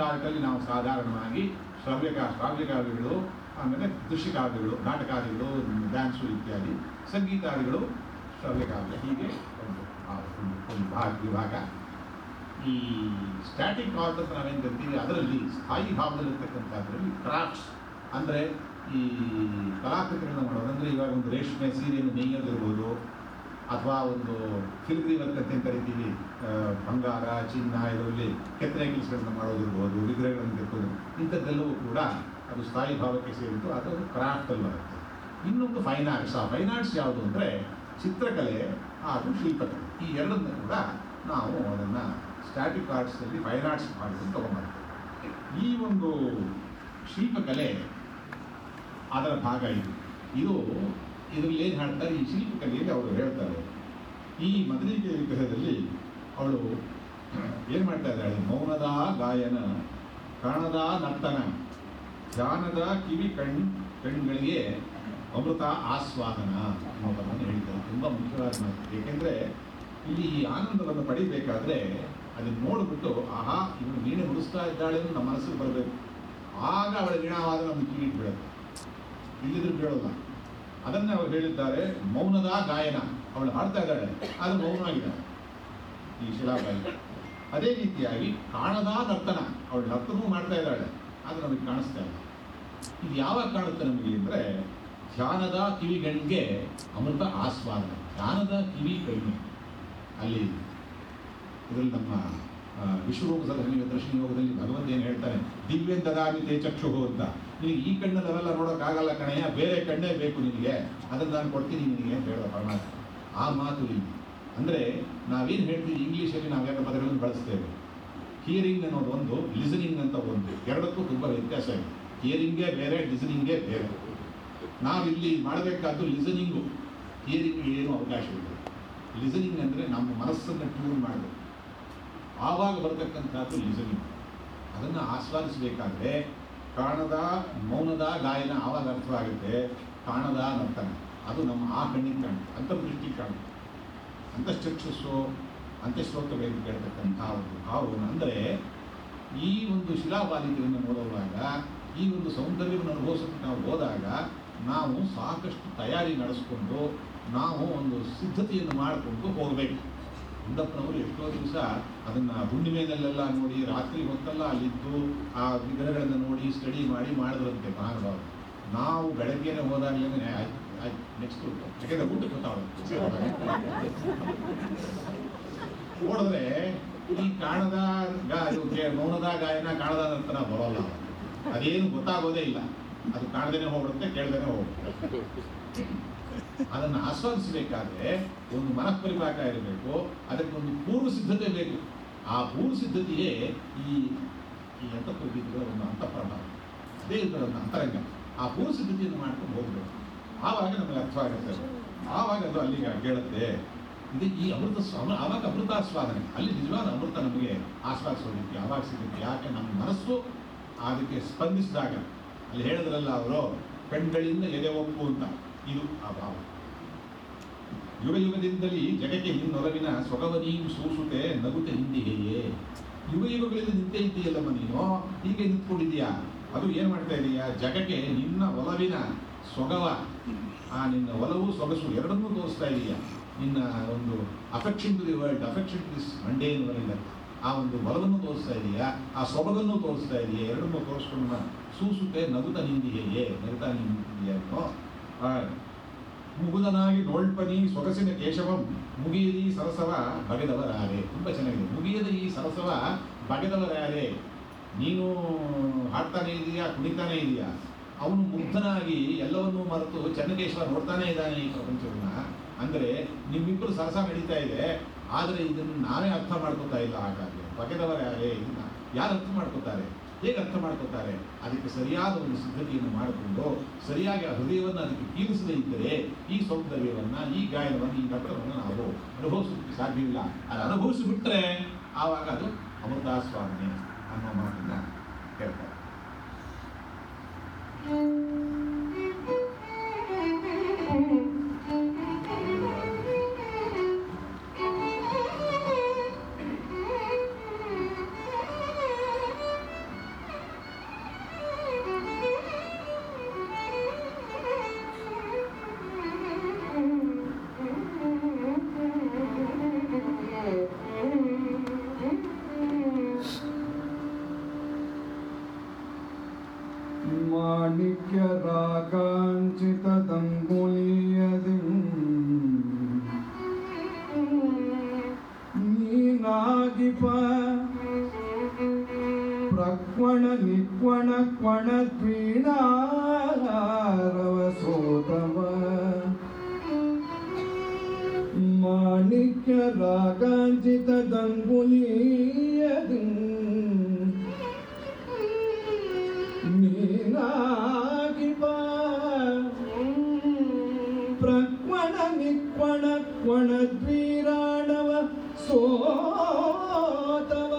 ಆರ್ಟಲ್ಲಿ ನಾವು ಸಾಧಾರಣವಾಗಿ ಶ್ರವ್ಯಕ, ಶ್ರಾವ್ಯಕಾವ್ಯಗಳು, ಆಮೇಲೆ ದೃಶ್ಯಕಾವ್ಯಗಳು, ನಾಟಕಾದಿಗಳು, ಡ್ಯಾನ್ಸು ಇತ್ಯಾದಿ, ಸಂಗೀತಾದಿಗಳು ಶ್ರವ್ಯಕಾವ್ಯ. ಹೀಗೆ ಒಂದು ಒಂದು ಭಾಗ ವಿಭಾಗ ಈ ಸ್ಟ್ಯಾಟಿಕ್ ಆರ್ಟ್ ಅಂತ ನಾವೇನು ಕರಿತೀವಿ? ಅದರಲ್ಲಿ ಸ್ಥಾಯಿ ಭಾವದಲ್ಲಿರ್ತಕ್ಕಂಥದ್ರಲ್ಲಿ ಕ್ರಾಫ್ಟ್ಸ್ ಅಂದರೆ ಈ ಕಲಾಕೃತಿಗಳನ್ನ ಮಾಡೋದು ಅಂದರೆ ಇವಾಗ ಒಂದು ರೇಷ್ಮೆ ಸೀರೆಯನ್ನು ನೇಯೋದಿರ್ಬೋದು ಅಥವಾ ಒಂದು ಫಿಲ್ಗ್ರಿ ವರ್ಕ್ ಅಂತ ಕರಿತೀವಿ ಬಂಗಾರ, ಚಿನ್ನ, ಇದರಲ್ಲಿ ಕೆತ್ತನೆ ಕೆಲಸಗಳನ್ನ ಮಾಡೋದಿರ್ಬೋದು, ವಿಗ್ರಹಗಳನ್ನು ಕೆತ್ತೋದು, ಇಂಥದ್ದೆಲ್ಲವೂ ಕೂಡ ಅದು ಸ್ಥಾಯಿ ಭಾವಕ್ಕೆ ಸೇರಿದ್ದು ಅದು ಕ್ರಾಫ್ಟಲ್ಲಿ ಬರುತ್ತೆ ಇನ್ನೊಂದು ಫೈನ್ ಆರ್ಟ್ಸ್ ಆ ಫೈನ್ ಆರ್ಟ್ಸ್ ಯಾವುದು ಅಂದರೆ ಚಿತ್ರಕಲೆ, ಹಾಗೂ ಶಿಲ್ಪಕಲೆ. ಈ ಎರಡನ್ನು ಕೂಡ ನಾವು ಅದನ್ನು ಸ್ಟ್ಯಾಟಿಕ್ ಆರ್ಟ್ಸಲ್ಲಿ ಫೈನ್ ಆರ್ಟ್ಸ್ ಮಾಡಿಕೊಂಡು ತಗೊಂಡ್ಬರ್ತೇವೆ ಈ ಒಂದು ಶಿಲ್ಪಕಲೆ ಅದರ ಭಾಗ ಇದು. ಇದು ಇದರಲ್ಲಿ ಏನು ಹೇಳ್ತಾರೆ? ಈ ಶಿಲ್ಪಕಲೆಯಲ್ಲಿ ಅವರು ಹೇಳ್ತಾರೆ. ಈ ಮದುವೆ ವಿಗ್ರಹದಲ್ಲಿ ಅವಳು ಏನು ಮಾಡ್ತಾ ಇದ್ದಾಳೆ? ಮೌನದ ಗಾಯನ, ಕಾಣದ ನರ್ತನ ಜಾನದ ಕಿವಿ ಕಣ್, ಕಣ್ಗಳಿಗೆ ಅಮೃತ ಆಸ್ವಾದನ ಅನ್ನೋದನ್ನು ಹೇಳಿದ್ದಾರೆ ತುಂಬ ಮುಖ್ಯವಾದ ಮಾತು. ಏಕೆಂದರೆ ಇಲ್ಲಿ ಈ ಆನಂದವನ್ನು ಪಡಿಬೇಕಾದ್ರೆ ಅದನ್ನು ನೋಡಿಬಿಟ್ಟು, ಆಹಾ ಇವನು ವೀಣೆ ಮುಡಿಸ್ತಾ ಇದ್ದಾಳೆ ಅಂತ ನಮ್ಮ ಮನಸ್ಸಿಗೆ ಬರಬೇಕು. ಆಗ ಅವಳ ವೀಣಾವಾದ ನಮ್ಮ ಕಿವಿಟ್ಟು ಬೀಳುತ್ತೆ ಇಲ್ಲಿದ್ರೂ ಅದನ್ನೇ ಅವರು ಹೇಳಿದ್ದಾರೆ, ಮೌನದ ಗಾಯನ. ಅವಳು ಹಾಡ್ತಾ ಇದ್ದಾಳೆ ಅದು ಮೌನವಾಗಿದ್ದಾಳೆ ಈ ಶಿಲಾಬಾಯಿ ಅದೇ ರೀತಿಯಾಗಿ ಕಾಣದ ನರ್ತನ ಅವಳು ನರ್ತನವೂ ಮಾಡ್ತಾ ಇದ್ದಾಳೆ ಅದು ನಮಗೆ ಕಾಣಿಸ್ತಾ ಇಲ್ಲ. ಇದು ಯಾವಾಗ ಕಾಣುತ್ತೆ ನಮಗೆ ಅಂದರೆ, ಧ್ಯಾನದ ಕಿವಿಗಳಿಗೆ ಅಮೃತ ಆಸ್ವಾದ. ಧ್ಯಾನದ ಕಿವಿ ಕಡಿಮೆ ಅಲ್ಲಿ ಇದರಲ್ಲಿ ನಮ್ಮ ವಿಶ್ವರೂಪ ಸದನಿಗೆ ದರ್ಶನ ಯೋಗದಲ್ಲಿ ಭಗವಂತ ಏನು ಹೇಳ್ತಾನೆ ದಿವ್ಯ ತೇ ಚಕ್ಷು ಅಂತ ನಿನಗೆ ಈ ಕಣ್ಣಲ್ಲಿ ಅವೆಲ್ಲ ನೋಡೋಕ್ಕಾಗಲ್ಲ ಕಣಯ್ಯ ಬೇರೆ ಕಣ್ಣೇ ಬೇಕು ನಿನಗೆ ಅದನ್ನು ನಾನು ಕೊಡ್ತೀನಿ ನಿನಗೆ ಅಂತ ಹೇಳೋ ಪರಮಾತ್ಮ ಆ ಮಾತು ಇಲ್ಲಿ. ಅಂದರೆ ನಾವೇನು ಹೇಳ್ತೀವಿ ಇಂಗ್ಲೀಷಲ್ಲಿ ನಾವೆಲ್ಲ ಪದಗಳನ್ನು ಬಳಸ್ತೇವೆ? ಹಿಯರಿಂಗ್ ಅನ್ನೋದು ಒಂದು ಲಿಸನಿಂಗ್ ಅಂತ ಒಂದು. ಎರಡಕ್ಕೂ ತುಂಬ ವ್ಯತ್ಯಾಸ ಇದೆ. ಹಿಯರಿಂಗೇ ಬೇರೆ ಲಿಸನಿಂಗೇ ಬೇರೆ. ನಾವಿಲ್ಲಿ ಮಾಡಬೇಕಾದ್ದು ಲಿಸನಿಂಗು ಹಿಯರಿಂಗ್ ಏನು ಅವಕಾಶ ಇದೆ ಲಿಸನಿಂಗ್ ಅಂದರೆ ನಮ್ಮ ಮನಸ್ಸನ್ನು ಟ್ಯೂನ್ ಮಾಡಬೇಕು. ಆವಾಗ ಬರತಕ್ಕಂಥದ್ದು ಲಿಸನಿಂಗ್ ಅದನ್ನು ಆಸ್ವಾದಿಸಬೇಕಾದ್ರೆ ಕಾಣದ, ಮೌನದ, ಗಾಯನ ಆವಾಗ ಅರ್ಥವಾಗುತ್ತೆ. ಕಾಣದ ನರ್ತನ ಅದು ನಮ್ಮ ಆ ಕಣ್ಣಿಗೆ ಕಾಣುತ್ತೆ ಅಂತರ್ದೃಷ್ಟಿ ಕಾಣುತ್ತೆ ಅಂತಶ್ಚಕ್ಷಸ್ಸು ಅಂತಶ್ರೋತಗಳಿಗೆ ಕೇಳ್ತಕ್ಕಂಥ ಒಂದು ಭಾವವನ್ನು ಅಂದರೆ, ಈ ಒಂದು ಶಿಲಾಬಾಲಿಕೆಯನ್ನು ನೋಡುವಾಗ, ಈ ಒಂದು ಸೌಂದರ್ಯವನ್ನು ಅನುಭವಿಸೋಕ್ಕೆ ನಾವು ಹೋದಾಗ, ನಾವು ಸಾಕಷ್ಟು ತಯಾರಿ ನಡೆಸ್ಕೊಂಡು, ನಾವು ಒಂದು ಸಿದ್ಧತೆಯನ್ನು ಮಾಡಿಕೊಂಡು ಹೋಗಬೇಕು. ಗುಂಡಪ್ಪನವರು ಎಷ್ಟೋ ದಿವಸ ಅದನ್ನು ಹುಣ್ಣಿಮೆನಲ್ಲೆಲ್ಲ ನೋಡಿ, ರಾತ್ರಿ ಹೊತ್ತಲ್ಲ ಅಲ್ಲಿದ್ದು ಆ ವಿಗ್ರಹಗಳನ್ನು ನೋಡಿ ಸ್ಟಡಿ ಮಾಡಿ ಮಾಡಿದ್ರಂತೆ ಮಹಾನುಭಾವರು. ನಾವು ಬೆಳಗ್ಗೆನೆ ಹೋದಾಗಲೇ ಆಯ್ತು ಆಯ್ತು ನೆಕ್ಸ್ಟ್ ಯಾಕೆಂದ್ರೆ ಊಟಕ್ಕೆ ಗೊತ್ತಾಗುತ್ತೆ ನೋಡಿದ್ರೆ ಈ ಕಾಣದ ನೋಣದ ಗಾಯನ ಕಾಣದ ನಂತರ ಬರೋಲ್ಲ ಅದೇನು ಗೊತ್ತಾಗೋದೇ ಇಲ್ಲ. ಅದು ಕಾಣದೇನೆ ಹೋಗ್ಬಿಡುತ್ತೆ, ಕೇಳ್ದೇನೆ ಹೋಗ್ಬಿಡುತ್ತೆ. ಅದನ್ನು ಆಸ್ವಾದಿಸಬೇಕಾದ್ರೆ ಒಂದು ಮನಃಪರಿಪಾಕ ಇರಬೇಕು, ಅದಕ್ಕೆ ಒಂದು ಪೂರ್ವ ಸಿದ್ಧತೆ ಬೇಕು. ಆ ಪೂರ್ವ ಸಿದ್ಧತೆಯೇ ಈ ಈ ಅಂತಃಪ್ರಗೀತದ ಒಂದು ಅಂತಃಪ್ರಭಾವ. ಅದೇ ಒಂದು ಅಂತರಂಗ. ಆ ಪೂರ್ವ ಸಿದ್ಧತೆಯನ್ನು ಮಾಡ್ಕೊಂಡು ಹೋಗ್ಬೇಕು. ಆವಾಗ ನಮಗೆ ಅರ್ಥವಾಗುತ್ತೆ. ಆವಾಗ ಅದು ಅಲ್ಲಿಗೆ ಕೇಳುತ್ತೆ. ಇದು ಈ ಅಮೃತ ಸ್ವಾಮ, ಆವಾಗ ಅಮೃತಾಸ್ವಾದನೆ. ಅಲ್ಲಿ ನಿಜವಾದ ಅಮೃತ ನಮಗೆ ಆಸ್ವಾದಿಸೋದಕ್ಕೆ, ಆವಾಗ ಸಿಗುತ್ತೆ ಯಾಕೆ? ನಮ್ಮ ಮನಸ್ಸು ಅದಕ್ಕೆ ಸ್ಪಂದಿಸಿದಾಗ. ಅಲ್ಲಿ ಹೇಳಿದ್ರಲ್ಲ ಅವರು ಕಣ್ಗಳಿಂದ ಎದೆ ಒಪ್ಪು ಅಂತ. ಇದು ಆ ಜಗಕ್ಕೆ ಯುಗದಿಂದಲೇ ಜಗಕ್ಕೆ ನಿನ್ನೊಲವಿನ ಸೊಗವನೀಂ ಸೂಸುತೆ ನಗುತೆ ಹಿಂದಿಗೆಯೇ ಯುಗ ಯುಗಗಳಿಂದ ನಿಂತೆ ಇದ್ದೀಯಲ್ಲಮ್ಮ ನೀನು ಹೀಗೆ ನಿಂತ್ಕೊಂಡಿದ್ದೀಯಾ? ಅದು ಏನು ಮಾಡ್ತಾ ಇದೀಯಾ? ಜಗಕ್ಕೆ ನಿನ್ನ ಒಲವಿನ ಸೊಗವ ಆ, ನಿನ್ನ ಒಲವು ಸೊಗಸು ಎರಡನ್ನೂ ತೋರಿಸ್ತಾ ಇದೀಯಾ? ನಿನ್ನ ಒಂದು affection to the world affection to this mundane ಆ ಒಂದು ಒಲವನ್ನು ತೋರಿಸ್ತಾ ಇದೆಯಾ? ಆ ಸೊಬಗನ್ನು ತೋರಿಸ್ತಾ ಇದೆಯಾ? ಎರಡನ್ನೂ ತೋರಿಸ್ಕೊಂಡು ಸೂಸುತ್ತೆ, ನಗುತ್ತ ನಿಂದಿಯೇ ನಗುತ್ತಾ ನಿಂದಿದೆಯಾ ಮುಗುದನಾಗಿ ನೋಳ್ಪನಿ ಸೊಗಸಿನ ಕೇಶವಂ ಮುಗಿಯದಿ ಸರಸವ ಬಗೆದವರಾರೆ. ತುಂಬ ಚೆನ್ನಾಗಿದೆ. ಮುಗಿಯದ ಈ ಸರಸವ ಬಗೆದವರಾರೆ. ನೀನು ಹಾಡ್ತಾನೆ ಇದೆಯಾ, ಕುಣಿತಾನೆ ಇದೆಯಾ? ಅವನು ಮುಗ್ಧನಾಗಿ ಎಲ್ಲವನ್ನೂ ಮರೆತು ಚೆನ್ನಕೇಶವ ನೋಡ್ತಾನೆ ಇದ್ದಾನೆ ಈ ಪ್ರಪಂಚವನ್ನ. ಅಂದರೆ ನಿಮ್ಮಿಬ್ಬರು ಸರಸ ನಡೀತಾ ಇದೆ, ಆದರೆ ಇದನ್ನು ನಾನೇ ಅರ್ಥ ಮಾಡ್ಕೋತಾ ಇಲ್ಲ. ಹಾಗಾದ್ರೆ ಬಗೆದವರ ಯಾರೇ ಇದನ್ನ ಯಾರು ಅರ್ಥ ಮಾಡ್ಕೋತಾರೆ? ಹೇಗೆ ಅರ್ಥ ಮಾಡ್ಕೋತಾರೆ ಅದಕ್ಕೆ ಸರಿಯಾದ ಒಂದು ಸಿದ್ಧತೆಯನ್ನು ಮಾಡಿಕೊಂಡು ಸರಿಯಾಗಿ ಆ ಹೃದಯವನ್ನು ಅದಕ್ಕೆ ಕೀಲಿಸದೇ ಇದ್ದರೆ ಈ ಸೌಂದರ್ಯವನ್ನು, ಈ ಗಾಯನವನ್ನು, ಈ ನಟನವನ್ನು ನಾವು ಅನುಭವಿಸೋದಕ್ಕೆ ಸಾಧ್ಯವಿಲ್ಲ. ಅದು ಅನುಭವಿಸಿಬಿಟ್ರೆ ಆವಾಗ ಅದು ಅಮೃತಾಸ್ವಾದನೆ ಅನ್ನೋ ಮಾತನ್ನು ಹೇಳ್ತಾರೆ. ಮಾಣಿಕ್ಯರಾಗಾಂಚಿತದಂಗುಲಿಯದಿ ಸೋತವ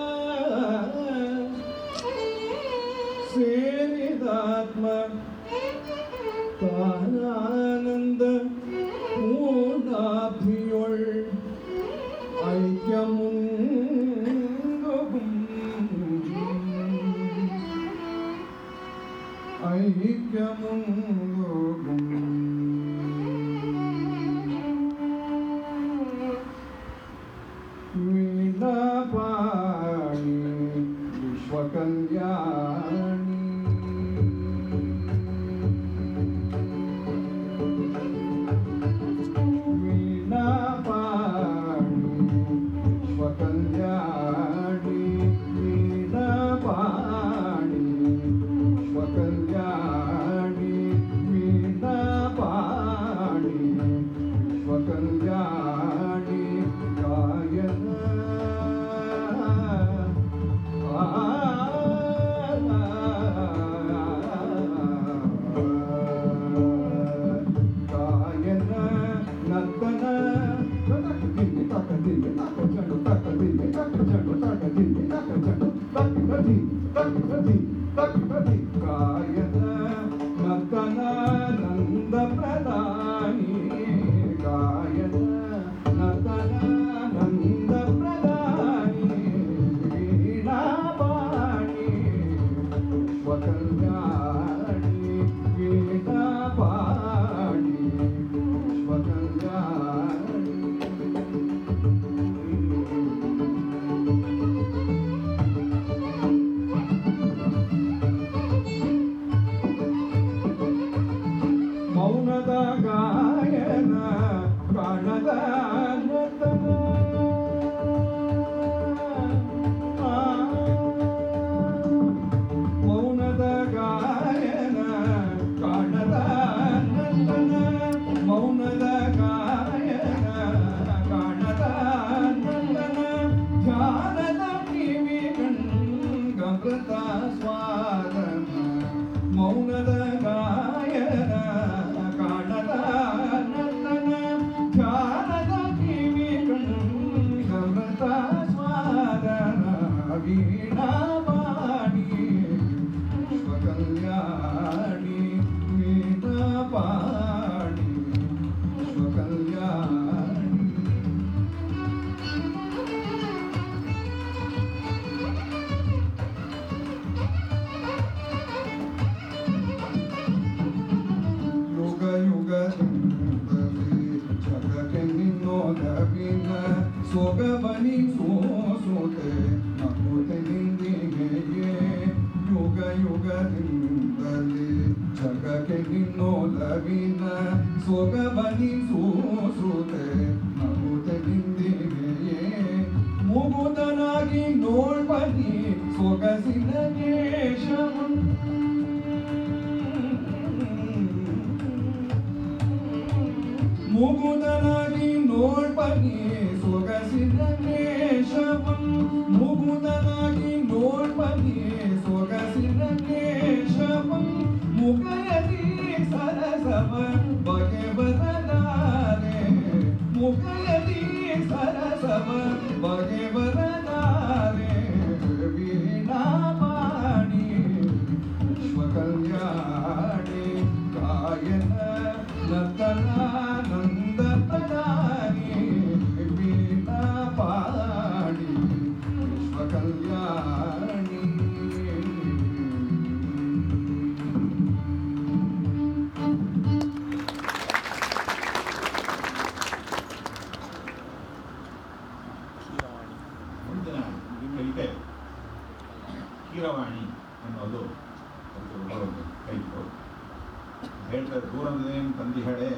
ದೂರದೇನು ತಂದಿಹಳೆ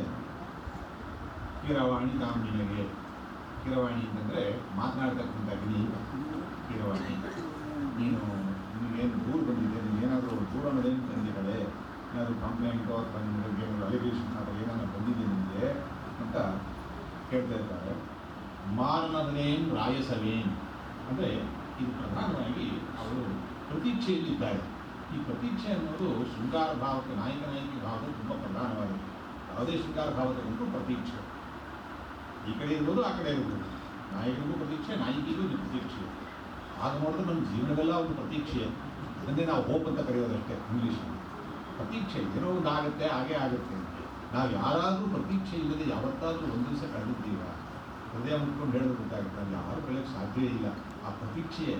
ಕೀರವಾಣಿ ಕಾಮಿನಿಗೆ ಕೀರವಾಣಿ ಅಂತಂದರೆ ಮಾತನಾಡ್ತಕ್ಕಂಥ ಗಿಣಿ ಕೀರವಾಣಿ. ನೀನು ನಿಮಗೇನು ದೂರ ಬಂದಿದೆ? ನೀನೇನಾದರೂ ದೂರದೇನು ತಂದಿಹಳೆ ಏನಾದರೂ ಕಂಪ್ಲೇಂಟು ಅಥವಾ ನಿಮ್ಮ ಬಗ್ಗೆ ಏನಾದರೂ ಅಲಿಗೇಷನ್ ಅಥವಾ ಏನಾದರೂ ಬಂದಿದೆ ನಿಮಗೆ ಅಂತ ಕೇಳ್ತಾ ಇರ್ತಾರೆ. ಮಾನವನೇನ್ ರಾಯಸವೇನ್? ಅಂದರೆ ಇದು ಪ್ರಧಾನವಾಗಿ ಅವರು ಪ್ರತೀಕ್ಷೆಯಲ್ಲಿದ್ದಾರೆ. ಈ ಪ್ರತೀಕ್ಷೆ ಅನ್ನೋದು ಶೃಂಗಾರ ಭಾವಕ್ಕೆ ನಾಯಕ ನಾಯಕಿ ಭಾವದ ತುಂಬ ಪ್ರಧಾನವಾಗಿದೆ ಯಾವುದೇ ಶೃಂಗಾರ ಭಾವದಲ್ಲಂತೂ ಪ್ರತೀಕ್ಷೆ. ಈ ಕಡೆ ಇರ್ಬೋದು, ಆ ಕಡೆ ಇರ್ಬೋದು. ನಾಯಕನಿಗೂ ಪ್ರತೀಕ್ಷೆ, ನಾಯಕಿಗೂ ಪ್ರತೀಕ್ಷೆ. ಆಗ ನೋಡಿದ್ರೆ ನಮ್ಮ ಜೀವನವೆಲ್ಲ ಒಂದು ಪ್ರತೀಕ್ಷೆ. ಅದನ್ನೇ ನಾವು ಹೋಪ್ ಅಂತ ಕರೆಯೋದಷ್ಟೇ ಇಂಗ್ಲೀಷಲ್ಲಿ ಪ್ರತೀಕ್ಷೆ, ಏನೋ ಒಂದು ಆಗುತ್ತೆ, ಹಾಗೆ ಆಗುತ್ತೆ. ನಾವು ಯಾರಾದರೂ ಪ್ರತೀಕ್ಷೆ ಇಲ್ಲದೆ ಯಾವತ್ತಾದರೂ ಒಂದು ದಿವಸ ಕಳೆದಿದ್ದೀವ ಹೃದಯ ಮುಟ್ಕೊಂಡು ಹೇಳೋದು ಗೊತ್ತಾಗುತ್ತೆ. ನಾವು ಯಾರು ಕಳೆಯೋಕ್ಕೆ ಸಾಧ್ಯವೇ ಇಲ್ಲ. ಆ ಪ್ರತೀಕ್ಷೆಯೇ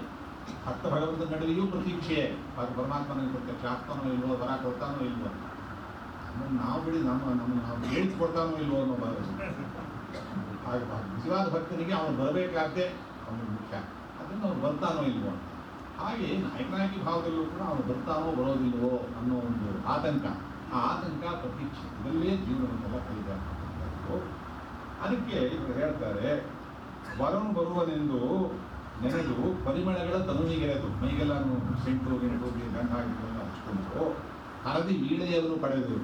ಭಕ್ತ ಭಗವಂತನ ನಡುವೆಯೂ ಪ್ರತೀಕ್ಷೆ. ಅದು ಪರಮಾತ್ಮನಿಗೆ ಪ್ರತ್ಯಕ್ಷ ಆಗ್ತಾನೋ ಇಲ್ವೋ ವರ ಕೊಡ್ತಾನೋ ಇಲ್ವೋ. ನಮ್ಮನ್ನು ನಾವು ಬಿಡಿ, ನಮ್ಮ ನಮ್ಮನ್ನು ನಾವು ಇಲ್ವೋ ಅನ್ನೋ ಹಾಗೆ ನಿಜವಾದ ಭಕ್ತನಿಗೆ ಅವನು ಬರಬೇಕಾದ್ದೇ ಅವನು ಮುಖ್ಯ. ಅದನ್ನು ಅವನು ಬರ್ತಾನೋ ಇಲ್ವೋ ಅಂತ. ಹಾಗೆ ನಾಯಕನಾಯಕಿ ಭಾವದಲ್ಲೂ ಕೂಡ ಅವನು ಬರ್ತಾನೋ ಬರೋದಿಲ್ವೋ ಅನ್ನೋ ಒಂದು ಆತಂಕ. ಆ ಆತಂಕ ಪ್ರತೀಕ್ಷೆ. ಇದರಲ್ಲೇ ಜೀವನವನ್ನೆಲ್ಲ ಕಲಿಬೇಕು ಅದಕ್ಕೆ ಇವರು ಹೇಳ್ತಾರೆ ವರನು ಬರುವನೆಂದು ನೆನೆದು ಪರಿಮಳಗಳ ತನುವಿಗೆರೆದು ಮೈಗೆಲ್ಲಾನು ಸೆಂಟು, ಗೆಂಟು ಗಂಡ ಆಗಿದ್ದನ್ನು ಹಚ್ಕೊಂಡು ಹರದಿ ವೀಳೆಯನ್ನು ಪಡೆದು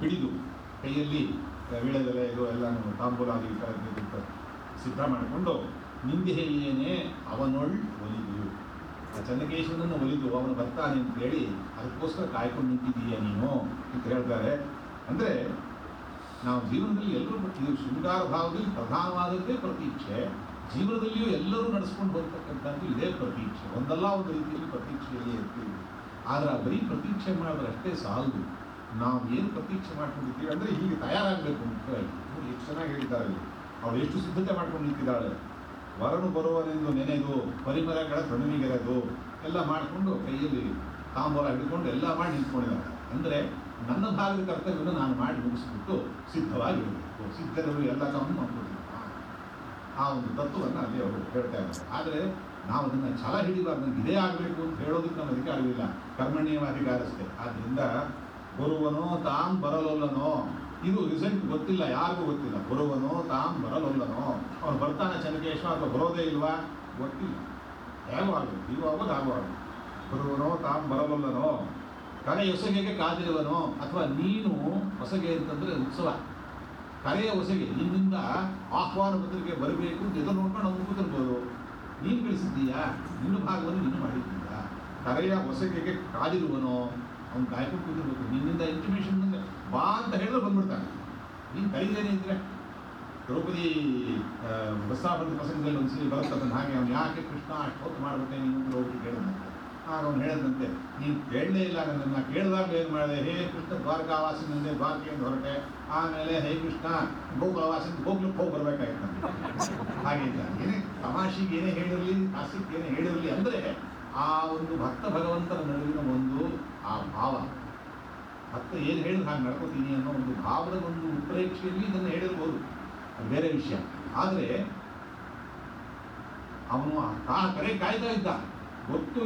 ಹಿಡಿದು ಕೈಯಲ್ಲಿ ವೀಳೆದೆಲೆ ಇದು ಎಲ್ಲಾನು ತಾಂಬೂಲಾಗಿ ಸಿದ್ಧ ಮಾಡಿಕೊಂಡು ನಿಂದಿಹೆಯೇನೆ ಅವನೊಳ್ ಒಲಿದು, ಆ ಚಂದ್ರಕೇಶನನ್ನು ಒಲಿದು ಅವನು ಬರ್ತಾನೆ ಅಂತ ಹೇಳಿ ಅದಕ್ಕೋಸ್ಕರ ಕಾಯ್ಕೊಂಡು ನಿಂತಿದ್ದೀಯ ನೀನು? ಅಂತ ಹೇಳ್ತಾರೆ. ಅಂದರೆ ನಾವು ಜೀವನದಲ್ಲಿ ಎಲ್ಲರೂ ಇದು ಶೃಂಗಾರ ಭಾವದಲ್ಲಿ ಪ್ರಧಾನವಾದದ್ದೇ ಪ್ರತೀಕ್ಷೆ. ಜೀವನದಲ್ಲಿಯೂ ಎಲ್ಲರೂ ನಡೆಸ್ಕೊಂಡು ಬರ್ತಕ್ಕಂಥದ್ದು ಇದೇ ಪ್ರತೀಕ್ಷೆ. ಒಂದಲ್ಲ ಒಂದು ರೀತಿಯಲ್ಲಿ ಪ್ರತೀಕ್ಷೆಯಲ್ಲಿ ಇರ್ತೀವಿ. ಆದರೆ ಆ ಬರೀ ಪ್ರತೀಕ್ಷೆ ಮಾಡಿದ್ರೆ ಅಷ್ಟೇ ಸಾಲದು. ನಾವು ಏನು ಪ್ರತೀಕ್ಷೆ ಮಾಡ್ಕೊಂಡಿರ್ತೀವಿ ಅಂದರೆ ಹೀಗೆ ತಯಾರಾಗಬೇಕು ಮುಖ್ಯವಾಗಿ. ಎಷ್ಟು ಚೆನ್ನಾಗಿ ಹೇಳಿದ್ದಾರೆ ಅವಳು ಎಷ್ಟು ಸಿದ್ಧತೆ ಮಾಡ್ಕೊಂಡು ನಿಂತಿದ್ದಾಳೆ ವರನು ಬರುವನೆಂದು ನೆನೆದು ಪರಿಮರಗಳ ತನುವಿಗೆರೆದು ಎಲ್ಲ ಮಾಡಿಕೊಂಡು ಕೈಯಲ್ಲಿ ತಾಂಬೂಲ ಹಿಡ್ಕೊಂಡು ಎಲ್ಲ ಮಾಡಿ ನಿಂತ್ಕೊಂಡಿದ್ದಾಳೆ ಅಂದರೆ ನನ್ನ ಭಾಗದ ಕರ್ತವ್ಯವನ್ನು ನಾನು ಮಾಡಿ ಮುಗಿಸ್ಬಿಟ್ಟು ಸಿದ್ಧವಾಗಿರಬೇಕು. ಸಿದ್ಧರು ಎಲ್ಲ ತಮ್ಮನ್ನು ಮಾಡ್ಕೊಳ್ತೀನಿ ಆ ಒಂದು ತತ್ವವನ್ನು ಅಲ್ಲಿ ಅವರು ಹೇಳ್ತಾ ಇದ್ದಾರೆ. ಆದರೆ ನಾವು ಅದನ್ನು ಛಲ ಹಿಡಿಬಾರ್ದು ಇದೇ ಆಗಬೇಕು ಅಂತ ಹೇಳೋದಕ್ಕೆ ನಮ್ಮ ಅಧಿಕಾರವಿಲ್ಲ ಕರ್ಮಣ್ಯವ ಅಧಿಕಾರ ಅಷ್ಟೇ. ಆದ್ದರಿಂದ ಬರುವನೋ ತಾಂ ಬರಲೊಲ್ಲನೋ. ಇದು ರಿಸಲ್ಟ್ ಗೊತ್ತಿಲ್ಲ, ಯಾರಿಗೂ ಗೊತ್ತಿಲ್ಲ. ಬರುವನೋ ತಾಂ ಬರಲೊಲ್ಲನೋ. ಅವ್ರು ಬರ್ತಾನೆ ಚನ್ನಕೇಶ್ವ ಅಥವಾ ಬರೋದೇ ಇಲ್ವಾ? ಗೊತ್ತಿಲ್ಲ. ಹೇಗೂ ಆಗಬೇಕು ಇವು ಆಗೋದು ಆಗಬಾರ್ದು ಬರುವನೋ ತಾಂ ಬರಲೊಲ್ಲನೋ. ಕಡೆ ಹೊಸಗೆಗೆ ಕಾದಿರುವನೋ. ಅಥವಾ ನೀನು ಹೊಸಗೆ ಅಂತಂದರೆ ಉತ್ಸವ. ಕರೆಯ ಹೊಸಗೆ ನಿನ್ನಿಂದ ಆಹ್ವಾನ ಪತ್ರಿಕೆ ಬರಬೇಕು ಎದುರು ನೋಡ್ಕೊಂಡು ಅವನು ಕೂತಿರ್ಬೋದು ನೀನು ಕಳಿಸಿದ್ದೀಯಾ ನಿನ್ನ ಭಾಗವನ್ನು ನೀನು ಮಾಡಿದ್ದೀಯ? ಕರೆಯ ಹೊಸಗೆಗೆ ಕಾದಿರುವನೋ? ಅವ್ನು ಕಾಯ್ಕೊಂಡು ಕೂತಿರ್ಬೇಕು. ನಿನ್ನಿಂದ ಇಂಟಿಮೇಷನ್ ಅಂದರೆ ಬಾ ಅಂತ ಹೇಳಿದ್ರೆ ಬಂದ್ಬಿಡ್ತಾನೆ. ನೀನು ಕರೀದೇನೆ ಇದ್ರೆ ದ್ರೌಪದಿ ಬಸ್ಸಾಪದ ಪ್ರಸಂಗದಲ್ಲಿ ಒಂದ್ಸಲಿ ಬರುತ್ತದನ್ನು ಹಾಗೆ ಅವ್ನು ಯಾಕೆ ಕೃಷ್ಣ ಅಷ್ಟೊತ್ತು ಮಾಡ್ಬಿಟ್ಟೆ ನೀನು ಅಂತ ಕೇಳಿದಂತೆ ಅವ್ನು ಹೇಳಿದಂತೆ, ನೀನು ಕೇಳಲೇ ಇಲ್ಲ ನನ್ನ ಕೇಳಿದಾಗ ಏನು ಮಾಡಿದೆ? ಹೇ ಕೃಷ್ಣ ದ್ವಾರಕಾವಾಸಿನಿಂದ ದ್ವಾರಕೆಯಿಂದ ಹೊರಟೆ. ಆಮೇಲೆ ಹೇ ಕೃಷ್ಣ ಗೋಕುಲವಾಸಿಂದ ಹೋಗ್ಲಿಕ್ಕೆ ಹೋಗಿ ಬರಬೇಕಾಗಿತ್ತು ಹಾಗಿಲ್ಲ ಏನೇ ತಮಾಷೆಗೆ ಏನೇ ಹೇಳಿರಲಿ ಆಸಕ್ತಿ ಏನೇ ಹೇಳಿರಲಿ ಅಂದರೆ, ಆ ಒಂದು ಭಕ್ತ ಭಗವಂತನ ನಡುವಿನ ಒಂದು, ಆ ಭಾವ. ಭಕ್ತ ಏನು ಹೇಳಿದ್ರೆ ಹಾಗೆ ನಡ್ಕೋತೀನಿ ಅನ್ನೋ ಒಂದು ಭಾವದ ಒಂದು ಉತ್ಪ್ರೇಕ್ಷೆಯಲ್ಲಿ ಇದನ್ನು ಹೇಳಿರ್ಬೋದು. ಬೇರೆ ವಿಷಯ. ಆದರೆ, ಅವನು ಆ ಕರೆ ಕಾಯ್ತಾ ಇದ್ದ. ಗೊತ್ತು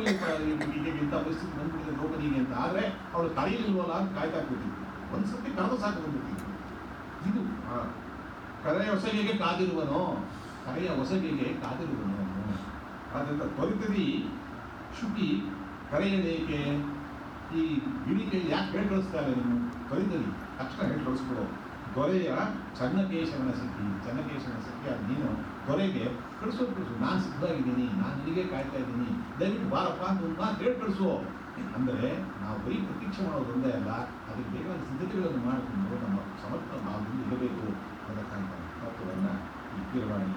ಈಗ ಇಂಥ ಪರಿಸ್ಥಿತಿ ಬಂದ್ಬಿಟ್ಟಿದೆ ದ್ರೌಪದಿಗೆ ಅಂತ. ಆದರೆ ಅವಳು ತಡೆಯಲಿಲ್ವಲ್ಲ ಅಂತ ಕಾಯ್ತಾ ಕೂತಿದ್ವಿ ಒಂದು ಸರ್ತಿ ಕರೆದು ಸಾಕು ಬಂದ್ಬಿಟ್ಟಿದ್ವಿ ಇದು ಕರೆಯ ಹೊಸಗೆಗೆ ಕಾದಿರುವನು, ಕರೆಯ ಹೊಸಗೆಗೆ ಕಾದಿರುವನು. ಆದ್ದರಿಂದ ತ್ವರಿತದಿ ಶುಕಿ ಕರೆಯಲೇಕೆ ಈ ಗಿಣಿಕೆಯಲ್ಲಿ ಯಾಕೆ ಹೇಳಿ ಕಳಿಸ್ತಾರೆ ನೀನು ತ್ವರಿತದಿ ತಕ್ಷಣ ಹೇಳಿ ಕಳಿಸ್ಬಿಡೋ. ದೊರೆಯ ಚನ್ನಕೇಶವನ ಸಖಿ ಚನ್ನಕೇಶವನ ಸಖಿ ಅದು ನೀನು ದೊರೆಗೆ ಕಳಿಸು ಕಳಿಸು ನಾನು ಸಿದ್ಧವಾಗಿದ್ದೀನಿ, ನಾನು ನಿನಗೆ ಕಾಯ್ತಾ ಇದ್ದೀನಿ. ದಯವಿಟ್ಟು ಬಾರಪ್ಪ ಒಂದು ಮಾತು ಹೇಳಿ ಕಳಿಸು. ಅಂದರೆ ನಾವು ಬರೀ ಪ್ರತೀಕ್ಷೆ ಮಾಡೋದು ಒಂದೇ ಅಲ್ಲ, ಅದಕ್ಕೆ ಬೇಕಾದ ಸಿದ್ಧತೆಗಳನ್ನು ಮಾಡಿಕೊಂಡು ನಮ್ಮ ಸಮರ್ಥ ನಾವು ಮುಂದೆ ಇರಬೇಕು ಅನ್ನತಕ್ಕಂಥ ತತ್ವವನ್ನು ಈ ಕೀರವಾಣಿ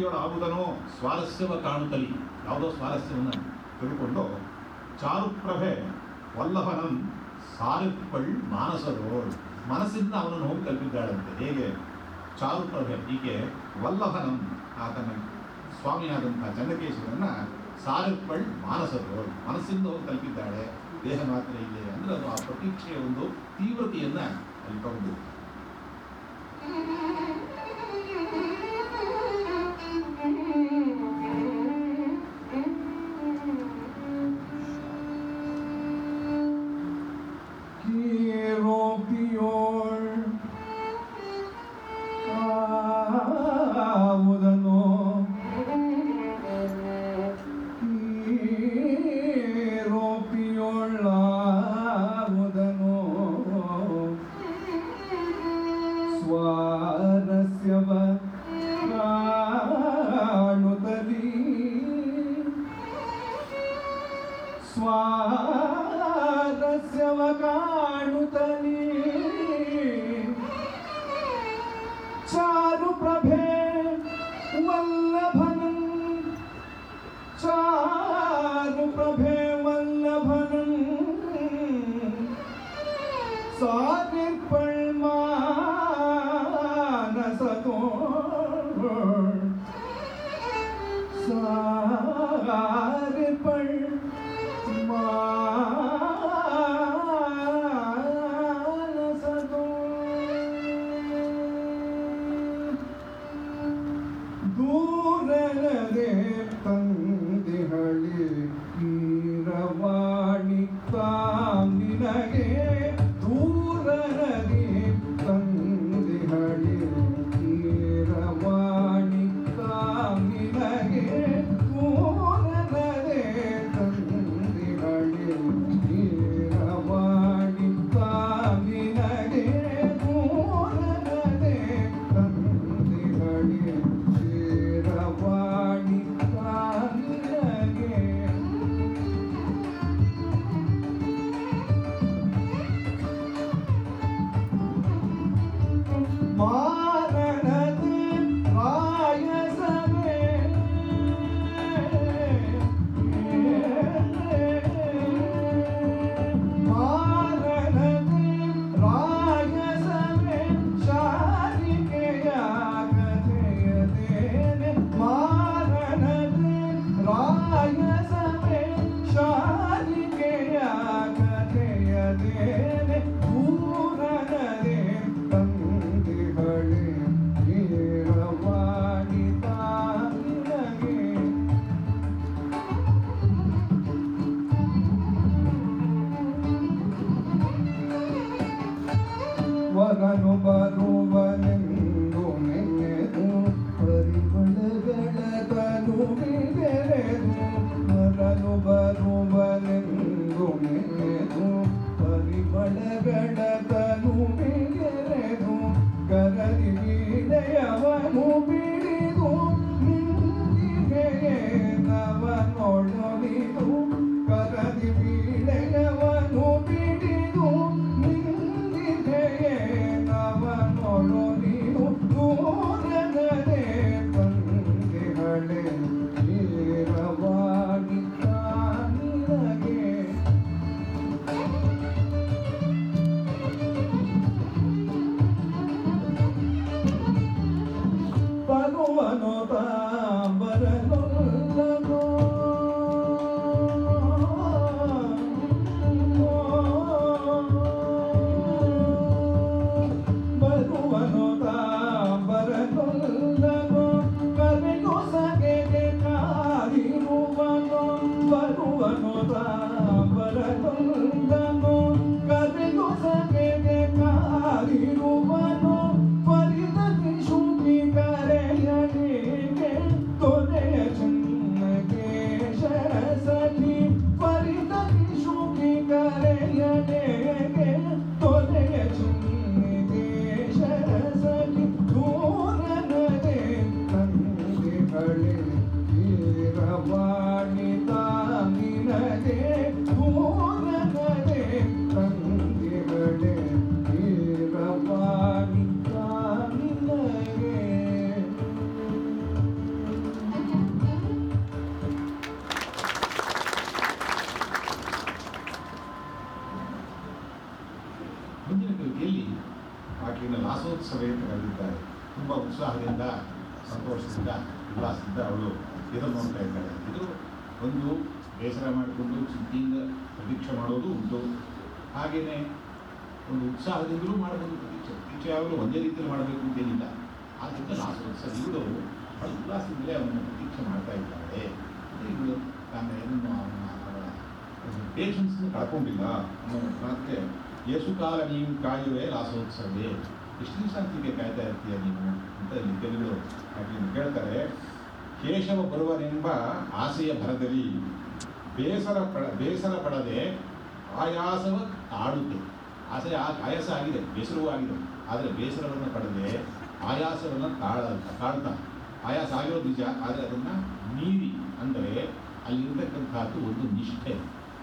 ಹೀರೋಕ್ತಿಯೊಳಾಗುವುದನೋ ಸ್ವಾರಸ್ಯವ ಕಾಣುತ್ತಲಿ. ಯಾವುದೋ ಸ್ವಾರಸ್ಯವನ್ನು ತಿಳ್ಕೊಂಡು ಚಾರುಪ್ರಭೆ ವಲ್ಲಭನಂ ಸಾರಿಪ್ಪಳ್ ಮಾನಸದೋಳ್. ಮನಸ್ಸಿಂದ ಅವನನ್ನು ಹೋಗಿ ತಲುಪಿದ್ದಾಳಂತೆ. ಹೇಗೆ? ಚಾರುಪ್ರಭೆ ಹೀಗೆ ವಲ್ಲಭನಂ, ಆತನ ಸ್ವಾಮಿಯಾದಂಥ ಚಂದ್ರಕೇಶವನ್ನು ಸಾರಿಪ್ಪಳ್ ಮಾನಸದೋಳ್. ಮನಸ್ಸಿಂದ ಹೋಗಿ ತಲುಪಿದ್ದಾಳೆ. ದೇಹ ಮಾತ್ರ ಇದೆ ಅಂದ್ರೆ ಅದು ಆ ಪ್ರತೀಕ್ಷೆಯ ಒಂದು ತೀವ್ರತೆಯನ್ನ ಅಲ್ಲಿ ಆಸೆಯ ಭರದಲ್ಲಿ ಬೇಸರ ಪಡ, ಬೇಸರ ಪಡದೆ ಆಯಾಸವ ತಾಡುತ್ತೆ ಆಸೆ ಆಯಾಸ ಆಗಿದೆ, ಬೇಸರವೂ ಆಗಿದೆ. ಆದರೆ ಬೇಸರವನ್ನು ಪಡದೆ ಆಯಾಸವನ್ನು ತಾಳ, ತಾಳ್ತಾ. ಆಯಾಸ ಆಗಿರೋದು ನಿಜ, ಆದರೆ ಅದನ್ನು ಮೀರಿ ಅಂದರೆ ಅಲ್ಲಿರ್ತಕ್ಕಂಥದ್ದು ಒಂದು ನಿಷ್ಠೆ.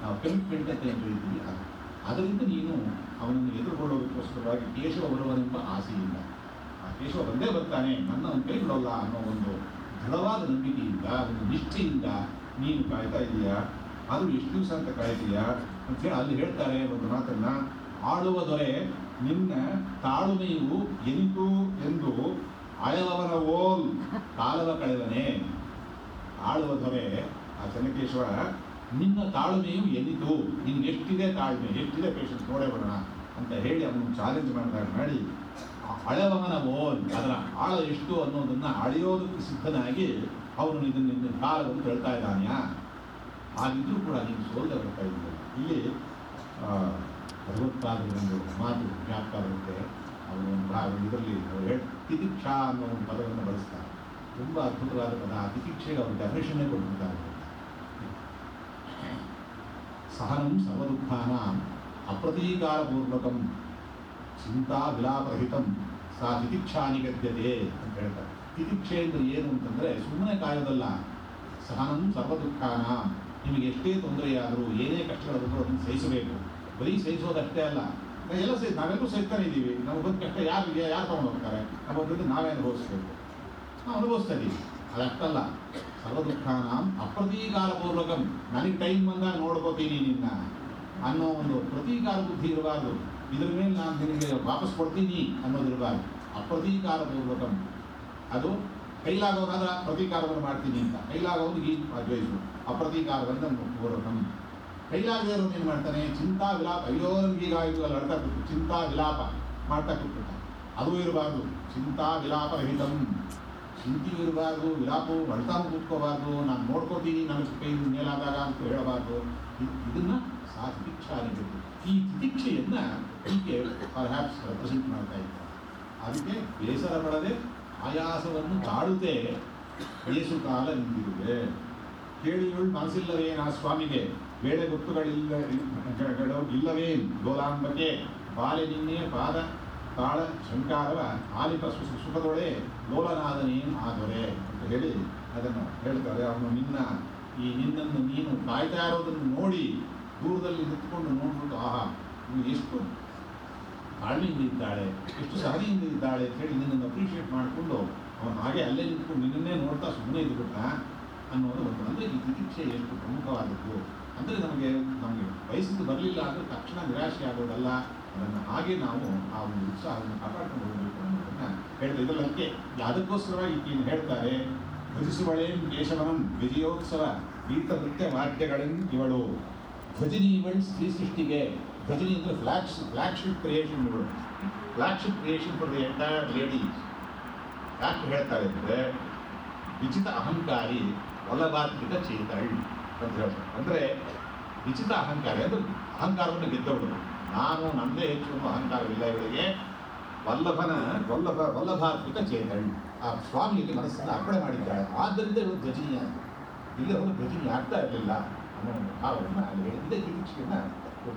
ನಾವು ಕಮಿಟ್ಮೆಂಟ್ ಅಂತ ಏನು ಹೇಳ್ತೀವಿ ಅದು ಅದರಿಂದ ನೀನು ಅವನನ್ನು ಎದುರುಗೊಳ್ಳೋದಕ್ಕೋಸ್ಕರವಾಗಿ ಕೇಶವ ಬರುವನೆಂಬ ಆಸೆಯಿಂದ. ಆ ಕೇಶವ ಬಂದೇ ಬರ್ತಾನೆ, ನನ್ನ ಕೈ ಬಿಡೋಲ್ಲ ಅನ್ನೋ ಒಂದು ದೃಢವಾದ ನಂಬಿಕೆಯಿಂದ ಒಂದು ನಿಷ್ಠೆಯಿಂದ ನೀನು ಕಾಯ್ತಾ ಇದೆಯಾ? ಅದು ಎಷ್ಟು ದಿವಸ ಅಂತ ಕಾಯ್ತೀಯಾ? ಅಂತೇಳಿ ಅಲ್ಲಿ ಹೇಳ್ತಾರೆ ಒಂದು ಮಾತನ್ನ ಆಡುವ ದೊರೆ, ನಿನ್ನ ತಾಳ್ಮೆಯು ಎಂತು ಎಂದು ಆಳವನ ಓಲ್, ಕಾಲವ ಕಳೆದನೆ ಆಳುವ ದೊರೆ, ಆ ಚನಕೇಶ್ವರ ನಿನ್ನ ತಾಳ್ಮೆಯು ಎಲ್ಲಿತು ನಿನ್ಗೆ ಎಷ್ಟಿದೆ ತಾಳ್ಮೆ? ಎಷ್ಟಿದೆ ಪೇಷನ್ಸ್ ನೋಡೇ ಬರೋಣ ಅಂತ ಹೇಳಿ ಅವನು ಚಾಲೆಂಜ್ ಮಾಡಿದಾಗ ಮಾಡಿ ಹಳೆಯವನ ಮೋನ್ ಅದರ ಆಳ ಎಷ್ಟು ಅನ್ನೋದನ್ನ ಅಳೆಯೋದಕ್ಕೆ ಸಿದ್ಧನಾಗಿ ಅವನು ಇದನ್ನ ನಿನ್ನ ಕಾಲವನ್ನು ಹೇಳ್ತಾ ಇದ್ದಾನೆಯ? ಹಾಗಿದ್ರೂ ಕೂಡ ನೀನು ಸೋಲ್ದೆ ಬರ್ತಾ ಇದ್ದೀನಿ ಇಲ್ಲಿ ಒಂದು ಮಾತು ಜ್ಞಾಪಕ ಬರುತ್ತೆ. ಅವನು ಇದರಲ್ಲಿ ತಿತಿಕ್ಷಾ ಅನ್ನೋ ಒಂದು ಪದವನ್ನು ಬಳಸ್ತಾರೆ. ತುಂಬ ಅದ್ಭುತವಾದ ಪದ. ಆ ತಿತಿಕ್ಷೆಗೆ ಅವರು ಡೆಫಿನೇಷನ್ನೇ ಕೊಟ್ಟಿದ್ದಾರೆ ಸಹನಂ ಸರ್ವದುಃಖಾನ ಅಪ್ರತೀಕಾರಪೂರ್ವಕಂ ಚಿಂತಾ ವಿಲಾಪರಹಿತಂ ಸಾ ತಿತಿಕ್ಷಾ ನಿಗದ್ಯತೆ ಅಂತ ಹೇಳ್ತಾರೆ. ತಿತಿಕ್ಷೆ ಅಂದರೆ ಏನು ಅಂತಂದರೆ ಸುಮ್ಮನೆ ಕಾಯೋದಲ್ಲ. ಸಹನಂ ಸರ್ವದುಃಖಾನ, ನಿಮಗೆ ಎಷ್ಟೇ ತೊಂದರೆಯಾದರೂ, ಏನೇ ಕಷ್ಟಗಳಾದರೂ ಅದನ್ನು ಸಹಿಸಬೇಕು. ಬರೀ ಸಹಿಸೋದಷ್ಟೇ ಅಲ್ಲ. ಎಲ್ಲ ಸಹಿ, ನಾವೆಲ್ಲರೂ ಸಹಿತಾನೆ ಇದ್ದೀವಿ. ನಮ್ಗೆ ಬಂದ ಕಷ್ಟ ಯಾರು ಯಾರು ತೊಗೊಂಡು ಹೋಗ್ತಾರೆ? ನಮ್ಮ ಬಂದು ನಾವೇ ಅನುಭವಿಸ್ಬೇಕು. ನಾವು ಅನುಭವಿಸ್ತಾ ಇದ್ದೀವಿ. ಅದಷ್ಟಲ್ಲ. ಸರ್ವದುಃಖಾನಾಂ ಅಪ್ರತೀಕಾರಪೂರ್ವಕಂ. ನನಗೆ ಟೈಮ್ ಬಂದಾಗ ನೋಡ್ಕೋತೀನಿ ನಿನ್ನ ಅನ್ನೋ ಒಂದು ಪ್ರತೀಕಾರ ಬುದ್ಧಿ ಇರಬಾರ್ದು. ಇದ್ರ ಮೇಲೆ ನಾನು ನಿನಗೆ ವಾಪಸ್ ಕೊಡ್ತೀನಿ ಅನ್ನೋದಿರಬಾರ್ದು ಅಪ್ರತೀಕಾರಪೂರ್ವಕಂ ಅದು ಕೈಲಾಗೋದಾದ್ರೆ ಪ್ರತೀಕಾರವನ್ನು ಮಾಡ್ತೀನಿ ಅಂತ. ಕೈಲಾಗೋದು ಈ ಅದ್ವೈಸು ಅಪ್ರತೀಕಾರವನ್ನು ಪೂರ್ವಕಂ. ಕೈಲಾಗದೇ ಇರೋನು ಏನು ಮಾಡ್ತಾನೆ ಚಿಂತಾ ವಿಲಾಪ. ಅಯ್ಯೋ, ನಮ್ಗೆ ಹೀಗಾಯಿತು ಅಲ್ಲಿ ಅಡ್ತಾ ಕೂತು ಚಿಂತಾ ವಿಲಾಪ ಮಾಡ್ತಾ ಕೂತ್ಬಿಡ್ತಾನೆ ಅದು ಇರಬಾರ್ದು. ಚಿಂತಾ ವಿಲಾಪ ರಹಿತಂ. ಚಿಂತೆಯೂ ಇರಬಾರ್ದು, ವಿಲಾಪವು ಅಳ್ತಾನು ಕೂತ್ಕೋಬಾರ್ದು, ನಾನು ನೋಡ್ಕೋತೀನಿ, ನನಗೆ ಕೈ ಮೇಲಾದಾಗ ಅಂತ ಹೇಳಬಾರ್ದು. ಇದನ್ನು ಇದನ್ನ ಸಾ ಅನ್ನಬೇಕು ಈ ತಿತಿಕ್ಷೆಯನ್ನ ಹೀಗೆ ಪರ್ಹ್ಯಾಪ್ಸ್ ರೆಪ್ರೆಸೆಂಟ್ ಮಾಡ್ತಾ ಇದ್ದಾರೆ ಅದಕ್ಕೆ ಬೇಸರ ಪಡದೆ ಆಯಾಸವನ್ನು ತಾಳುತ್ತೆ ಏಸು ಕಾಲ ನಿಂತಿರುವೆ ಕೇಳಿಗಳು ಮನಸ್ಸಿಲ್ಲವೇ ಆ ಸ್ವಾಮಿಗೆ ಬೇಳೆ ಗೊತ್ತುಗಳಿಲ್ಲ ಗಳು ಇಲ್ಲವೇ ಗೋಲಾಂಬಕ್ಕೆ ಬಾಲೆ ನಿನ್ನೆ ಪಾದ ತಾಳ ಶಂಕಾರವ ಆಲಿಪ ಸುಖದೊಳೆ ಲೋಲನಾದನೇನು ಆದರೆ ಅಂತ ಹೇಳಿ ಅದನ್ನು ಹೇಳ್ತಾರೆ ಅವನು ನಿನ್ನ ಈ ನಿನ್ನನ್ನು ನೀನು ಕಾಯ್ತಾ ಇರೋದನ್ನು ನೋಡಿ ದೂರದಲ್ಲಿ ನಿಂತ್ಕೊಂಡು ನೋಡ್ಬಿಟ್ಟು, ಆಹಾ ನೀವು ಎಷ್ಟು ತಾಳ್ಮೆಯಿಂದ ಇದ್ದಾಳೆ, ಎಷ್ಟು ಸಹನೆಯಿಂದ ಇದ್ದಾಳೆ ಅಂತ ಹೇಳಿ ನಿನ್ನನ್ನು ಅಪ್ರಿಷಿಯೇಟ್ ಮಾಡಿಕೊಂಡು ಅವನು ಹಾಗೆ ಅಲ್ಲೇ ನಿಂತ್ಕೊಂಡು ನಿನ್ನನ್ನೇ ನೋಡ್ತಾ ಸುಮ್ಮನೆ ಇದ್ಬಿಟ್ಟ ಅನ್ನೋದು ಒಂದು ಅಂದರೆ ಈ ತಿತಿಕ್ಷೆ ಎಷ್ಟು ಪ್ರಮುಖವಾದದ್ದು. ಅಂದರೆ ನಮಗೆ ನಮಗೆ ವಯಸ್ಸಿಗೆ ಬರಲಿಲ್ಲ ಅಂದರೆ ತಕ್ಷಣ ನಿರಾಶೆ ಆಗೋದಲ್ಲ. ಅದನ್ನು ಹಾಗೆ ನಾವು ಆ ಒಂದು ಉತ್ಸಾಹವನ್ನು ಕಾಪಾಡ್ಕೊಂಡು ಹೋಗಬೇಕು ಅನ್ನೋದನ್ನು ಹೇಳ್ತಾ ಇದರಲ್ಲಿ ಅದಕ್ಕೆ ಅದಕ್ಕೋಸ್ಕರವಾಗಿ ಏನು ಹೇಳ್ತಾರೆ? ಭಜಿಸುವಳೇಂ ಕೇಶವನಂ ವಿಜಯೋತ್ಸವ ಗೀತ ನೃತ್ಯ ವಾದ್ಯಗಳನ್ನು ಇವಳು? ಭಜನಿ ಈವೆಂಟ್ಸ್ ಸ್ತ್ರೀ ಸೃಷ್ಟಿಗೆ ಭಜನಿ ಅಂದರೆ ಫ್ಲಾಗ್ ಶಿಪ್ ಕ್ರಿಯೇಷನ್ ಇವಳು flagship creation for the entire ladies ಯಾಕೆ ಹೇಳ್ತಾರೆ ಅಂದರೆ ವಿಚಿತ ಅಹಂಕಾರಿ ವಲ್ಲಭಾತ್ಮಿಕ ಚೇತಳ್ ಅಂತ ಹೇಳ್ತಾರೆ. ಅಂದರೆ ವಿಚಿತ ಅಹಂಕಾರಿ, ಅಂದರೆ ಅಹಂಕಾರವನ್ನು ಗೆದ್ದವರು ನಾನು ನನ್ನದೇ ಹೆಚ್ಚು ಅಹಂಕಾರವಿಲ್ಲ ಇವರಿಗೆ ವಲ್ಲಭನ, ವಲ್ಲಭ ವಲ್ಲಭಾತ್ಮಿಕ ಚೇತಳ್ ಆ ಸ್ವಾಮಿಯಲ್ಲಿ ಮನಸ್ಸನ್ನು ಅರ್ಪಣೆ ಮಾಡಿದ್ದಾಳೆ. ಆದ್ದರಿಂದ ಇವಳು ಧ್ವಜಿನಿ ಇಲ್ಲಿ ಅವರು ಧ್ವಜಿನಿ ಆಗ್ತಾ ಇರಲಿಲ್ಲ. ಅನ್ನೋ ಒಂದು ಭಾವವನ್ನು ಅಲ್ಲಿ ಹೇಳಿದ್ದೆ ತಿರುಚಿಯನ್ನು ಕೊಟ್ಟು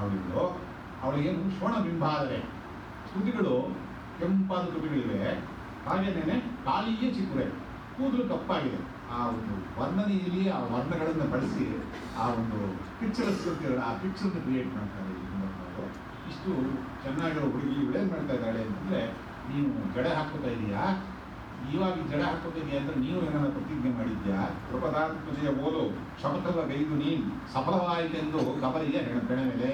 ಬೆಳ್ಳಿಗಿರ್ತಕ್ಕಂಥವಳು ಇವಳು ಬಿಂಬ ಆದರೆ ತುದಿಗಳು ಕೆಂಪಾದ ತುದಿಗಳಿವೆ. ಹಾಗೇನೇ ಕಾಲಿಯೇ ಚಿಕ್ಕರೆ ಕೂದಲು ಕಪ್ಪಾಗಿದೆ. ಆ ಒಂದು ವರ್ಣನೆಯಲ್ಲಿ ಆ ವರ್ಣಗಳನ್ನು ಬಳಸಿ ಆ ಒಂದು ಪಿಕ್ಚರ್ಸ್ ಇರ್ತೀರಲ್ಲ ಆ ಪಿಕ್ಚರ್ನ ಕ್ರಿಯೇಟ್ ಮಾಡ್ತಾರೆ. ಇಷ್ಟು ಚೆನ್ನಾಗಿರೋ ಹುಡುಗಿ ಇವಳೇನು ಮಾಡ್ತಾ ಇದ್ದಾಳೆ ಅಂತಂದರೆ, ನೀನು ಗಡೆ ಹಾಕೋತಾ ಇದೀಯಾ? ಇವಾಗ ಜಡ ಹಾಕೋತೀನಿ ಅಂತ ನೀವು ಅಂದರೆ ನೀನು ಏನಾರ ಪ್ರತಿಜ್ಞೆ ಮಾಡಿದ್ಯಾ? ಕೃಪದಾತ್ ಪೂಜೆಯ ಓದು ಶಪಥವ ಗೈದು ನೀನು, ಸಫಲವಾಯಿತೆಂದು ಕಬಲಿಯ ಬೆಳೆ ಮೇಲೆ.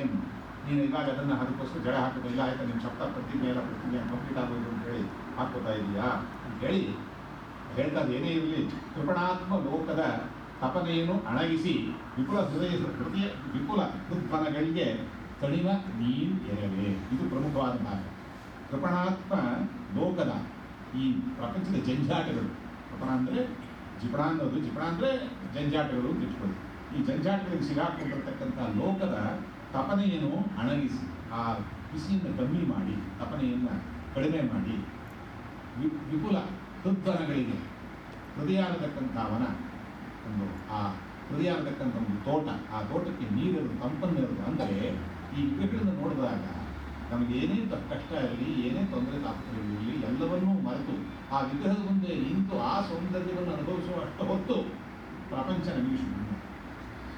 ನೀನು ಇವಾಗ ಅದನ್ನು ಅದಕ್ಕೋಸ್ಕರ ಜಡ ಹಾಕೋದು ಇಲ್ಲ, ಆಯ್ತಾ ನಿಮ್ಮ ಶಬ್ದ ಪ್ರತಿಜ್ಞೆ ಎಲ್ಲ ಪ್ರತಿಜ್ಞೆ ಕಂಪ್ಲೀಟ್ ಆಗೋದು ಅಂತ ಹೇಳಿ ಹಾಕೋತಾ ಇದೆಯಾ ಅಂತ ಹೇಳಿ ಹೇಳ್ತಾ ಏನೇ ಇರಲಿ. ಕೃಪಣಾತ್ಮ ಲೋಕದ ತಪನೆಯನ್ನು ಅಣಗಿಸಿ ವಿಪುಲ ಹೃದಯ ಹೃದಯ ವಿಪುಲ ಹೃದ್ಮನಗಳಿಗೆ ತಣಿವ ನೀನ್ ಎರವೇ. ಇದು ಪ್ರಮುಖವಾದ ಭಾಗ ಕೃಪಣಾತ್ಮ ಲೋಕದ ಈ ಪ್ರಪಂಚದ ಜಂಜಾಟಗಳು. ಕೃಪಣ ಅಂದರೆ ಜಿಪಣ ಅನ್ನೋದು ಜಿಪಣ ಅಂದರೆ ಜಂಜಾಟಗಳು ಅಂತ ಇಟ್ಕೊಳ್ಳಿ. ಈ ಜಂಜಾಟಗಳಿಗೆ ಸಿಗಾಕೊಂಡಿರ್ತಕ್ಕಂಥ ಲೋಕದ ತಪನೆಯನ್ನು ಅಣಗಿಸಿ. ಆ ಬಿಸಿಯನ್ನು ಕಮ್ಮಿ ಮಾಡಿ, ತಪನೆಯನ್ನು ಕಡಿಮೆ ಮಾಡಿ. ವಿಪುಲ ಹೃದ್ವನಗಳಿಗೆ ಹೃದಯ ಆಗತಕ್ಕಂಥ ವನ ಒಂದು, ಆ ಹೃದಯ ಆಗತಕ್ಕಂಥ ಒಂದು ತೋಟ. ಆ ತೋಟಕ್ಕೆ ನೀರಿರೋದು ತಂಪನ್ನಿರೋದು ಅಂದರೆ ಈ ಗಿಡಗಳನ್ನು ನೋಡಿದಾಗ ನಮಗೆ ಏನೇ ಕಷ್ಟ ಇರಲಿ ಏನೇ ತೊಂದರೆ ತಾಪತ್ರಗಳಿರಲಿ ಎಲ್ಲವನ್ನೂ ಮರೆತು ಆ ವಿಗ್ರಹದ ಮುಂದೆ ನಿಂತು ಆ ಸೌಂದರ್ಯವನ್ನು ಅನುಭವಿಸುವ ಅಷ್ಟು ಹೊತ್ತು ಪ್ರಪಂಚ ನಮಗೆ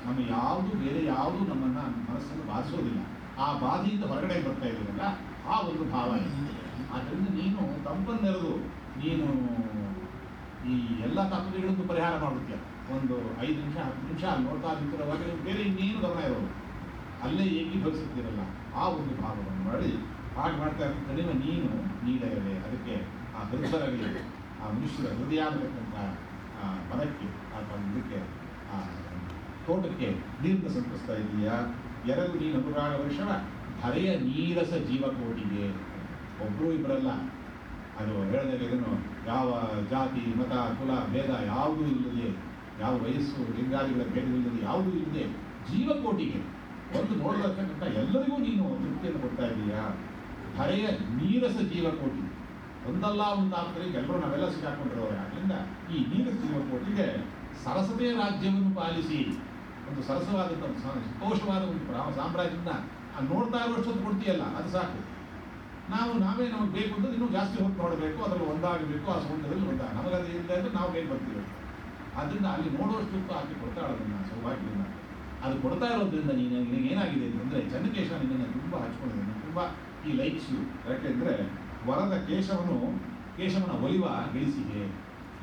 ನಮ್ಮ ಯಾವುದು ಬೇರೆ ಯಾವುದು ನಮ್ಮನ್ನ ಮನಸ್ಸನ್ನು ಬಾಧಿಸೋದಿಲ್ಲ. ಆ ಬಾಧೆಯಿಂದ ಹೊರಗಡೆ ಬರ್ತಾ ಇದ್ದೀರಲ್ಲ ಆ ಒಂದು ಭಾವ ಆದ್ದರಿಂದ ನೀನು ತಂಪನ್ನೆರೆದು ನೀನು ಈ ಎಲ್ಲ ತಾಪತ್ರಗಳನ್ನು ಪರಿಹಾರ ಮಾಡುತ್ತೀಯ. ಒಂದು ಐದು ನಿಮಿಷ, ಹತ್ತು ನಿಮಿಷ ನೋಡ್ತಾ ಬೇರೆ ಇನ್ನೇನು ಗಮನ ಇರೋದು ಅಲ್ಲೇ ಏಕೀಭವಿಸುತ್ತೀರಲ್ಲ. ಆ ಒಂದು ಭಾವವನ್ನು ಮಾಡಿ ಹಾಗೆ ಮಾಡ್ತಾ ಕಡಿಮೆ ನೀನು ನೀಡಲೇ ಅದಕ್ಕೆ ಆ ಹೃದಯದಲ್ಲಿ ಆ ಮನುಷ್ಯರ ಹೃದಯ ಆಗಿರತಕ್ಕಂಥ ಮನಕ್ಕೆ ಆ ಇದಕ್ಕೆ, ಆ, ತೋಟಕ್ಕೆ ನೀರನ್ನು ಸಂತರಿಸ್ತಾ ಇದೆಯಾ ಎರಡು ನೀನು ಅನುರಾಗ ವರ್ಷಣ ಧರೆಯ ನೀರಸ ಜೀವಕೋಟಿಗೆ. ಒಬ್ಬರು ಇಬ್ಬರಲ್ಲ ಅದು ಹೇಳಿದಾಗ ಇದನ್ನು ಯಾವ ಜಾತಿ, ಮತ, ಕುಲ, ಭೇದ ಯಾವುದೂ ಇಲ್ಲದೆ, ಯಾವ ವಯಸ್ಸು, ಲಿಂಗಾದಿಗಳ ಭೇದವಿಲ್ಲದೆ ಯಾವುದೂ ಇಲ್ಲದೆ ಜೀವಕೋಟಿಗೆ ಒಂದು ನೋಡತಕ್ಕಂಥ ಎಲ್ಲರಿಗೂ ನೀನು ತೃಪ್ತಿಯನ್ನು ಕೊಡ್ತಾ ಇದೀಯಾ? ಹರೆಯ ನೀರಸ ಜೀವಕೋಟಿ. ಒಂದಲ್ಲ ಒಂದು ಆಪ್ತರಿಗೆ ಎಲ್ಲರೂ ನಾವೆಲ್ಲ ಸಿಕ್ಕಾಕೊಂಡಿರೋರು. ಆದ್ದರಿಂದ ಈ ನೀರಸ ಜೀವಕೋಟಿಗೆ ಸರಸತೆಯ ರಾಜ್ಯವನ್ನು ಪಾಲಿಸಿ. ಒಂದು ಸರಸವಾದಂಥ ಸಂತೋಷವಾದ ಒಂದು ಸಾಮ್ರಾಜ್ಯನ ಆ ನೋಡ್ತಾ ಇರುವಷ್ಟೊತ್ತು ಕೊಡ್ತೀಯಲ್ಲ, ಅದು ಸಾಕು. ನಾವು ನಾವೇ ನಮಗೆ ಬೇಕು ಅಂತ ಇನ್ನೂ ಜಾಸ್ತಿ ಹೊತ್ತು ನೋಡಬೇಕು, ಅದರಲ್ಲಿ ಒಂದಾಗಬೇಕು, ಆ ಸಮುದ್ರದಲ್ಲಿ ಒಂದಾಗ. ನಮಗದು ಇಲ್ಲ ಅಂದರೆ ನಾವು ಬೇಕು ಬರ್ತೀವಿ ಅದರಿಂದ ಅಲ್ಲಿ ನೋಡುವಷ್ಟು ಹಾಕಿ ಕೊಡ್ತಾಳೆ ಅದನ್ನು ಸೌಭಾಗ್ಯದಿಂದ. ಅದು ಕೊಡ್ತಾ ಇರೋದ್ರಿಂದ ನೀನು ನಿನಗೆ ಏನಾಗಿದೆ ಅಂತಂದರೆ ಚನ್ನಕೇಶ ನಿನ್ನನ್ನು ತುಂಬ ಹಚ್ಕೊಂಡಿದ್ದಾನೆ. ತುಂಬ ಈ ಲೈಕ್ಸ್ ಯು ಯಾಕೆಂದರೆ ವರದ ಕೇಶವನು ಕೇಶವನ ಒಲಿವ ಗಳಿಸಿಗೆ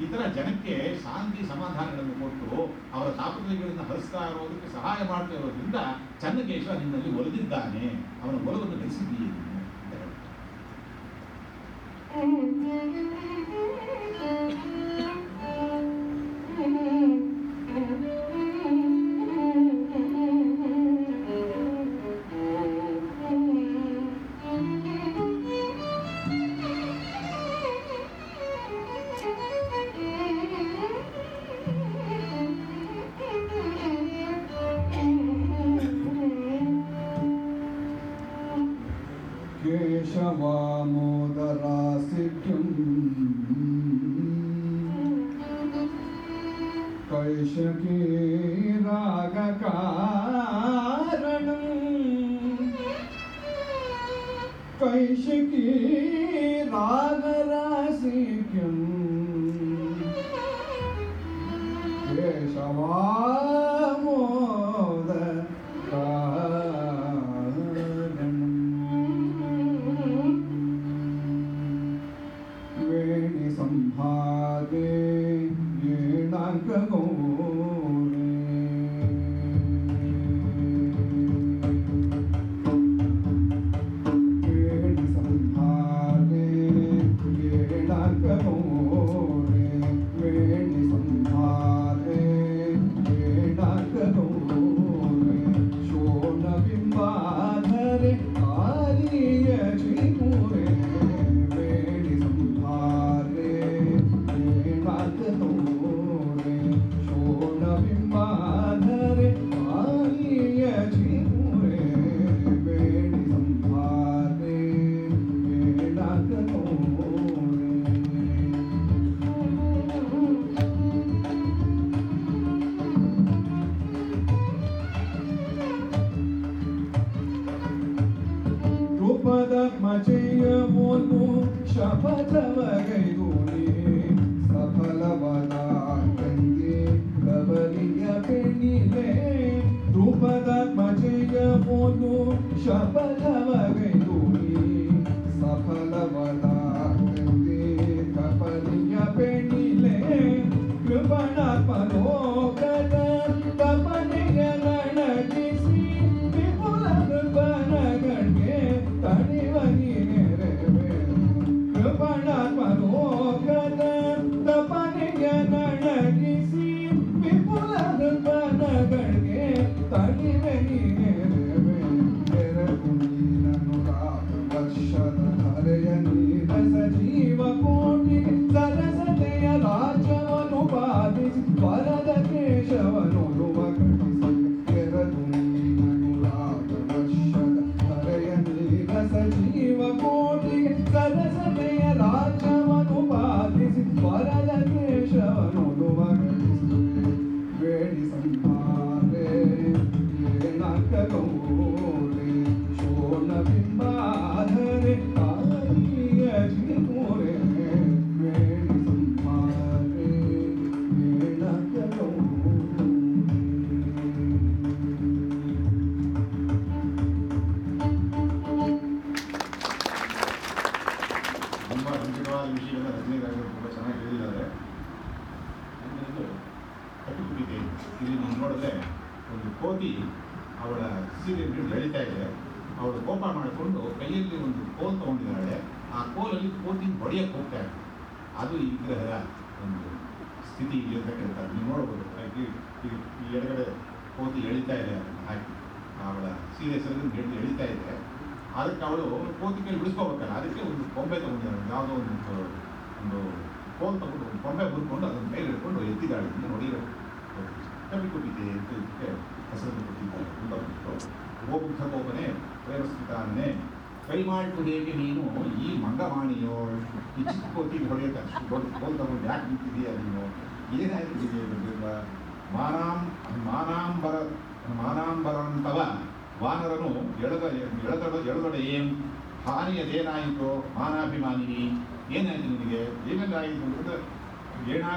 ಈ ಜನಕ್ಕೆ ಶಾಂತಿ ಸಮಾಧಾನಗಳನ್ನು ಕೊಟ್ಟು ಅವರ ತಾಪತ್ರಯಗಳನ್ನು ಹರಿಸ್ತಾ ಇರೋದಕ್ಕೆ ಸಹಾಯ ಮಾಡ್ತಾ ಇರೋದ್ರಿಂದ ಚನ್ನಕೇಶ ನಿನ್ನಲ್ಲಿ ಒಲಿದಿದ್ದಾನೆ. ಅವನ ಒಲವನ್ನು ಗಳಿಸಿದ್ದೀಯ ನೀನು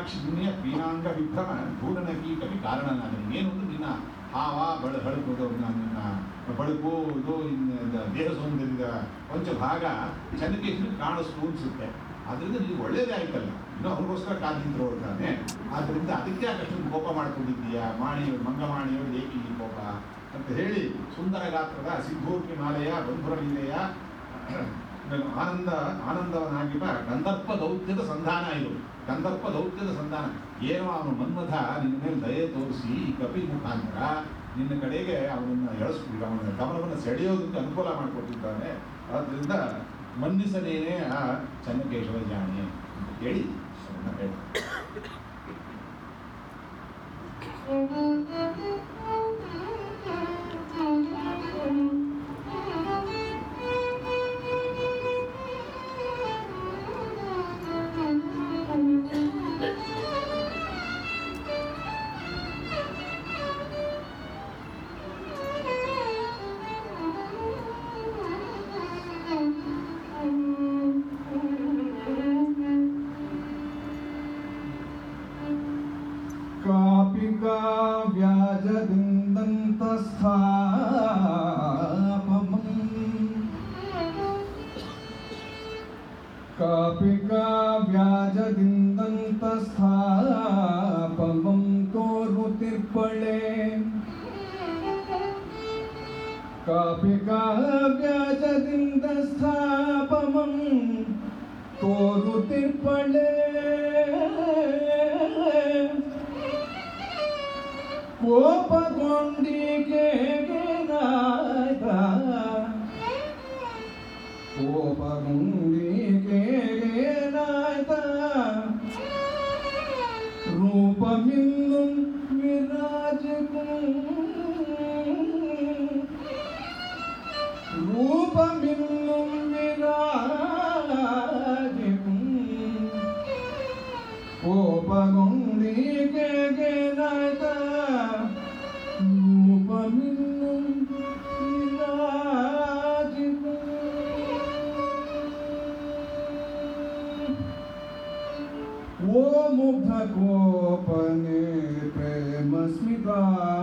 ಮೀನಾಕ್ಷಿ ದುನಿಯ ವಿಕ್ರಮ ವಿಭ್ರಮ ಗೂಢನಗಿ ಕಾರಣ ಕಾರಣನಾದನು. ಏನು ಅಂದ್ರೆ ನಿನ್ನ ಹಾವ, ಬಳ ಬಳಕೋದು ನಿನ್ನ ಬಳುಕೋದು ದೇಹ ಸೌಂದರ್ಯದ ಕೊಂಚ ಭಾಗ ಚಂದಕ್ಕೆ ಕಾಣಿಸ್ತು ಅನಿಸುತ್ತೆ. ಅದರಿಂದ ನೀವು ಒಳ್ಳೇದೇ ಆಯ್ತಲ್ಲ ಇನ್ನು ಅವ್ರಿಗೋಸ್ಕರ ಕಾದಿದ್ರು ಅವ್ರು ತಾನೆ. ಆದ್ದರಿಂದ ಅದಕ್ಕೆ ಅಷ್ಟೊಂದು ಕೋಪ ಮಾಡ್ಕೊಂಡಿದ್ದೀಯಾ? ಮಾಣಿಯವರು, ಮಂಗಮಾಣಿಯವರು ಏಕೆ ಈ ಕೋಪ? ಅಂತ ಹೇಳಿ ಸುಂದರ ಗಾತ್ರದ ಸಿದ್ಧೂರ್ತಿ ಮಾಲೆಯ ಬಂಧುರ ಲೀಲೆಯ ಆನಂದ, ಆನಂದವನಾಗಿರುವ ಗಂಧರ್ಪ ದೌತ್ಯದ ಸಂಧಾನ ಇದು. ಕಂದಪ್ಪ ದೌತ್ಯದ ಸಂಧಾನ. ಏನೋ ಅವನು ಮನ್ಮಥ, ನಿನ್ನ ಮೇಲೆ ದಯೆ ತೋರಿಸಿ ಈ ಕಪಿ ಮುಖಾಂತರ ನಿನ್ನ ಕಡೆಗೆ ಅವನನ್ನು ಎಳಸ್ಬಿಟ್ಟು ಅವನ ಗಮನವನ್ನು ಸೆಳೆಯೋದಕ್ಕೆ ಅನುಕೂಲ ಮಾಡಿಕೊಟ್ಟಿದ್ದಾನೆ. ಆದ್ದರಿಂದ ಮನ್ನಿಸನೇನೆ ಆ ಚನ್ನಕೇಶವ ಜಾಣಿ ಅಂತ ಕೇಳಿ ಅವನ್ನ ಹೇಳಿ ગોપને પ્રેમ સ્મિતા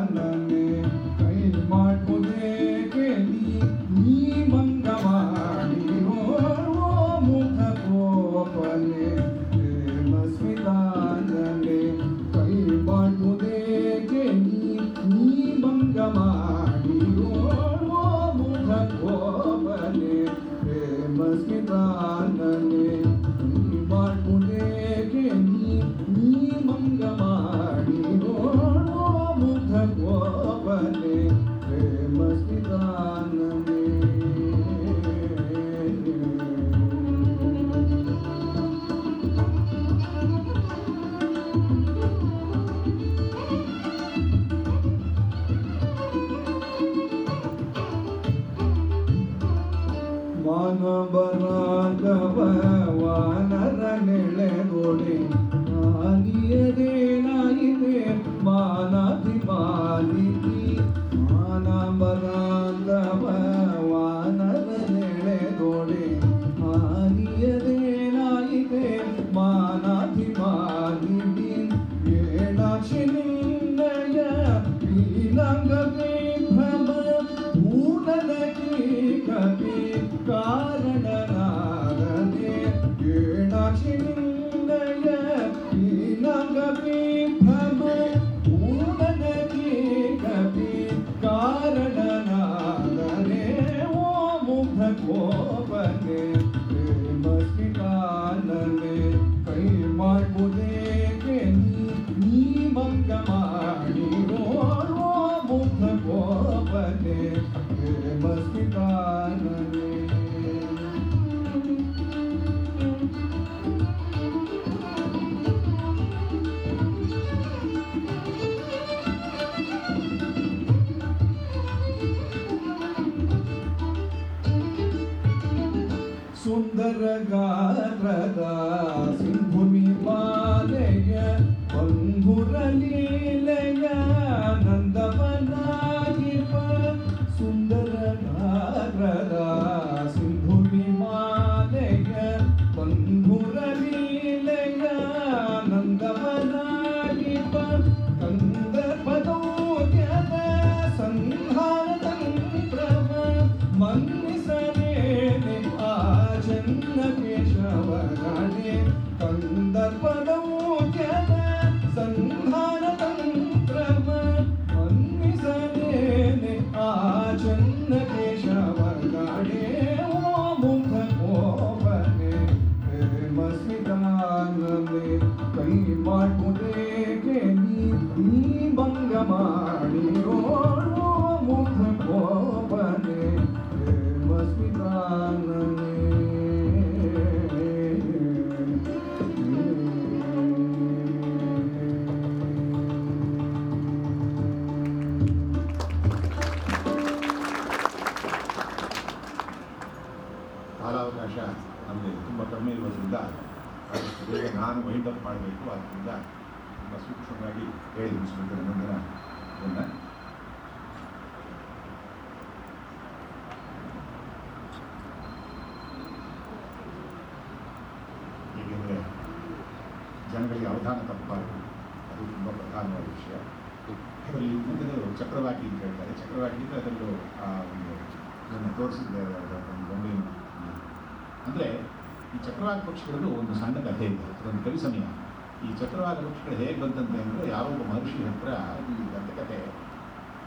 ಪಕ್ಷಿಗಳು ಹೇಗೆ ಬಂತಂತೆ ಅಂದರೆ ಯಾರೋ ಒಬ್ಬ ಮಹರ್ಷಿ ಹತ್ರ ಈ ದಂತಕತೆ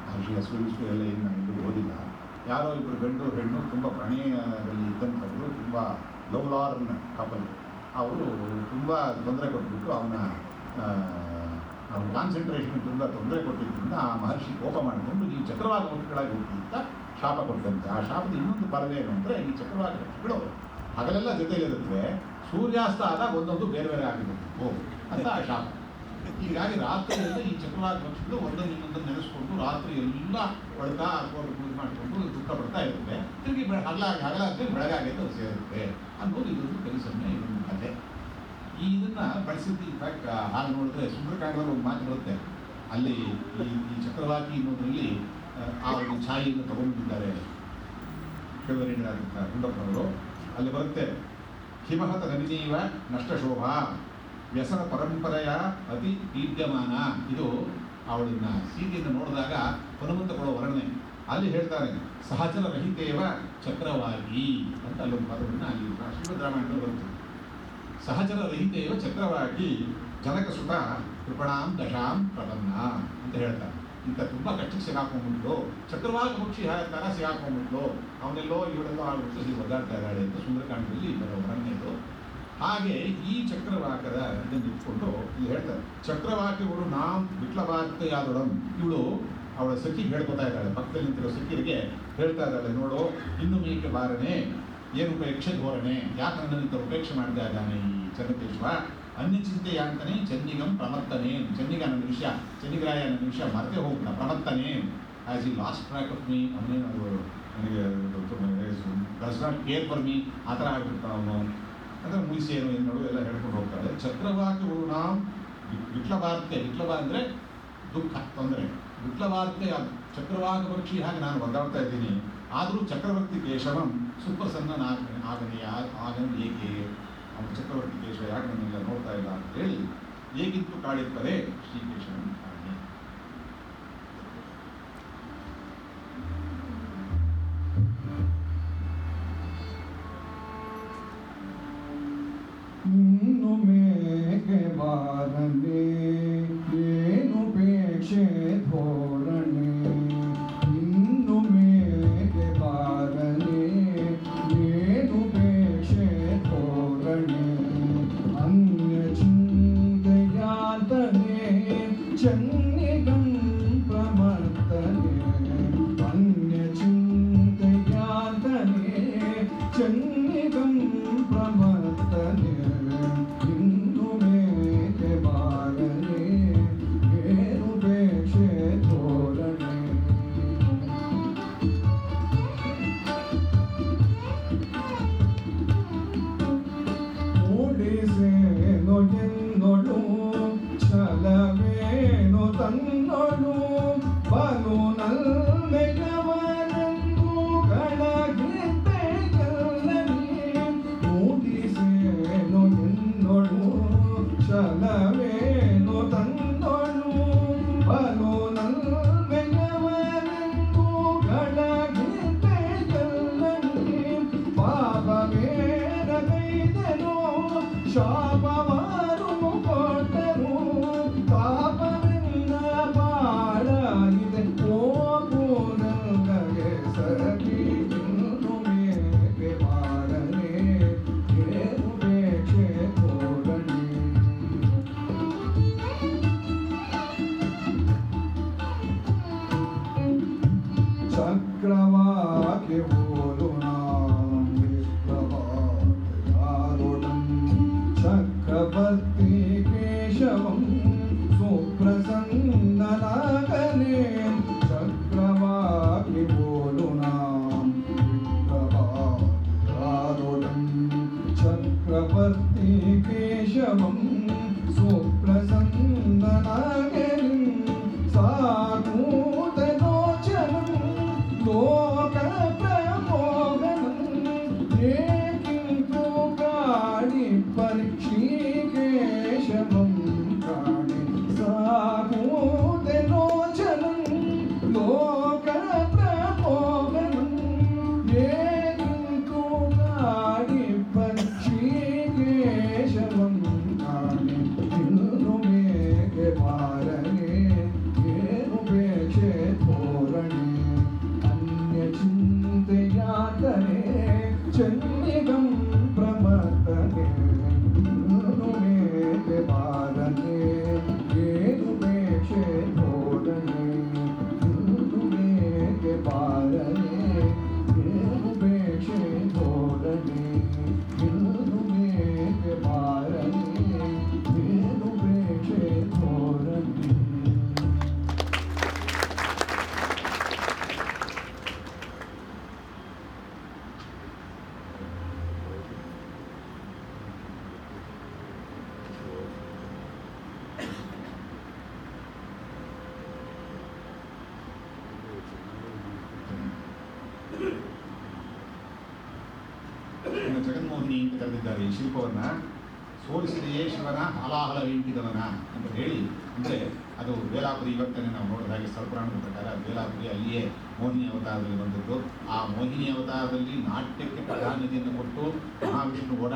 ಮಹರ್ಷಿ ಸುರಿಸು ಎಲ್ಲ ಏನು ನಾನು ಓದಿಲ್ಲ. ಯಾರೋ ಇಬ್ಬರು ಗಂಡು, ಹೆಣ್ಣು ತುಂಬ ಪ್ರಣಯದಲ್ಲಿ ಇದ್ದಂಥವ್ರು, ತುಂಬ ಲವ್ ಲಾರ್ನ್ ಕಪಲ್ ಅವರು ತುಂಬ ತೊಂದರೆ ಕೊಟ್ಬಿಟ್ಟು ಅವನ ಅವನ ಕಾನ್ಸಂಟ್ರೇಷನ್ ತುಂಬ ತೊಂದರೆ ಕೊಟ್ಟಿದ್ದರಿಂದ ಆ ಮಹರ್ಷಿ ಕೋಪ ಮಾಡಿಕೊಂಡು ಈ ಚಕ್ರವಾಕ ಮುಖಗಳಾಗಿ ಅಂತ ಶಾಪ ಕೊಟ್ಟಂತೆ. ಆ ಶಾಪದ ಇನ್ನೊಂದು ಏನು ಅಂದರೆ ಈ ಚಕ್ರವಾಕ ಮುಖಗಳು ಹಗಲೆಲ್ಲ ಜೊತೆಯಲ್ಲಿರುತ್ತವೆ ಸೂರ್ಯಾಸ್ತ ಆದಾಗ ಒಂದೊಂದು ಬೇರೆ ಬೇರೆ ಆಗಿಬಿಟ್ಟು ಅಂತ ಆ ಶಾಪ. ಹೀಗಾಗಿ ರಾತ್ರಿಯಲ್ಲಿ ಈ ಚಕ್ರವಾಗಿ ಪಕ್ಷಿಗಳು ಒಂದೊಂದು ಇನ್ನೊಂದನ್ನು ನೆನೆಸ್ಕೊಂಡು ರಾತ್ರಿ ಎಲ್ಲ ಹೊಡ್ತಾ ಹಾಕೊಂಡು ಪೂಜೆ ಮಾಡಿಕೊಂಡು ದುಃಖ ಪಡ್ತಾ ಇರುತ್ತೆ. ತಿರುಗಿ ಹಗಲಾಗಿ ಹಗಲ ಹಗಲಾಗ್ತದೆ ಬೆಳಗಾಗೈತೆ ಸೇರುತ್ತೆ ಅನ್ನೋದು ಇದೊಂದು ಕಲಿಸನ್ನೇ ಇದೊಂದು ಕಥೆ ಈ ಇದನ್ನ ಬಳಸಿದ್ದು ಇನ್ಫ್ಯಾಕ್ಟ್ ಹಾಗೆ ನೋಡಿದ್ರೆ ಸುಂದರಕಾಂಡದಲ್ಲಿ ಒಂದು ಮಾತು ಬರುತ್ತೆ. ಅಲ್ಲಿ ಈ ಚಕ್ರವಾಕಿ ಅನ್ನೋದರಲ್ಲಿ ಆ, ಒಂದು ಛಾಯೆಯನ್ನು ತಗೊಂಡಿದ್ದಾರೆ ಕೇಳುವರಿಗಳಾದಂಥ ಗುಂಡಪ್ಪನವರು. ಅಲ್ಲಿ ಬರುತ್ತೆ ಹಿಮಹತ ನದಿನೀವ ನಷ್ಟ ಶೋಭಾ ವ್ಯಸನ ಪರಂಪರೆಯ ಅತಿ ವಿದ್ಯಮಾನ ಇದು ಅವಳನ್ನ ಸೀತೆಯನ್ನು ನೋಡಿದಾಗ ಹನುಮಂತ ಕೊಡೋ ವರ್ಣನೆ. ಅಲ್ಲಿ ಹೇಳ್ತಾರೆ, ಸಹಚರ ರಹಿತೇವ ಚಕ್ರವಾಗಿ ಅಂತ ಅಲ್ಲೊಂದು ಪದವನ್ನು ಅಲ್ಲಿ ಶ್ರೀಮದ್ ರಾಮಾಯಣದಲ್ಲಿ ಬರುತ್ತೆ. ಸಹಚರ ರಹಿತೇವ ಚಕ್ರವಾಗಿ, ಜನಕ ಸುತ ಕೃಪಣಾಂ ದಶಾಂ ಪ್ರಬಂಧ ಅಂತ ಹೇಳ್ತಾರೆ. ಇಂಥ ತುಂಬ ಕಷ್ಟಕ್ಕೆ ಸಿಗಾಕೊಂಡ್ಬಿಟ್ಟು ಚಕ್ರವಾಹಿ ಪಕ್ಷಿ ಥರ ಸಿಗಾಕೊಂಡ್ಬಿಟ್ಟು ಅವನೆಲ್ಲೋ ಇವಳೆಲ್ಲೋ ಆಗ್ಬಿಟ್ಟು ಒದ್ದಾಡ್ತಾ ಇದ್ದಾಳೆ ಅಂತ ಸುಂದರಕಾಂಡದಲ್ಲಿ ಬರೋ ವರ್ಣನೆ ಇದು. ಹಾಗೆ ಈ ಚಕ್ರವಾಕದ ಇದನ್ನು ಇಟ್ಕೊಂಡು ಇಲ್ಲಿ ಹೇಳ್ತಾರೆ ಚಕ್ರವಾಕ್ಯಗಳು ನಾಂ ವಿಟ್ಲವಾಕ್ತೆಯಾದೊಡಂ. ಇವಳು ಅವಳ ಸಖಿ ಹೇಳ್ಕೊತಾ ಇದ್ದಾಳೆ, ಪಕ್ಕದಲ್ಲಿ ನಿಂತಿರೋ ಸಖಿಯರಿಗೆ ಹೇಳ್ತಾ ಇದ್ದಾಳೆ, ನೋಡು, ಇನ್ನು ಮೇಕೆ ಬಾರನೆ, ಏನು ಉಪೇಕ್ಷೆ ಧೋರಣೆ, ಯಾಕೆ ನನ್ನನ್ನು ಉಪೇಕ್ಷೆ ಮಾಡ್ತಾ ಇದ್ದಾನೆ ಈ ಚನ್ನಕೇಶ್ವ? ಅನ್ಯ ಚಿಂತೆ ಅಂತಾನೆ ಚನ್ನಿಗಂ ಪ್ರಮತ್ತನೆ ಚನ್ನಿಗ ನನ್ನ ವಿಷಯ ಚನ್ನಿಗರಾಯ ನನ್ನ ವಿಷಯ ಮರೆತೇ ಹೋಗ್ಬಿಡ ಪ್ರಮತ್ತನೆ has he lost track of me ಅವನೇನು ನನಗೆ does not care for me. ಆ ಥರ ಆಗ್ಬಿಡ್ತಾನ ಅವನು ಅಂದರೆ ಮುಗಿಸಿ ಏನು ಎಲ್ಲ ಹೇಳ್ಕೊಂಡು ಹೋಗ್ತಾರೆ. ಚಕ್ರವಾಕ್ಯಗಳು ನಾವು ವಿಟ್ಲವಾರ್ತೆ. ವಿಟ್ಲವ ಅಂದರೆ ದುಃಖ, ತೊಂದರೆ. ವಿಟ್ಲವಾರ್ತೆ ಚಕ್ರವಾಕ ಪಕ್ಷಿ ಹಾಗೆ ನಾನು ಒದ್ದಾಡ್ತಾ ಇದ್ದೀನಿ. ಆದರೂ ಚಕ್ರವರ್ತಿ ಕೇಶವಂ ಸುಪ್ರಸನ್ನ ಆಗನೆ ಆಗನ್ ಏಕೆ? ಅವನು ಚಕ್ರವರ್ತಿ ಕೇಶವ ಯಾಕೆ ನನ್ನೆಲ್ಲ ನೋಡ್ತಾ ಇಲ್ಲ ಅಂತ ಹೇಳಿ, ಹೇಗಿತ್ತು ಕಾಡಿರ್ತಾರೆ ಶ್ರೀಕೇಶವನ್ ಮೇಕೆ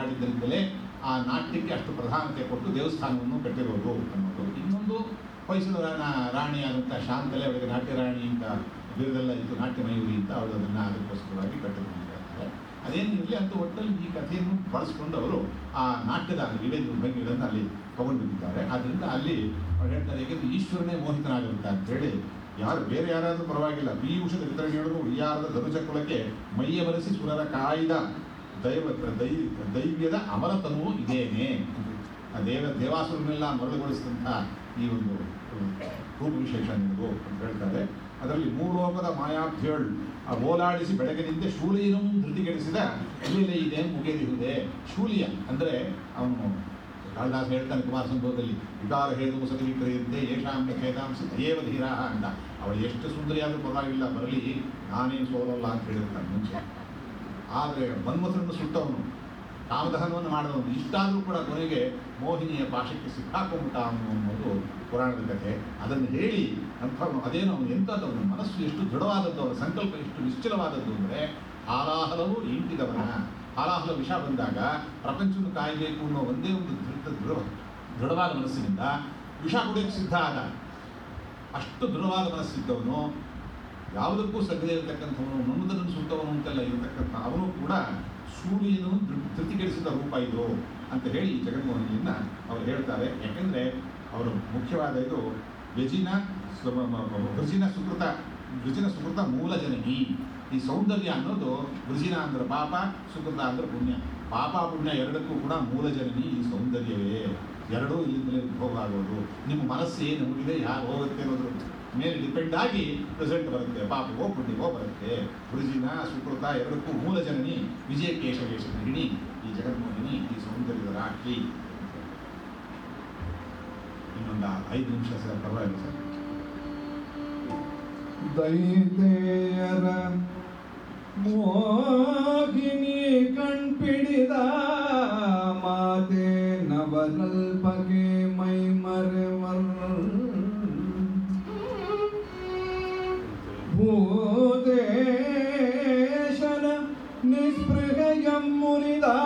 ಮಹಾವಿಷ್ಣು ಓಡಾಡಿದ್ದರಿಂದಲೇ ಆ ನಾಟ್ಯಕ್ಕೆ ಅಷ್ಟು ಪ್ರಧಾನತೆ ಕೊಟ್ಟು ದೇವಸ್ಥಾನವನ್ನು ಕಟ್ಟಿರೋದು ಅನ್ನೋದು. ಇನ್ನೊಂದು ಹೊಯ್ಸಲು ರಾಣಿಯಾದಂಥ ಶಾಂತಲೆ, ಅವರಿಗೆ ನಾಟ್ಯ ರಾಣಿ ಅಂತ ಬಿರುದೆಲ್ಲ ಇತ್ತು, ನಾಟ್ಯ ಮಯೂರಿ ಅಂತ ಅವರು ಅದನ್ನು ಅದಕ್ಕೋಸ್ಕರವಾಗಿ ಕಟ್ಟಿದ್ರು ಇರಲಿ, ಅಂತ ಒಟ್ಟಲ್ಲಿ ಈ ಕಥೆಯನ್ನು ಬಳಸ್ಕೊಂಡು ಅವರು ಆ ನಾಟ್ಯದ ವಿವೇಕ ಭಂಗಿಗಳನ್ನು ಅಲ್ಲಿ ತಗೊಂಡು ಬಂದಿದ್ದಾರೆ ಆದ್ದರಿಂದ ಅಲ್ಲಿ ಅವ್ರು ಹೇಳ್ತಾರೆ ಏಕೆಂದ್ರೆ ಈಶ್ವರನೇ ಮೋಹಿತನಾಗಿರುತ್ತ ಅಂತ ಹೇಳಿ, ಯಾರು, ಬೇರೆ ಯಾರಾದರೂ ಪರವಾಗಿಲ್ಲ. ಪೀಯೂಷದ ವಿತರಣೆಯೊಳಗೂ ಉಯ್ಯಾರದ ಧನುಜ ಕುಲಕ್ಕೆ ಮೈಯ ಬರೆಸಿ ಸುರರ ಕಾಯ್ದ ದೈವ ದೈ ದೈವ್ಯದ ಅಮರತನವೂ ಇದೇನೆ. ಆ ದೇವ ದೇವಾಸುರನ್ನೆಲ್ಲ ಮರಳುಗೊಳಿಸಿದಂಥ ಈ ಒಂದು ರೂಪ ವಿಶೇಷ ನಿಮ್ಮದು ಅಂತ ಹೇಳ್ತಾರೆ. ಅದರಲ್ಲಿ ಮೂಲೋಕದ ಮಾಯಾಭ್ಯಳ್ ಆ ಓಲಾಡಿಸಿ ಬೆಳಗಿನಿಂದ ಶೂಲಿಯನ್ನು ಧೃತಿಗೆಡಿಸಿದ ಇಲ್ಲೇ ಇದೆ ಮುಗಿದಿದೆ ಶೂಲಿಯ ಅಂದರೆ ಅವನು ಕಾಳಿದಾಸ ಹೇಳ್ತಾನೆ ಕುಮಾರ ಸಂಭವದಲ್ಲಿ ವಿಕಾರ ಹೇತು ಸತಿ ವಿಕ್ರಿಯಂತೆ ಯೇಷಾಂಬ ಖೇದಾಂಶ ದೇವ ಧೀರಾಹ ಅಂತ. ಅವಳು ಎಷ್ಟು ಸುಂದರಿಯಾದರೂ ಪರವಾಗಿಲ್ಲ, ಬರಲಿ, ನಾನೇನು ಸೋಲಲ್ಲ ಅಂತ ಹೇಳಿರ್ತಾನೆ ಮುಂಚೆ. ಆದರೆ ಮನ್ಮಥನನ್ನು ಸುಟ್ಟವನು. ಕಾಮದಹನವನ್ನು ಮಾಡಿದವನು. ಇಷ್ಟಾದರೂ ಕೂಡ ಕೊನೆಗೆ ಮೋಹಿನಿಯ ಪಾಶಕ್ಕೆ ಸಿಕ್ಕಾಕೊಂಬಿಟ್ಟ ಅವನು ಅನ್ನೋದು ಪುರಾಣದ ಕಥೆ. ಅದನ್ನು ಹೇಳಿ ಕನ್ಫರ್ಮ್ ಅದೇನು ಅವನು ಎಂಥದ್ದವನು, ಮನಸ್ಸು ಎಷ್ಟು ದೃಢವಾದದ್ದು ಅವನ ಸಂಕಲ್ಪ ಎಷ್ಟು ನಿಶ್ಚಲವಾದದ್ದು ಅಂದರೆ ಹಾಲಾಹಲವು ಇಂಟಿದವನ ಹಾಲಾಹಲ ವಿಷ ಬಂದಾಗ ಪ್ರಪಂಚವನ್ನು ಕಾಯಬೇಕು ಅನ್ನೋ ಒಂದೇ ಒಂದು ದೃಢ ದೃಢ, ದೃಢವಾದ ಮನಸ್ಸಿನಿಂದ ವಿಷ ಕುಡಿಯೋಕ್ಕೆ ಸಿದ್ಧ ಆದ. ಅಷ್ಟು ದೃಢವಾದ ಮನಸ್ಸಿದ್ದವನು ಯಾವುದಕ್ಕೂ ಸಗದೇ ಇರತಕ್ಕಂಥವನು ನಮ್ಮದನ್ನು ಸುತ್ತವನು ಅಂತೆಲ್ಲ ಇರತಕ್ಕಂಥ ಅವನು ಕೂಡ ಸೂರ್ಯನು ತೃಪ್ತಿಗೆಡಿಸಿದ ರೂಪ ಇದು ಅಂತ ಹೇಳಿ ಜಗನ್ಮೋಹನಿಯನ್ನು ಅವರು ಹೇಳ್ತಾರೆ. ಯಾಕೆಂದರೆ ಅವರು ಮುಖ್ಯವಾದ ಇದು ವ್ಯಜಿನ ವೃಜಿನ ಸುಕೃತ ವೃಜಿನ ಸುಕೃತ ಮೂಲ ಈ ಸೌಂದರ್ಯ ಅನ್ನೋದು ವೃಜಿನ ಅಂದ್ರೆ ಪಾಪ, ಸುಕೃತ ಅಂದ್ರೆ ಪುಣ್ಯ. ಪಾಪ, ಪುಣ್ಯ ಎರಡಕ್ಕೂ ಕೂಡ ಮೂಲ ಜನನಿ ಈ ಸೌಂದರ್ಯವೇ. ಎರಡೂ ಇಲ್ಲಿಂದಲೇ ಉದ್ಭವ ಆಗೋದು. ನಿಮ್ಮ ಮನಸ್ಸು ಏನು ಹೋಗಿದೆ ಯಾರು ಹೋಗುತ್ತೆ ಅನ್ನೋದ್ರ ಮೇಲೆ ಡಿಪೆಂಡ್ ಆಗಿ ರಿಸಲ್ಟ್ ಬರುತ್ತೆ. ಪಾಪವೋ ಪುಣ್ಯವೋ ಬರುತ್ತೆ ಗುರುಜಿನ, ಸುಕೃತ, ಎರಡಕ್ಕೂ ಮೂಲ ಜನನಿ ವಿಜಯ ಕೇಶವೇಶ ಗೃಹಿಣಿ ಈ ಜಗನ್ಮೋಹಿನಿ, ಈ ಸೌಂದರ್ಯದ ರಾಕಿ ಇನ್ನೊಂದು ಐದು ನಿಮಿಷ ಸರ್ ಪರವಾಗಿಲ್ಲ ಸರ್. ದೈತೆಯರ ಮೋಹಿನಿ ಕಣ್ಪಿಡಿದ ಮಾತೆ ನವರಲ್ಪಗೆ ಮೈ वेशन निस्पृहयं मुनिदा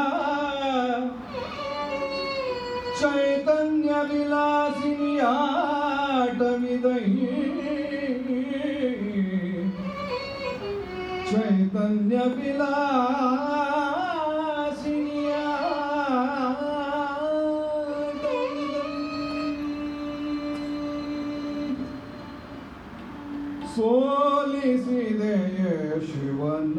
चैतन्यविलासिन्याटविदयी चैतन्यविला ಸೋಲಿಸಿದೆಯ ಶಿವನ?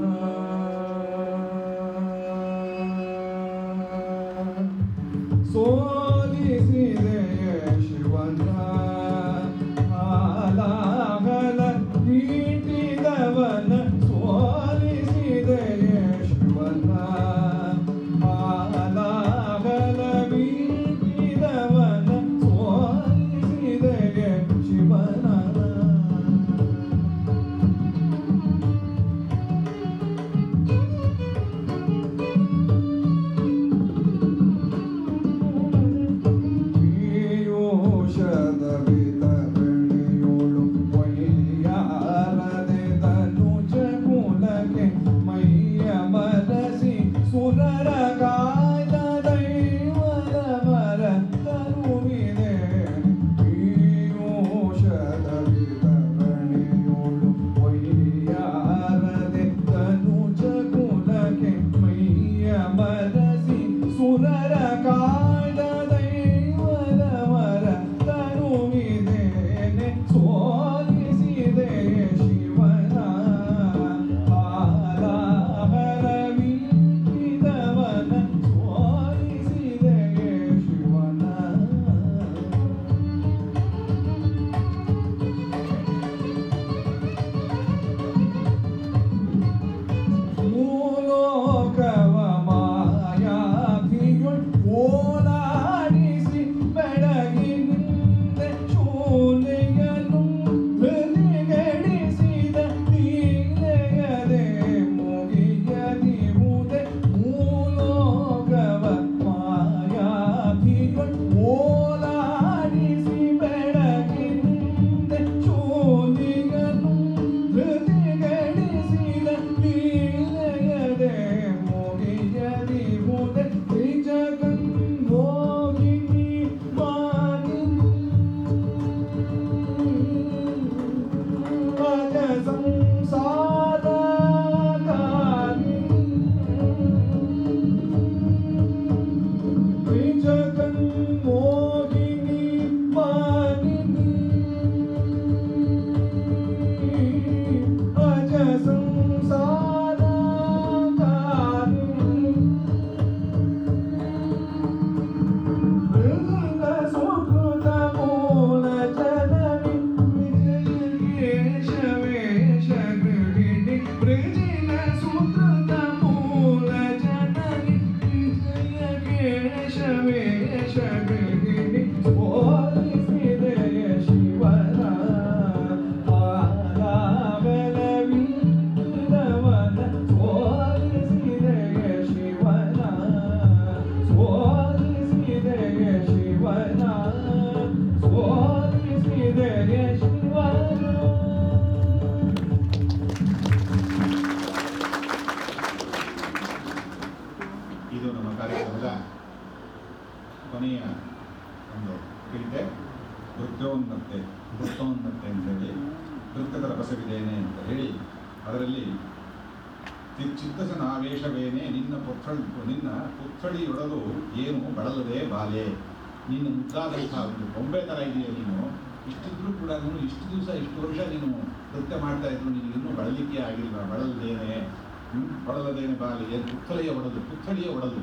ಏನು ಪುತ್ಥಳಿಯ ಒಡಲು ಪುತ್ಥಳಿಯ ಒಡಲು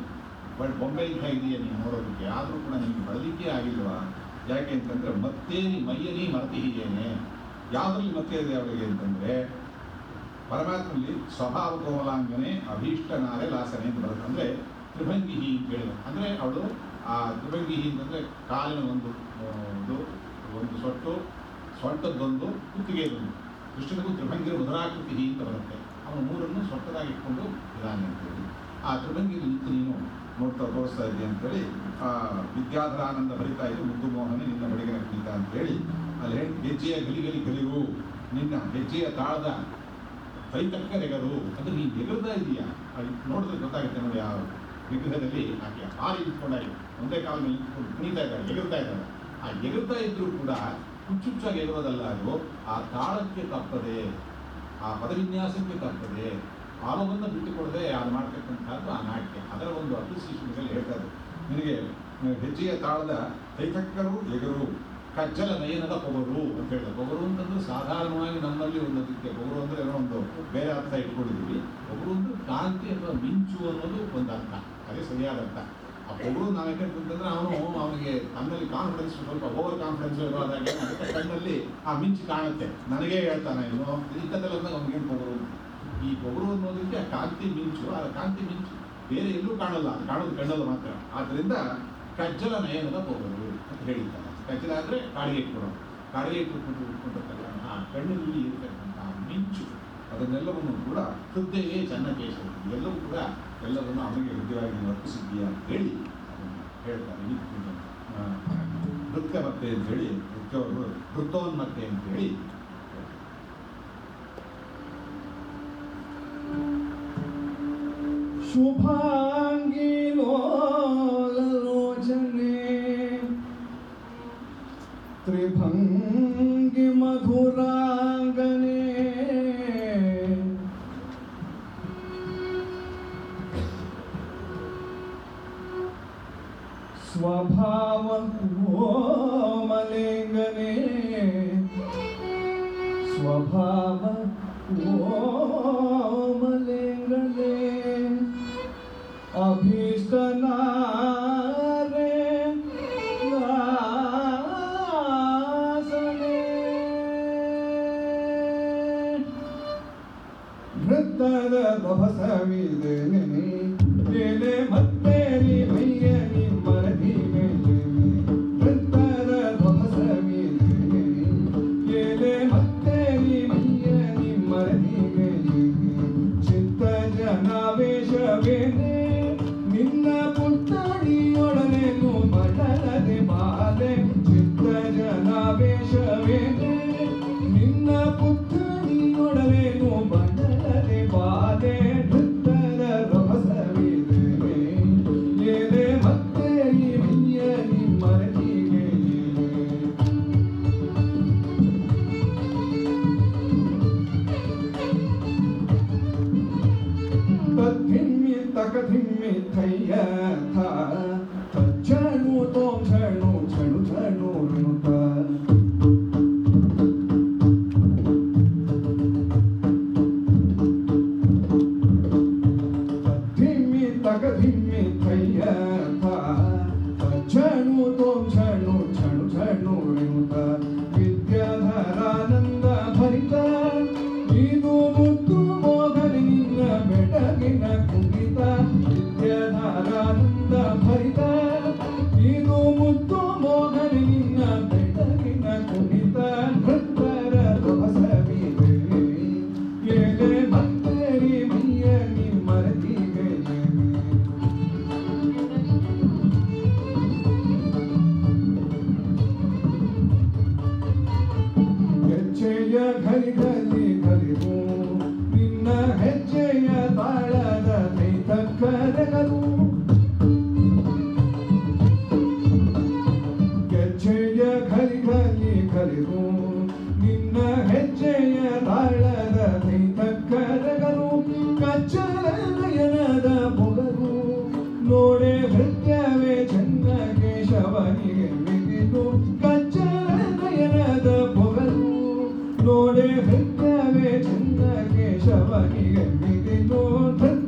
ಬಟ್ ಬೊಂಬೆ ಇಂಥ ಇದೆಯಾ ನೀನು ನೋಡೋದಕ್ಕೆ, ಆದರೂ ಕೂಡ ನಿಮಗೆ ಬಳಲಿಕ್ಕೆ ಆಗಿಲ್ವಾ? ಯಾಕೆ ಅಂತಂದರೆ ಮತ್ತೇನಿ ಮೈಯನಿ ಮರತಿ ಹೀಗೇನೆ. ಯಾವುದ್ರಲ್ಲಿ ಮತ್ತೆ ಇದೆ ಅವಳಿಗೆ ಅಂತಂದರೆ ಪರಮಾತ್ಮಲ್ಲಿ ಸ್ವಭಾವ ಕೋಮಲಾಂಗನೆ ಅಭೀಷ್ಟನಾರೆ ಲಾಸನೆ ಅಂತ ಬರುತ್ತೆ. ಅಂದರೆ ತ್ರಿಭಂಗಿಹಿ ಅಂತ ಹೇಳಿದ್ರು. ಅಂದರೆ ಅವಳು ಆ ತ್ರಿಭಂಗಿಹಿ ಅಂತಂದರೆ ಕಾಲಿನ ಒಂದು ಒಂದು ಒಂದು ಸೊಟ್ಟು, ಸೊಂಟದ್ದೊಂದು ಕುತ್ತಿಗೆದೊಂದು. ಕೃಷ್ಣನಿಗೂ ತ್ರಿಭಂಗಿರ ಉದರಾಕೃತಿ ಅಂತ ಬರುತ್ತೆ. ಅವನು ಮೂರನ್ನು ಸೊಟ್ಟದಾಗಿ ಇಟ್ಕೊಂಡು ಇದ್ದಾನೆ ಅಂತೇಳಿ ಆ ತ್ರಿಭಂಗಿ ನಿಂತು ನೀನು ನೋಡ್ತಾ ತೋರಿಸ್ತಾ ಇದ್ದೀಯ ಅಂತೇಳಿ ಆ ವಿದ್ಯಾಧರಾನಂದ ಬರಿತಾ ಇದ್ದು ಮುದ್ದು ಮೋಹನ ನಿನ್ನ ಬಡಿಗೆನ ಕುಣಿತ ಅಂತೇಳಿ ಅಲ್ಲಿ ಹೇಳಿ, ಹೆಜ್ಜೆಯ ಗಲಿಗಲಿ ಗಲಿವು ನಿನ್ನ ಹೆಜ್ಜೆಯ ತಾಳದ ಕೈತಕ್ಕ ನೆಗರು ಅದು ನೀನು ನೆಗರ್ತಾ ಇದೆಯಾ ಅಲ್ಲಿ ನೋಡಿದ್ರೆ ಗೊತ್ತಾಗುತ್ತೆ ನೋಡಿ, ಆ ವಿಗ್ರಹದಲ್ಲಿ ಆಕೆ ಹಾರಿ ಇಟ್ಕೊಂಡಾಗಿ ಒಂದೇ ಕಾಲ ಮೇಲೆ ಇಟ್ಕೊಂಡು ಕುಣಿತಾ ಇದ್ದಾಳೆ ಎಗರ್ತಾ ಇದ್ದಾಳೆ. ಆ ಎಗರ್ತಾ ಇದ್ದರೂ ಕೂಡ ಹುಚ್ಚುಚ್ಚಾಗಿ ಎಗರೋದಲ್ಲ ಅದು, ಆ ತಾಳಕ್ಕೆ ತಪ್ಪದೆ, ಆ ಪದವಿನ್ಯಾಸಕ್ಕೆ ತಪ್ಪದೆ ಆಲವನ್ನು ಬಿಟ್ಟುಕೊಡದೆ ಅದು ಮಾಡ್ತಕ್ಕಂಥದ್ದು ಆ ನಾಟ್ಯ. ಅದರ ಒಂದು ಅಪ್ರಿಸಿಯೇಷನ್ಗಳಲ್ಲಿ ಹೇಳ್ತಾರೆ ನಿನಗೆ ಅಹ್, ಹೆಜ್ಜೆಯ ತಾಳದ ಕೈತಕ್ಕರು ಎಗರು ಕಜ್ಜಲ ನಯನದ ಪೊಗರು ಅಂತ ಹೇಳಿದೆ ಪೊಗರು ಅಂತಂದ್ರೆ ಸಾಧಾರಣವಾಗಿ ನಮ್ಮಲ್ಲಿ ಒಂದು ಅದಕ್ಕೆ ಪೊಗರು ಅಂದ್ರೆ ಏನೋ ಒಂದು ಬೇರೆ ಅರ್ಥ ಇಟ್ಕೊಂಡಿದ್ದೀವಿ. ಪೊಗರು ಅಂದ್ರೆ ಕಾಂತಿ ಅಥವಾ ಮಿಂಚು ಅನ್ನೋದು ಒಂದು ಅರ್ಥ. ಅದೇ ಸರಿಯಾದ ಅರ್ಥ. ಆ ಪೊಗರು ನಾವು ಯಾಕಂತಂದ್ರೆ ಅವನು ಅವನಿಗೆ ತನ್ನಲ್ಲಿ ಕಾನ್ಫಿಡೆನ್ಸ್ ಸ್ವಲ್ಪ ಓವರ್ ಕಾನ್ಫಿಡೆನ್ಸ್ ಇರೋದಾಗ ಕಣ್ಣಲ್ಲಿ ಆ ಮಿಂಚು ಕಾಣುತ್ತೆ. ನನಗೇ ಹೇಳ್ತಾನೆ ಇವನು ಇಂಥದ್ದೆಲ್ಲ ಅವ್ನಿಗೇನು ಪೊಗರು? ಈ ಗೊಬ್ಬರ ಅನ್ನೋದಕ್ಕೆ ಆ ಕಾಂತಿ ಮಿಂಚು, ಆ ಕಾಂತಿ ಮಿಂಚು. ಬೇರೆ ಎಲ್ಲೂ ಕಾಣಲ್ಲ, ಅದು ಕಾಣೋದು ಕಣ್ಣಲ್ಲಿ ಮಾತ್ರ. ಆದ್ದರಿಂದ ಕಜ್ಜಲ ನಯನದ ಪೊಗರು ಅಂತ ಹೇಳಿದ್ದಾರೆ. ಕಜ್ಜಲ ಅಂದರೆ ಕಾಡಿಗೆ ಇಟ್ಕೊಡೋದು ಕಾಡಿಗೆ ಇಟ್ಕೊಂಡು ಇಟ್ಕೊಂಡಿರ್ತಕ್ಕಂಥ ಆ ಕಣ್ಣಲ್ಲಿ ಇರ್ತಕ್ಕಂಥ ಮಿಂಚು, ಅದನ್ನೆಲ್ಲವನ್ನು ಕೂಡ ಹೃದಯವೇ ಚೆನ್ನಕೇಶ ಎಲ್ಲವೂ ಕೂಡ ಎಲ್ಲವನ್ನು ಅವನಿಗೆ ಹೃದಯವಾಗಿ ಅರ್ಪಿಸಿದ್ದೀಯಾ ಅಂತ ಹೇಳಿ ಹೇಳ್ತಾರೆ. ನೃತ್ಯ ಮತ್ತೆ ಅಂತ ಹೇಳಿ ನೃತ್ಯ ನೃತ್ಯೋನ್ಮತ್ತೆ ಅಂತ ಹೇಳಿ ಶುಭಾಂಗಿ ಲೋಲಲೋಚನೆ ತ್ರಿಭಂಗಿ ಮಧುರಾಂಗನೆ ಸ್ವಭಾವ ಕೋಮಲಿಂಗನೆ ಸ್ವಭಾವ ಅಭೀಷ್ಟನಾರೆ ದಾಸನೆ ವೃತ್ತದ ರಭಸವಿದೇನೆ ಹೃದಯವೇ ಚಂದ ಕೇಶವನಿಗೆ ಮಿತಿ ನೋಡ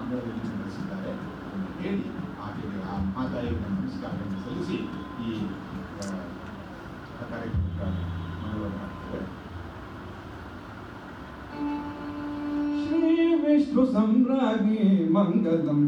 ಮಂಗಳೂರಿನಲ್ಲಿ ನಡೆಸಿದ್ದಾರೆ ಎಂದು ಹೇಳಿ ಆಕೆಗೆ ಆ ಮಾತಾಯಿಗೆ ನಮಸ್ಕಾರವನ್ನು ಸಲ್ಲಿಸಿ ಈ ಕಾರ್ಯಕ್ರಮಕ್ಕೆ ಮನವಿ ಮಾಡ್ತೇವೆ ಶ್ರೀ ವಿಷ್ಣು ಸಂಭ್ರಾಗಿ ಮಂಗಲಂ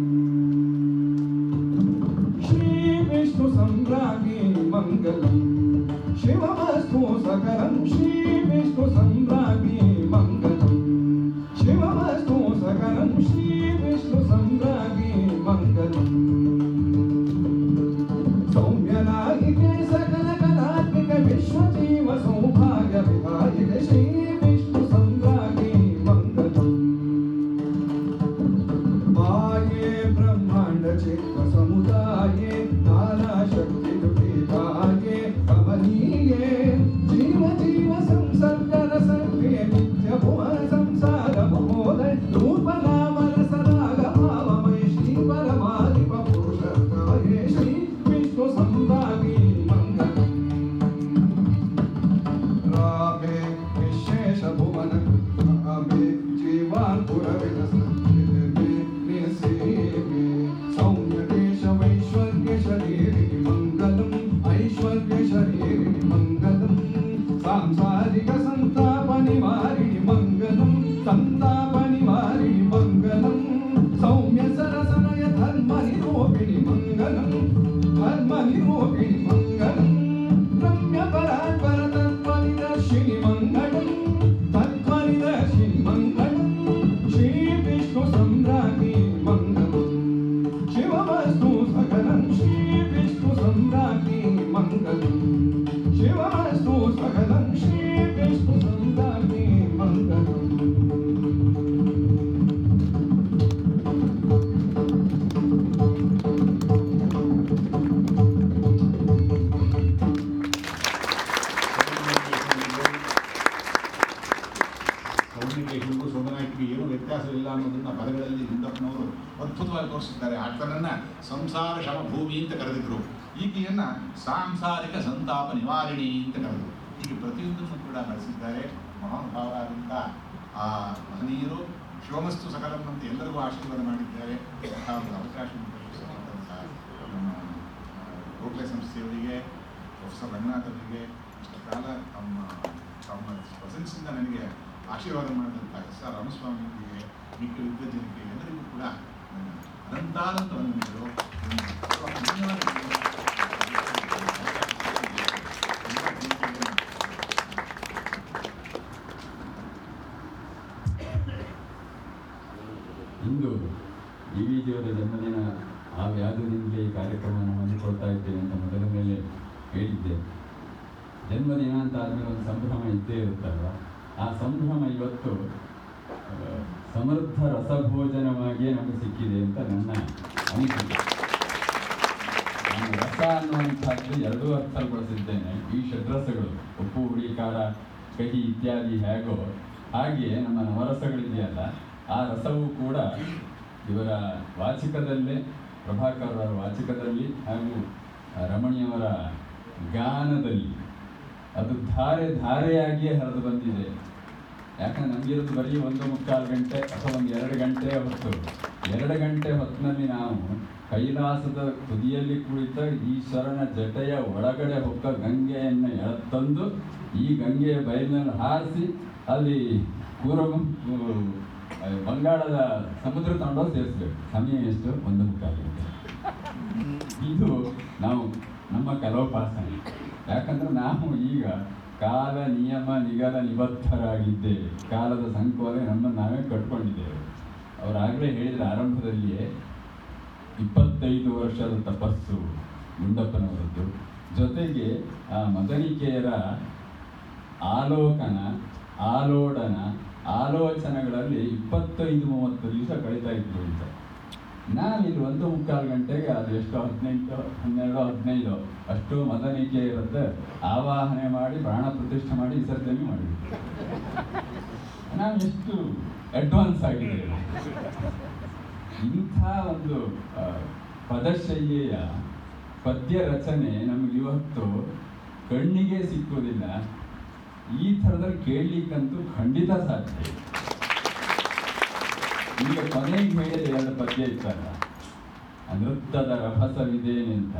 ಹೇಗೋ, ಹಾಗೆ ನಮ್ಮ ನವರಸಗಳಿದೆಯಲ್ಲ, ಆ ರಸವೂ ಕೂಡ ಇವರ ವಾಚಿಕದಲ್ಲೇ ಪ್ರಭಾಕರರ ವಾಚಿಕದಲ್ಲಿ ಹಾಗೂ ರಮಣಿಯವರ ಗಾನದಲ್ಲಿ. ಅದು ಧಾರೆ ಧಾರೆಯಾಗಿಯೇ ಹರಿದು ಬಂದಿದೆ. ಯಾಕಂದ್ರೆ ನಮಗಿರೋದು ಬರೀ ಒಂದು ಮುಕ್ಕಾಲು ಗಂಟೆ ಅಥವಾ ಒಂದು ಎರಡು ಗಂಟೆ ಹೊತ್ತು. ಎರಡು ಗಂಟೆ ಹೊತ್ತಿನಲ್ಲಿ ನಾವು ಕೈಲಾಸದ ತುದಿಯಲ್ಲಿ ಕುಳಿತ ಈ ಶರಣ ಜಟೆಯ ಒಳಗಡೆ ಹೊಕ್ಕ ಗಂಗೆಯನ್ನು ಎಳತಂದು ಈ ಗಂಗೆಯ ಬಯಲಿನಲ್ಲಿ ಹಾರಿಸಿ ಅಲ್ಲಿ ಪೂರ್ವ ಬಂಗಾಳದ ಸಮುದ್ರ ತಂಡ ಸೇರಿಸ್ಬೇಕು. ಸಮಯ ಎಷ್ಟು? ಒಂದು ಮುಖಾಲು ಇದು ನಾವು ನಮ್ಮ ಕಲೋಪಾಸನೆ ಯಾಕಂದ್ರೆ ನಾವು ಈಗ ಕಾಲ ನಿಯಮ ನಿಗದ ನಿಬದ್ಧರಾಗಿದ್ದೇವೆ. ಕಾಲದ ಸಂಕೋಲೆ ನಮ್ಮನ್ನು ನಾವೇ ಕಟ್ಕೊಂಡಿದ್ದೇವೆ. ಅವರಾಗಲೇ ಹೇಳಿದ ಆರಂಭದಲ್ಲಿಯೇ ಇಪ್ಪತ್ತೈದು ವರ್ಷದ ತಪಸ್ಸು ಗುಂಡಪ್ಪನವರದ್ದು. ಜೊತೆಗೆ ಆ ಮದನಿಕೆಯರ ಆಲೋಕನ, ಆಲೋಡನ, ಆಲೋಚನೆಗಳಲ್ಲಿ ಇಪ್ಪತ್ತೈದು, ಮೂವತ್ತು ದಿವಸ ಕಳೀತಾ ಇದ್ರು ಅಂತ. ನಾನಿಲ್ಲಿ ಒಂದು ಮುಕ್ಕಾಲು ಗಂಟೆಗೆ ಅದು ಎಷ್ಟು ಹದಿನೆಂಟು, ಹನ್ನೆರಡು, ಹದಿನೈದು, ಅಷ್ಟು ಮದನಿಕೆ ಇರುತ್ತೆ. ಆವಾಹನೆ ಮಾಡಿ, ಪ್ರಾಣ ಪ್ರತಿಷ್ಠೆ ಮಾಡಿ, ವಿಸರ್ಜನೆ ಮಾಡಿದ್ವಿ ನಾನು ಎಷ್ಟು ಅಡ್ವಾನ್ಸ್ ಆಗಿದ್ದೇವೆ ಇಂಥ ಒಂದು ಪದಶೈಲಿಯ ಪದ್ಯ ರಚನೆ ನಮಗೆ ಇವತ್ತು ಕಣ್ಣಿಗೆ ಸಿಕ್ಕುವುದಿಲ್ಲ. ಈ ಥರದಲ್ಲಿ ಕೇಳಲಿಕ್ಕಂತೂ ಖಂಡಿತ ಸಾಧ್ಯ. ಈಗ ಕೊನೆಗೆ ಹೇಳಿದ ಎರಡು ಪದ್ಯ ಇತ್ತಲ್ಲ? ನೃತ್ಯದ ರಭಸವಿದೇನೆಂತ.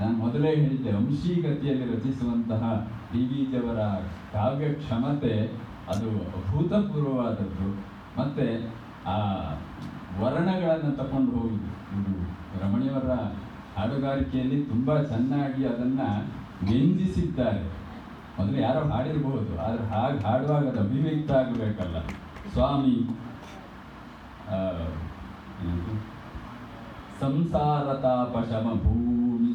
ನಾನು ಮೊದಲೇ ಹೇಳಿದ್ದೆ, ವಂಶೀಗತಿಯಲ್ಲಿ ರಚಿಸುವಂತಹ ಡಿ ವಿ ಜಿಯವರ ಕಾವ್ಯ ಕ್ಷಮತೆ ಅದು ಅಭೂತಪೂರ್ವವಾದದ್ದು. ಮತ್ತು ಆ ವರ್ಣಗಳನ್ನು ತಕೊಂಡು ಹೋಗಿದ್ದು. ಇದು ರಮಣಿಯವರ ಹಾಡುಗಾರಿಕೆಯಲ್ಲಿ ತುಂಬ ಚೆನ್ನಾಗಿ ಅದನ್ನು ವ್ಯಂಜಿಸಿದ್ದಾರೆ. ಮೊದಲು ಯಾರೋ ಹಾಡಿರಬಹುದು ಆದರೆ ಹಾಗೆ ಹಾಡುವಾಗ ಅದು ಅಭಿವ್ಯಕ್ತ ಆಗಬೇಕಲ್ಲ. ಸ್ವಾಮಿ? ಸಂಸಾರತಾಪಶಮ ಭೂಮಿ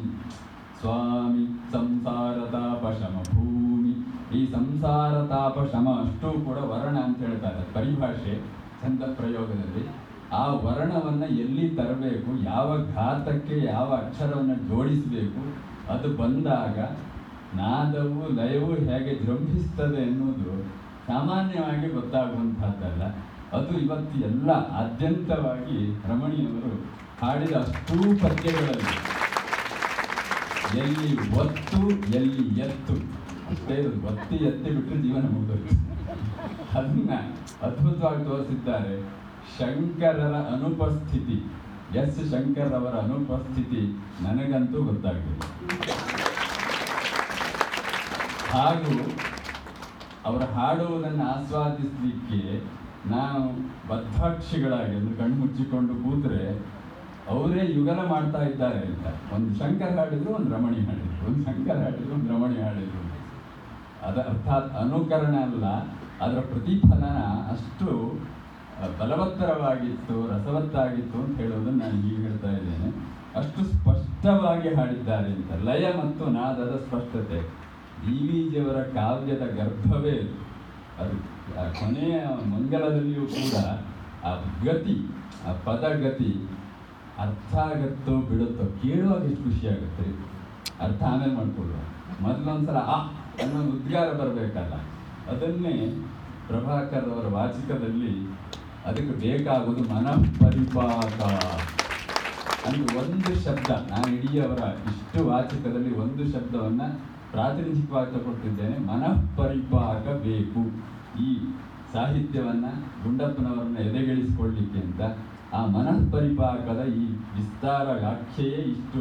ಸ್ವಾಮಿ ಸಂಸಾರತಾಪಶಮ ಭೂಮಿ ಈ ಸಂಸಾರತಾಪಶಮ ಅಷ್ಟೂ ಕೂಡ ವರ್ಣ ಅಂತ ಹೇಳ್ತಾರೆ. ಪರಿಭಾಷೆ ಚಂದ ಪ್ರಯೋಗದಲ್ಲಿ ಆ ವರ್ಣವನ್ನು ಎಲ್ಲಿ ತರಬೇಕು, ಯಾವ ಘಾತಕ್ಕೆ ಯಾವ ಅಕ್ಷರವನ್ನು ಜೋಡಿಸಬೇಕು, ಅದು ಬಂದಾಗ ನಾದವು ಲಯವು ಹೇಗೆ ಜೃಂಭಿಸ್ತದೆ ಎನ್ನುವುದು ಸಾಮಾನ್ಯವಾಗಿ ಗೊತ್ತಾಗುವಂತಹದ್ದಲ್ಲ ಅದು ಇವತ್ತು ಎಲ್ಲ ಆದ್ಯಂತವಾಗಿ ರಮಣಿಯವರು ಹಾಡಿದ ಅಷ್ಟೂ ಪದ್ಯಗಳಲ್ಲಿ ಎಲ್ಲಿ ಒತ್ತು, ಎಲ್ಲಿ ಎತ್ತು. ಅಷ್ಟೇ ಒತ್ತಿ ಎತ್ತಿ ಬಿಟ್ಟರೆ ಜೀವನ ಮುಗಿದೋಯ್ತು. ಅದನ್ನ ಅದ್ಭುತವಾಗಿ ತೋರಿಸಿದ್ದಾರೆ. ಶಂಕರರ ಅನುಪಸ್ಥಿತಿ. ಎಸ್ ಶಂಕರ್ ಅವರ ಅನುಪಸ್ಥಿತಿ ನನಗಂತೂ ಗೊತ್ತಾಗಲಿಲ್ಲ. ಹಾಗೂ ಅವರ ಹಾಡುವುದನ್ನು ಆಸ್ವಾದಿಸಲಿಕ್ಕೆ ನಾವು ಬದ್ಧಾಕ್ಷಿಗಳಾಗಿ ಅಂದರೆ ಕಣ್ಣು ಮುಚ್ಚಿಕೊಂಡು ಕೂತ್ರೆ ಅವರೇ ಯುಗಲ ಮಾಡ್ತಾ ಇದ್ದಾರೆ ಅಂತ. ಒಂದು ಶಂಕರ್ ಹಾಡಿದ್ರು, ಒಂದು ರಮಣಿ ಹಾಡಿದ್ರು. ಒಂದು ಶಂಕರ್ ಹಾಡಿದ್ರು, ಒಂದು ರಮಣಿ ಹಾಡಿದ್ರು. ಅದ ಅರ್ಥಾತ್ ಅನುಕರಣ ಅಲ್ಲ, ಅದರ ಪ್ರತಿಫಲನ ಅಷ್ಟು ಬಲವತ್ತರವಾಗಿತ್ತು, ರಸವತ್ತಾಗಿತ್ತು ಅಂತ ಹೇಳೋದನ್ನು ನಾನು ಈಗ ಹೇಳ್ತಾ ಇದ್ದೇನೆ. ಅಷ್ಟು ಸ್ಪಷ್ಟವಾಗಿ ಹಾಡಿದ್ದಾರೆ ಅಂತ. ಲಯ ಮತ್ತು ನಾದದ ಸ್ಪಷ್ಟತೆ. ಡಿ ಜಿಯವರ ಕಾವ್ಯದ ಗರ್ಭವೇ ಅದು. ಕೊನೆಯ ಮಂಗಲದಲ್ಲಿಯೂ ಕೂಡ ಆ ಗತಿ, ಆ ಪದಗತಿ ಅರ್ಥ ಆಗತ್ತೋ ಬಿಡುತ್ತೋ ಕೇಳುವಾಗ ಎಷ್ಟು ಖುಷಿಯಾಗುತ್ತೆ. ಅರ್ಥ ಆಮೇಲೆ ಮಾಡಿಕೊಳ್ಳುವ. ಮೊದಲೊಂದ್ಸಲ ಆ ಅನ್ನೋ ಉದ್ಗಾರ ಬರಬೇಕಲ್ಲ. ಅದನ್ನೇ ಪ್ರಭಾಕರ್ ಅವರ ವಾಚಿಕದಲ್ಲಿ ಅದಕ್ಕೆ ಬೇಕಾಗೋದು ಮನಃ ಪರಿಪಾಕ ಅಂದ್ರೆ ಒಂದು ಶಬ್ದ, ನಾನು ಇಡೀ ಅವರ ಇಷ್ಟು ವಾಚಿಕದಲ್ಲಿ ಒಂದು ಶಬ್ದವನ್ನ ಪ್ರಾತಿನಿಧಿಕವಾಗಿ ತಗೊಳ್ತಿದ್ದೇನೆ ಮನಃಪರಿಪಾಕ ಬೇಕು ಈ ಸಾಹಿತ್ಯವನ್ನು ಗುಂಡಪ್ಪನವರನ್ನು ಎದೆಗೆಳಿಸಿಕೊಳ್ಳಿಕ್ಕೆ ಅಂತ ಆ ಮನಃಪರಿಪಾಕದ ಈ ವಿಸ್ತಾರ ವ್ಯಾಖ್ಯೆಯೇ ಇಷ್ಟು.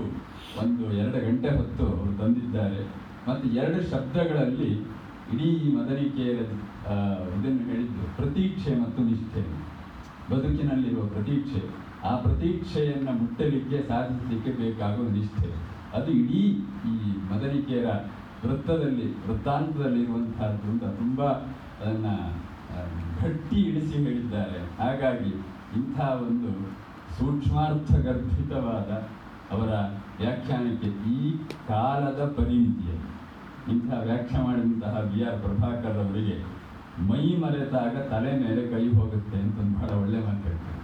ಒಂದು ಎರಡು ಗಂಟೆ ಹೊತ್ತು ಅವರು ತಂದಿದ್ದಾರೆ. ಮತ್ತು ಎರಡು ಶಬ್ದಗಳಲ್ಲಿ ಇಡೀ ಮದನಿಕೆಯ ಇದನ್ನು ಹೇಳಿದ್ದು ಪ್ರತೀಕ್ಷೆ ಮತ್ತು ನಿಷ್ಠೆ. ಬದುಕಿನಲ್ಲಿರುವ ಪ್ರತೀಕ್ಷೆ. ಆ ಪ್ರತೀಕ್ಷೆಯನ್ನು ಮುಟ್ಟಲಿಕ್ಕೆ, ಸಾಧಿಸಲಿಕ್ಕೆ ಬೇಕಾಗುವ ನಿಷ್ಠೆ. ಅದು ಇಡೀ ಈ ಮದನಿಕೆಯರ ವೃತ್ತದಲ್ಲಿ ವೃತ್ತಾಂತದಲ್ಲಿರುವಂತಹದ್ದು ಅಂತ ತುಂಬ ಅದನ್ನು ಗಟ್ಟಿ ಇಳಿಸಿ ಹೇಳಿದ್ದಾರೆ. ಹಾಗಾಗಿ ಇಂಥ ಒಂದು ಸೂಕ್ಷ್ಮಾರ್ಥ ಗರ್ಭಿತವಾದ ಅವರ ವ್ಯಾಖ್ಯಾನಕ್ಕೆ ಈ ಕಾಲದ ಪರಿಮಿತಿಯಲ್ಲಿ, ಇಂಥ ವ್ಯಾಖ್ಯಾನ ಮಾಡಿದಂತಹ ಬಿ ಆರ್ ಪ್ರಭಾಕರ್ ಅವರಿಗೆ ಮೈ ಮರೆತಾಗ ತಲೆ ಮೇಲೆ ಕೈ ಹೋಗುತ್ತೆ ಅಂತ ಬಹಳ ಒಳ್ಳೆ ಮಾತು ಹೇಳ್ತಾರೆ.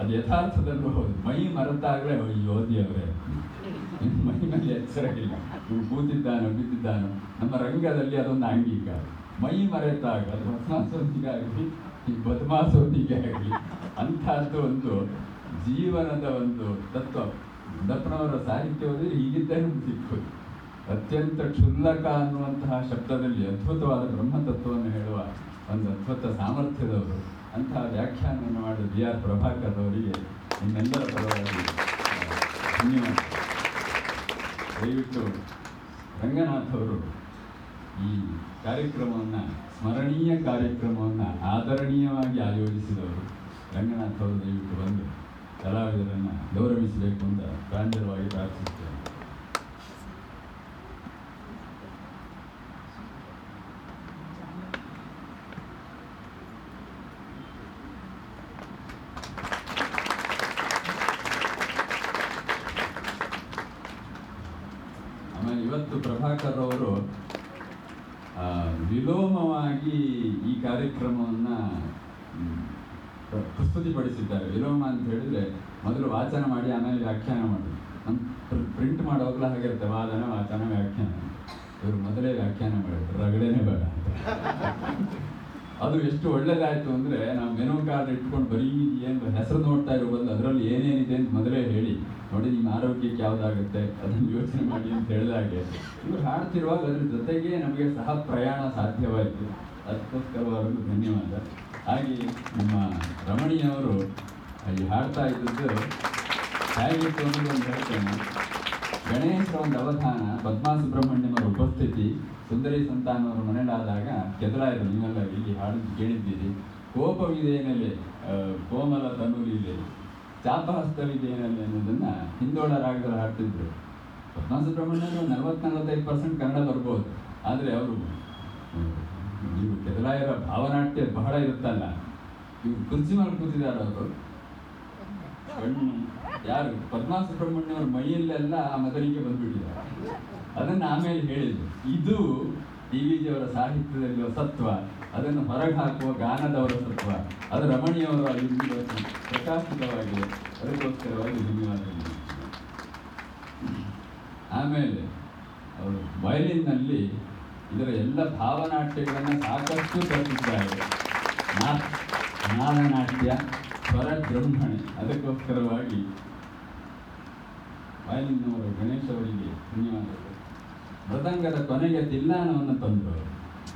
ಅದು ಯಥಾರ್ಥದಲ್ಲೂ ಹೌದು. ಮೈ ಮರೆತಾಗಲೇ ಯೋಧಿಯವರೇ ದೇವರೇ ಮೈ ಮೇಲೆ ಇಲ್ಲ. ಇವ್ನು ಕೂತಿದ್ದಾನೋ ಬಿದ್ದಿದ್ದಾನೋ, ನಮ್ಮ ರಂಗದಲ್ಲಿ ಅದೊಂದು ಅಂಗೀಕಾರ. ಮೈ ಮರೆತಾಗ ಅದು ಬದ್ಮಾಸೋದಿಗೆ ಆಗಲಿ, ಈ ಬದ್ಮಾಸೋದಿಗೆ ಆಗಲಿ, ಅಂಥದ್ದು ಒಂದು ಜೀವನದ ಒಂದು ತತ್ವ. ಗುಂಡಪ್ಪನವರ ಸಾಹಿತ್ಯ ಓದಿದ್ರೆ ಸಿಕ್ಕೋದು ಅತ್ಯಂತ ಕ್ಷುಲ್ಲಕ ಅನ್ನುವಂತಹ ಶಬ್ದದಲ್ಲಿ ಅದ್ಭುತವಾದ ಬ್ರಹ್ಮತತ್ವವನ್ನು ಹೇಳುವ ಒಂದು ಅದ್ಭುತ ಸಾಮರ್ಥ್ಯದವರು. ಅಂತಹ ವ್ಯಾಖ್ಯಾನವನ್ನು ಮಾಡಿದ ಬಿ ಆರ್ ಪ್ರಭಾಕರ್ ಅವರಿಗೆ ನಿಮ್ಮೆಲ್ಲರ ಪರವಾಗಿ ಧನ್ಯವಾದ ದಯವಿಟ್ಟು ರಂಗನಾಥ್ ಅವರು ಈ ಕಾರ್ಯಕ್ರಮವನ್ನು, ಸ್ಮರಣೀಯ ಕಾರ್ಯಕ್ರಮವನ್ನು ಆದರಣೀಯವಾಗಿ ಆಯೋಜಿಸಿದವರು ರಂಗನಾಥ್ ಅವರು ದಯವಿಟ್ಟು ಬಂದು ಕಲಾವಿದರನ್ನು ಗೌರವಿಸಬೇಕು ಅಂತ ಪ್ರಾಂಜಲವಾಗಿ ಪ್ರಾರ್ಥಿಸ್ತೇನೆ ಆಮೇಲೆ ಇವತ್ತು ಪ್ರಭಾಕರ್ ಅವರು ಆ, ವಿಲೋಮವಾಗಿ ಈ ಕಾರ್ಯಕ್ರಮವನ್ನ ಮ್, ಪ್ರ- ಪ್ರಸ್ತುತಿಪಡಿಸಿದ್ದಾರೆ. ವಿಲೋಮ ಅಂತ ಹೇಳಿದ್ರೆ ಮೊದಲು ವಾಚನ ಮಾಡಿ, ಆಮೇಲೆ ವ್ಯಾಖ್ಯಾನ ಮಾಡಿ ನಮ್ಮ ಪ್ರಿಂಟ್ ಮಾಡುವಾಗಲೂ ಹಾಗಿರುತ್ತೆ ವಾದನ, ವಾಚನ, ವ್ಯಾಖ್ಯಾನ. ಇವರು ಮೊದಲೇ ವ್ಯಾಖ್ಯಾನ ಮಾಡಿದ್ರು. ರಗಡೇನೆ ಬೇಡ ಅದು ಎಷ್ಟು ಒಳ್ಳೇದಾಯ್ತು ಅಂದ್ರೆ ನಾವು ಮೆನು ಕಾರ್ಡ್ ಇಟ್ಕೊಂಡು ಬರೀ ಏನು ಹೆಸರು ನೋಡ್ತಾ ಇರೋ ಅದರಲ್ಲಿ ಏನೇನಿದೆ ಅಂತ ಮೊದಲೇ ಹೇಳಿ. ನೋಡಿ ನಿಮ್ಮ ಆರೋಗ್ಯಕ್ಕೆ ಯಾವ್ದಾಗುತ್ತೆ? ಅದನ್ನು ಯೋಚನೆ ಮಾಡಿ ಅಂತ ಹೇಳಿದಾಗೆ ಇವರು ಹಾಡ್ತಿರುವಾಗ ಅದ್ರ ಜೊತೆಗೆ ನಮಗೆ ಸಹ ಪ್ರಯಾಣ ಸಾಧ್ಯವಾಯಿತು. ಅದಕ್ಕೋಸ್ಕರವಾದ ಧನ್ಯವಾದ. ಹಾಗೆ ನಮ್ಮ ರಮಣಿಯವರು ಅಲ್ಲಿ ಹಾಡ್ತಾ ಇದ್ದದ್ದು ಹೇಗಿತ್ತು ಅನ್ನೋದು ಒಂದು ಹೇಳ್ತೇನೆ. ಗಣೇಶರ ಒಂದು ಅವಧಾನ ಪದ್ಮಾ ಸುಬ್ರಹ್ಮಣ್ಯಮರ ಉಪಸ್ಥಿತಿ, ಸುಂದರಿ ಸಂತಾನವರ ಮನೆಯಲ್ಲಾದಾಗ ಕೆದರಾಯರು ನೀವೆಲ್ಲ ಇಲ್ಲಿ ಹಾಡು ಕೇಳಿದ್ದೀರಿ. ಕೋಪವಿದೇನಲ್ಲಿ ಕೋಮಲ ತನುಲಿದೆ ಚಾಪಹಸ್ತವಿದೇನಲ್ಲಿ ಅನ್ನೋದನ್ನು ಹಿಂದೋಳ ರಾಗದಲ್ಲಿ ಹಾಡ್ತಿದ್ರು. ಪದ್ಮಾ ಸುಬ್ರಹ್ಮಣ್ಯರು ನಲವತ್ತು ನಲವತ್ತೈದು ಪರ್ಸೆಂಟ್ ಕನ್ನಡ ಬರ್ಬೋದು. ಆದರೆ ಅವರು ನೀವು ಕೆದಲಾಯರ ಭಾವನಾಟ್ಯ ಬಹಳ ಇರುತ್ತಲ್ಲ ಇವ್ರು ಕುರ್ಚಿ ಮೇಲೆ ಕೂತಿದ್ದಾರೆ ಅವರು. ಯಾರು? ಪದ್ಮಾ ಸುಬ್ರಹ್ಮಣ್ಯವ್ರ ಮೈಯಲ್ಲೆಲ್ಲ ಆ ಮದನಿಗೆ ಬಂದ್ಬಿಟ್ಟಿದ್ದಾರೆ ಅದನ್ನು ಆಮೇಲೆ ಹೇಳಿದ್ರು. ಇದು ಡಿ ವಿ ಜಿಯವರ ಸಾಹಿತ್ಯದಲ್ಲಿರುವ ಸತ್ವ ಅದನ್ನು ಹೊರಗೆ ಹಾಕುವ ಗಾನದವರ ಸತ್ವ ಅದು ರಮಣಿಯವರ ಪ್ರಕಾಶಿತವಾಗಿದೆ ಅದಕ್ಕೋಸ್ಕರವಾಗಿ ಧನ್ಯವಾದಗಳು ಆಮೇಲೆ ಅವರು ವಯಲಿನ್ನಲ್ಲಿ ಇದರ ಎಲ್ಲ ಭಾವನಾಟ್ಯಗಳನ್ನು ಸಾಕಷ್ಟು ಕಲಿತಿದ್ದಾರೆ ಸ್ವರ ಬ್ರಹ್ಮಣೆ ಅದಕ್ಕೋಸ್ಕರವಾಗಿ ವಯಲಿನ್ನವರು ಗಣೇಶ್ ಅವರಿಗೆ ಧನ್ಯವಾದಗಳು. ಮೃದಂಗದ ಕೊನೆಗೆ ತಿಲ್ಲಾನವನ್ನು ತಂದರು.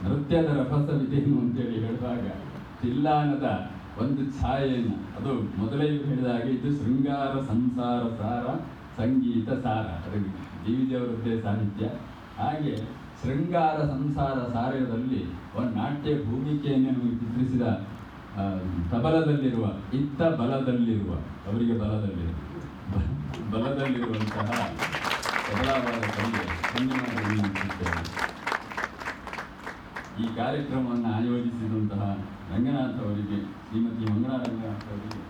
ನೃತ್ಯದ ರಭಸವಿದೇನು ಅಂತೇಳಿ ಹೇಳುವಾಗ ತಿಲ್ಲಾನದ ಒಂದು ಛಾಯೆಯನ್ನು, ಅದು ಮೊದಲೇ ಹೇಳಿದಾಗ ಹೇಳಿದ ಇದು ಶೃಂಗಾರ ಸಂಸಾರ ಸಾರ, ಸಂಗೀತ ಸಾರ. ಜೀವಿದೇವರದ್ದೇ ಸಾಹಿತ್ಯ. ಹಾಗೆ ಶೃಂಗಾರ ಸಂಸಾರ ಸಾರದಲ್ಲಿ ಒಂದು ನಾಟ್ಯ ಭೂಮಿಕೆಯನ್ನು ನಮಗೆ ಚಿತ್ರಿಸಿದ ತಬಲದಲ್ಲಿರುವ ಇತ್ತ ಬಲದಲ್ಲಿರುವ, ಅವರಿಗೆ ಬಲದಲ್ಲಿರುವ ಬಲದಲ್ಲಿರುವಂತಹ. ಈ ಕಾರ್ಯಕ್ರಮವನ್ನು ಆಯೋಜಿಸಿದಂತಹ ರಂಗನಾಥ್ ಅವರಿಗೆ, ಶ್ರೀಮತಿ ಮಂಗಳಾ ರಂಗನಾಥ ಅವರಿಗೆ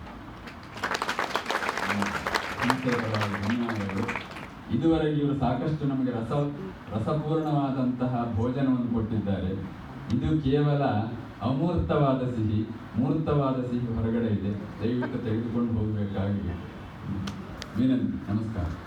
ಧನ್ಯವಾದಗಳು ಇದುವರೆಗೆ ಇವರು ಸಾಕಷ್ಟು ನಮಗೆ ರಸ, ರಸಪೂರ್ಣವಾದಂತಹ ಭೋಜನವನ್ನು ಕೊಟ್ಟಿದ್ದಾರೆ. ಇದು ಕೇವಲ ಅಮೂರ್ತವಾದ ಸಿಹಿ, ಮೂರ್ತವಾದ ಸಿಹಿ ಹೊರಗಡೆ ಇದೆ. ದಯವಿಟ್ಟು ತೆಗೆದುಕೊಂಡು ಹೋಗಬೇಕಾಗಿ ವಿನಂತಿ. ನಮಸ್ಕಾರ.